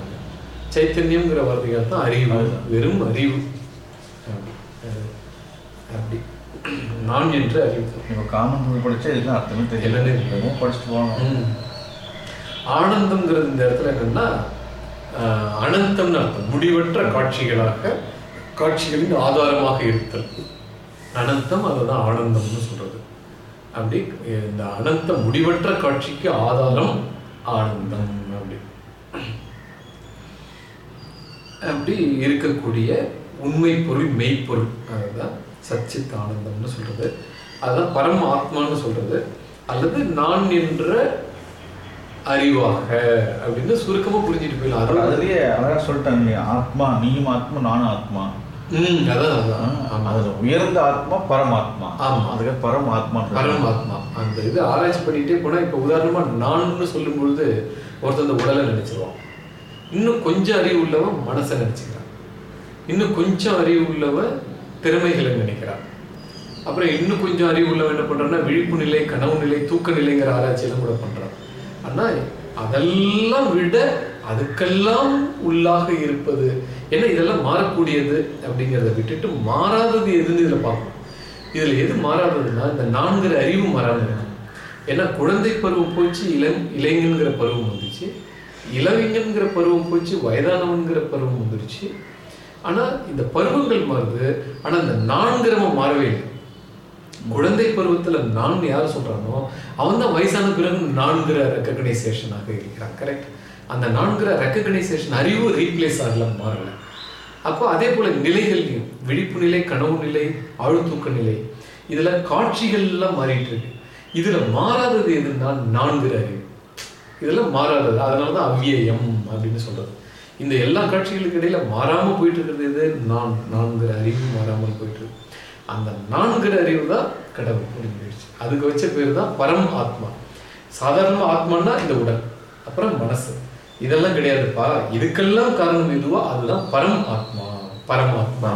சைத்தன்யம்ங்கிற வார்த்தைக்கு அர்த்தம் அறிவு. வெறும் அறிவு. அப்படி. அது நான் என்ற அறிவு. இப்போ காமன் படிச்சா இதெல்லாம் அர்த்தமே தெரியல என்னன்னே தெரியல. என்னமோ படிச்சுட்டு போவாங்க ம். ஆனந்தம்ங்கிறது இந்த இடத்துல என்னன்னா அனந்தம்னு அர்த்தம். முடிவற்ற காட்சிகளாக காட்சிகளின் ஆதாரமாக இருத்தல். அனந்தம் அதுதான் ஆனந்தம்னு சொல்றது. அப்படி இந்த அனந்த முடிவற்ற காட்சிக்கு ஆதாரம் ஆனந்தம் அப்படி. அப்படி இருக்கக்கூடிய உண்மை பொருள் மெய்ப்பொருள் அதுதான் சச்சித் ஆனந்தம்னு சொல்றது. அதுதான் பரம ஆத்மான்னு சொல்றது. அல்லது நான் என்ற அறிவாக அப்படின்னு சுருக்கமா புரிஞ்சுட்டு போயிடலாம். அதாவது அதுலயே அழகா சொல்லிட்டாங்க இல்லையா? ஆத்மா நீயும் ஆத்மா நானும் ஆத்மா. அதான் உயர்ந்த ஆத்மா பரமாத்மா. ஆமா. அதுக்கு பரமாத்மா பரமாத்மா. அந்த இது ஆராய்ச்சி பண்ணிட்டே போனா இப்ப உதாரணமா நான்னு சொல்லும் பொழுது ஒருத்தன் அந்த உடலை நினைச்சிருவான். இன்னும் கொஞ்சம் அறிவு உள்ளவன் மனசை நினைச்சுக்கிறான். இன்னும் கொஞ்சம் அறிவு உள்ளவன் திறமைகளை நினைக்கிறான். அப்புறம் இன்னும் கொஞ்சம் அறிவு உள்ளவன் என்ன பண்றான்னா விழிப்பு நிலை கனவு நிலை தூக்க நிலைங்கிற ஆராய்ச்சியெல்லாம் கூட பண்றான். ஆனால் அதெல்லாம் விட அதுக்கெல்லாம் உள்ளாக இருப்பது. ஏன்னா இதெல்லாம் மாறக்கூடியது? அப்படிங்கிறத விட்டுட்டு மாறாதது எதுன்னு இதில் பார்ப்போம். இதில் எது மாறாததுன்னா இந்த நான்கிற அறிவு மாறாமல் ஏன்னா குழந்தை பருவம் போச்சு இளம் இளைஞன்கிற பருவம் வந்துச்சு. இளவிஞன்கிற பருவம் போச்சு வயதானவன்கிற பருவம் வந்துருச்சு. ஆனால் இந்த பருவங்கள் மாறுது. ஆனால் இந்த நான்கிறவன் மாறவே இல்லை. குழந்தை பருவத்துல நான் யார் சொல்றானோ அவன் தான் வயசான பிறகு நான்கிற ரெக்கக்னைசேஷனாக இருக்கிறான். கரெக்ட் அந்த நான்கிற ரெக்கக்னைசேஷன் அறிவு ரீப்ளேஸ் ஆகல மாறல. அப்போ அதே போல நிலைகள்லையும் விழிப்பு நிலை கனவு நிலை ஆழ்தூக்க நிலை இதுல காட்சிகள்லாம் மாறிட்டு இருக்கு. இதுல மாறாதது எதுன்னா நான்கிற அறிவு. இதெல்லாம் மாறாதது. அதனால தான் அவ்வியம் அப்படின்னு சொல்றது. இந்த எல்லா காட்சிகளுக்கு இடையில மாறாம போயிட்டு இருக்கிறது எது? நான் நான்கிற அறிவு மாறாமல் போயிட்டு இருக்கு. அந்த நான்கிற அறிவு தான் கடவுள் முடிஞ்சு போயிடுச்சு. அதுக்கு வச்ச பேர் தான் பரம் ஆத்மா. சாதாரண ஆத்மான்னா இந்த உடல் அப்புறம் மனசு. இதெல்லாம் கிடையாதுப்பா. இதுக்கெல்லாம் காரணம் எதுவோ அதுதான் பரம் ஆத்மா. பரமாத்மா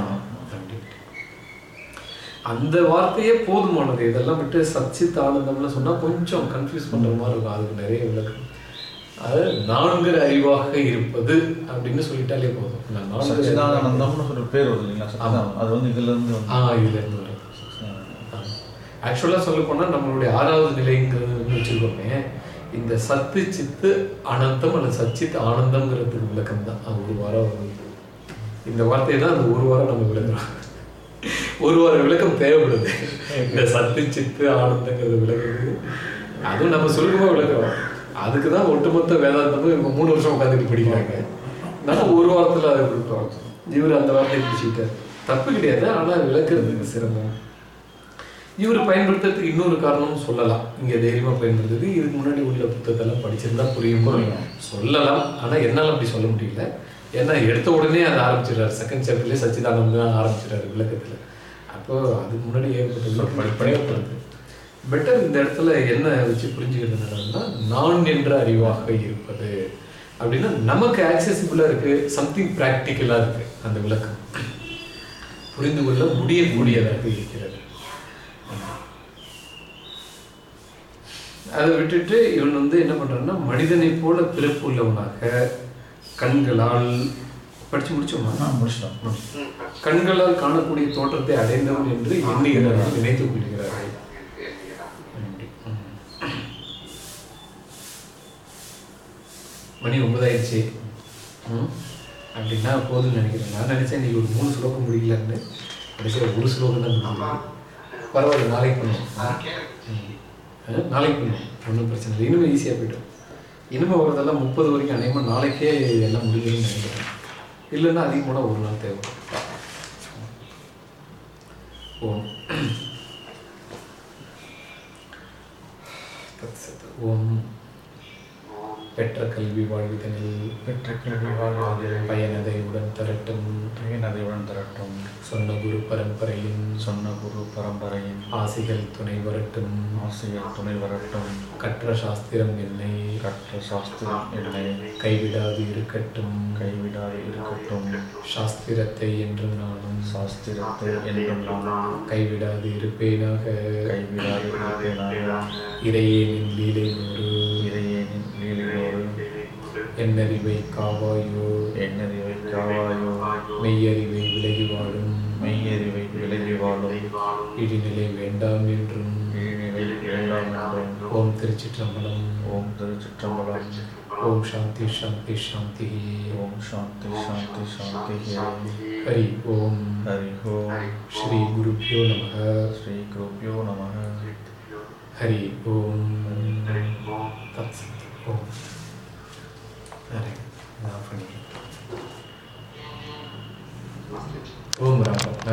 அந்த வார்த்தையே போதுமானது. இதெல்லாம் விட்டு சச்சித் ஆனந்தம்னு சொன்னா கொஞ்சம் கன்ஃபியூஸ் பண்ற மாதிரி இருக்கும். அதுக்கு நிறைய விளக்கம். அது நான்கிற அறிவாக இருப்பது அப்படின்னு சொல்லிட்டாலே போதும். சச்சிதானந்தம்னு ஒரு பேர் வருது இல்லைங்களா? அது வந்து இதுல இருந்து ஆ இதுல இருந்து வரும் ஆக்சுவலாக சொல்ல போனால் நம்மளுடைய ஆறாவது நிலைங்கிறது வச்சுருக்கோமே. இந்த சத்து சித்து அனந்தம் அல்லது சச்சித் ஆனந்தம்ங்கிறதுக்கு விளக்கம் தான். அது ஒரு வாரம் வருது இந்த வார்த்தையை தான் அந்த ஒரு வாரம் நம்ம விளக்குறோம். ஒரு வார விளக்கம் தேவைப்படுது. இந்த சத்து சித்து ஆனந்தங்கிறது விளக்குறது. அதுவும் நம்ம சுருக்கமாக விளக்குறோம். அதுக்கு தான் ஒட்டுமொத்த வேதாந்தமும் இவங்க மூணு வருஷம் உட்காந்துட்டு படிக்கிறாங்க. நம்ம ஒரு வாரத்தில் அதை கொடுக்குறோம் இவர் அந்த வார்த்தையை பிடிச்சிக்கிட்டார். தப்பு கிடையாது ஆனால் விளக்குறதுக்கு சிரமம் இவர் பயன்படுத்துறதுக்கு இன்னொரு காரணமும் சொல்லலாம். இங்க தைரியமா பயன்படுத்துறது. இதுக்கு முன்னாடி உள்ள புத்தகத்தெல்லாம் படிச்சிருந்தா புரியுமோ சொல்லலாம். ஆனா என்னால அப்படி சொல்ல முடியல. ஏன்னா எடுத்த உடனே அதை ஆரம்பிச்சிடுறாரு. செகண்ட் சாப்டர்லேயே சச்சிதானந்தம் தான் ஆரம்பிச்சிடுறாரு விளக்கத்துல. அப்போ அதுக்கு முன்னாடி ஏற்பட்டது தேவைப்படுது பெட்டர் இந்த இடத்துல என்ன வச்சு புரிஞ்சுக்கிறது என்னன்னா நான் என்ற அறிவாக இருப்பது. அப்படின்னா நமக்கு ஆக்சசிபிளா இருக்கு சம்திங் ப்ராக்டிக்கலா இருக்கு அந்த விளக்கம். புரிந்து கொள்ள முடியக்கூடியதாக இருக்கிறது. அதை விட்டுட்டு இவன் வந்து என்ன பண்றான்னா மனிதனை போல பிறப்பு உள்ளவனாக கண்களால் படிச்சு முடிச்சோமா? ஆ, முடிச்சிட்டோம் ம். கண்களால் காணக்கூடிய தோற்றத்தை அடைந்தவன் என்று எண்ணுகிறார்கள் நினைத்துக் கொள்கிறார்கள் அப்படி. ம். மணி ஒன்பதாயிடுச்சு. ம். அப்படின்னா போதும்னு நினைக்கிறேன். நான் நினைச்சேன் நீ ஒரு மூணு ஸ்லோகம் முடிக்கலன்னு கடைசியில் ஒரு ஸ்லோகம் தான் முடியும் பரவாயில்ல நாளைக்கு பண்ணுவோம். நாளைக்கு பண்ணுவோம். ஒன்றும் பிரச்சனை இல்லை. இனிமேல் ஈஸியாக போய்டும். இனிமேல் வரதெல்லாம் முப்பது வரைக்கும் அநேகமாக நாளைக்கே எல்லாம் முடியும்னு நினைக்கிறேன். இல்லைன்னா அதிகமான ஒரு நாள் தேவை. ஓம். ஓம். பெற்ற கல்வி வாழ்விதனில் பெற்ற கேள்வி வாழ்வாது பயனதை உடன் தரட்டும். பயனதையுடன் திரட்டும். சொன்ன குரு பரம்பரையின் சொன்ன குரு பரம்பரையின் ஆசைகள் துணை வரட்டும். ஆசிரியர் துணை வரட்டும். கற்ற சாஸ்திரம் என்னை கற்ற சாஸ்திரம் என்னை கைவிடாது இருக்கட்டும். கைவிடாது இருக்கட்டும். சாஸ்திரத்தை என்று நானும் சாஸ்திரத்தை என்றும் நானும் கைவிடாது இருப்பேனாக. கைவிடாது இருப்பேனாக. இறையே நின் லீலை நூறு இதையே லீலையோடு என்னறிவை காவாயோ. எண்ணறிவை காவாயோ. மெய்யறிவை விலகி வாழும். மெய்யறிவை விலகி வாழும். இடிநிலை வேண்டாம் என்றும். இழிநிலை வேண்டாம் என்றும். ஓம் திருச்சிற்றம்பலம். ஓம் திருச்சிற்றம்பலம். ஓம் சாந்தி சாந்தி சாந்தி. ஓம் சாந்தி சாந்தி சாந்தி. ஹரி ஓம். ஹரி ஓம். ஸ்ரீ குருப்பியோ நமக. ஸ்ரீ குருப்பியோ நமः ஹரி ஓம். தத் சத் ஓம் நான் பண்ணிக்கிறேன் ஓம் ராம்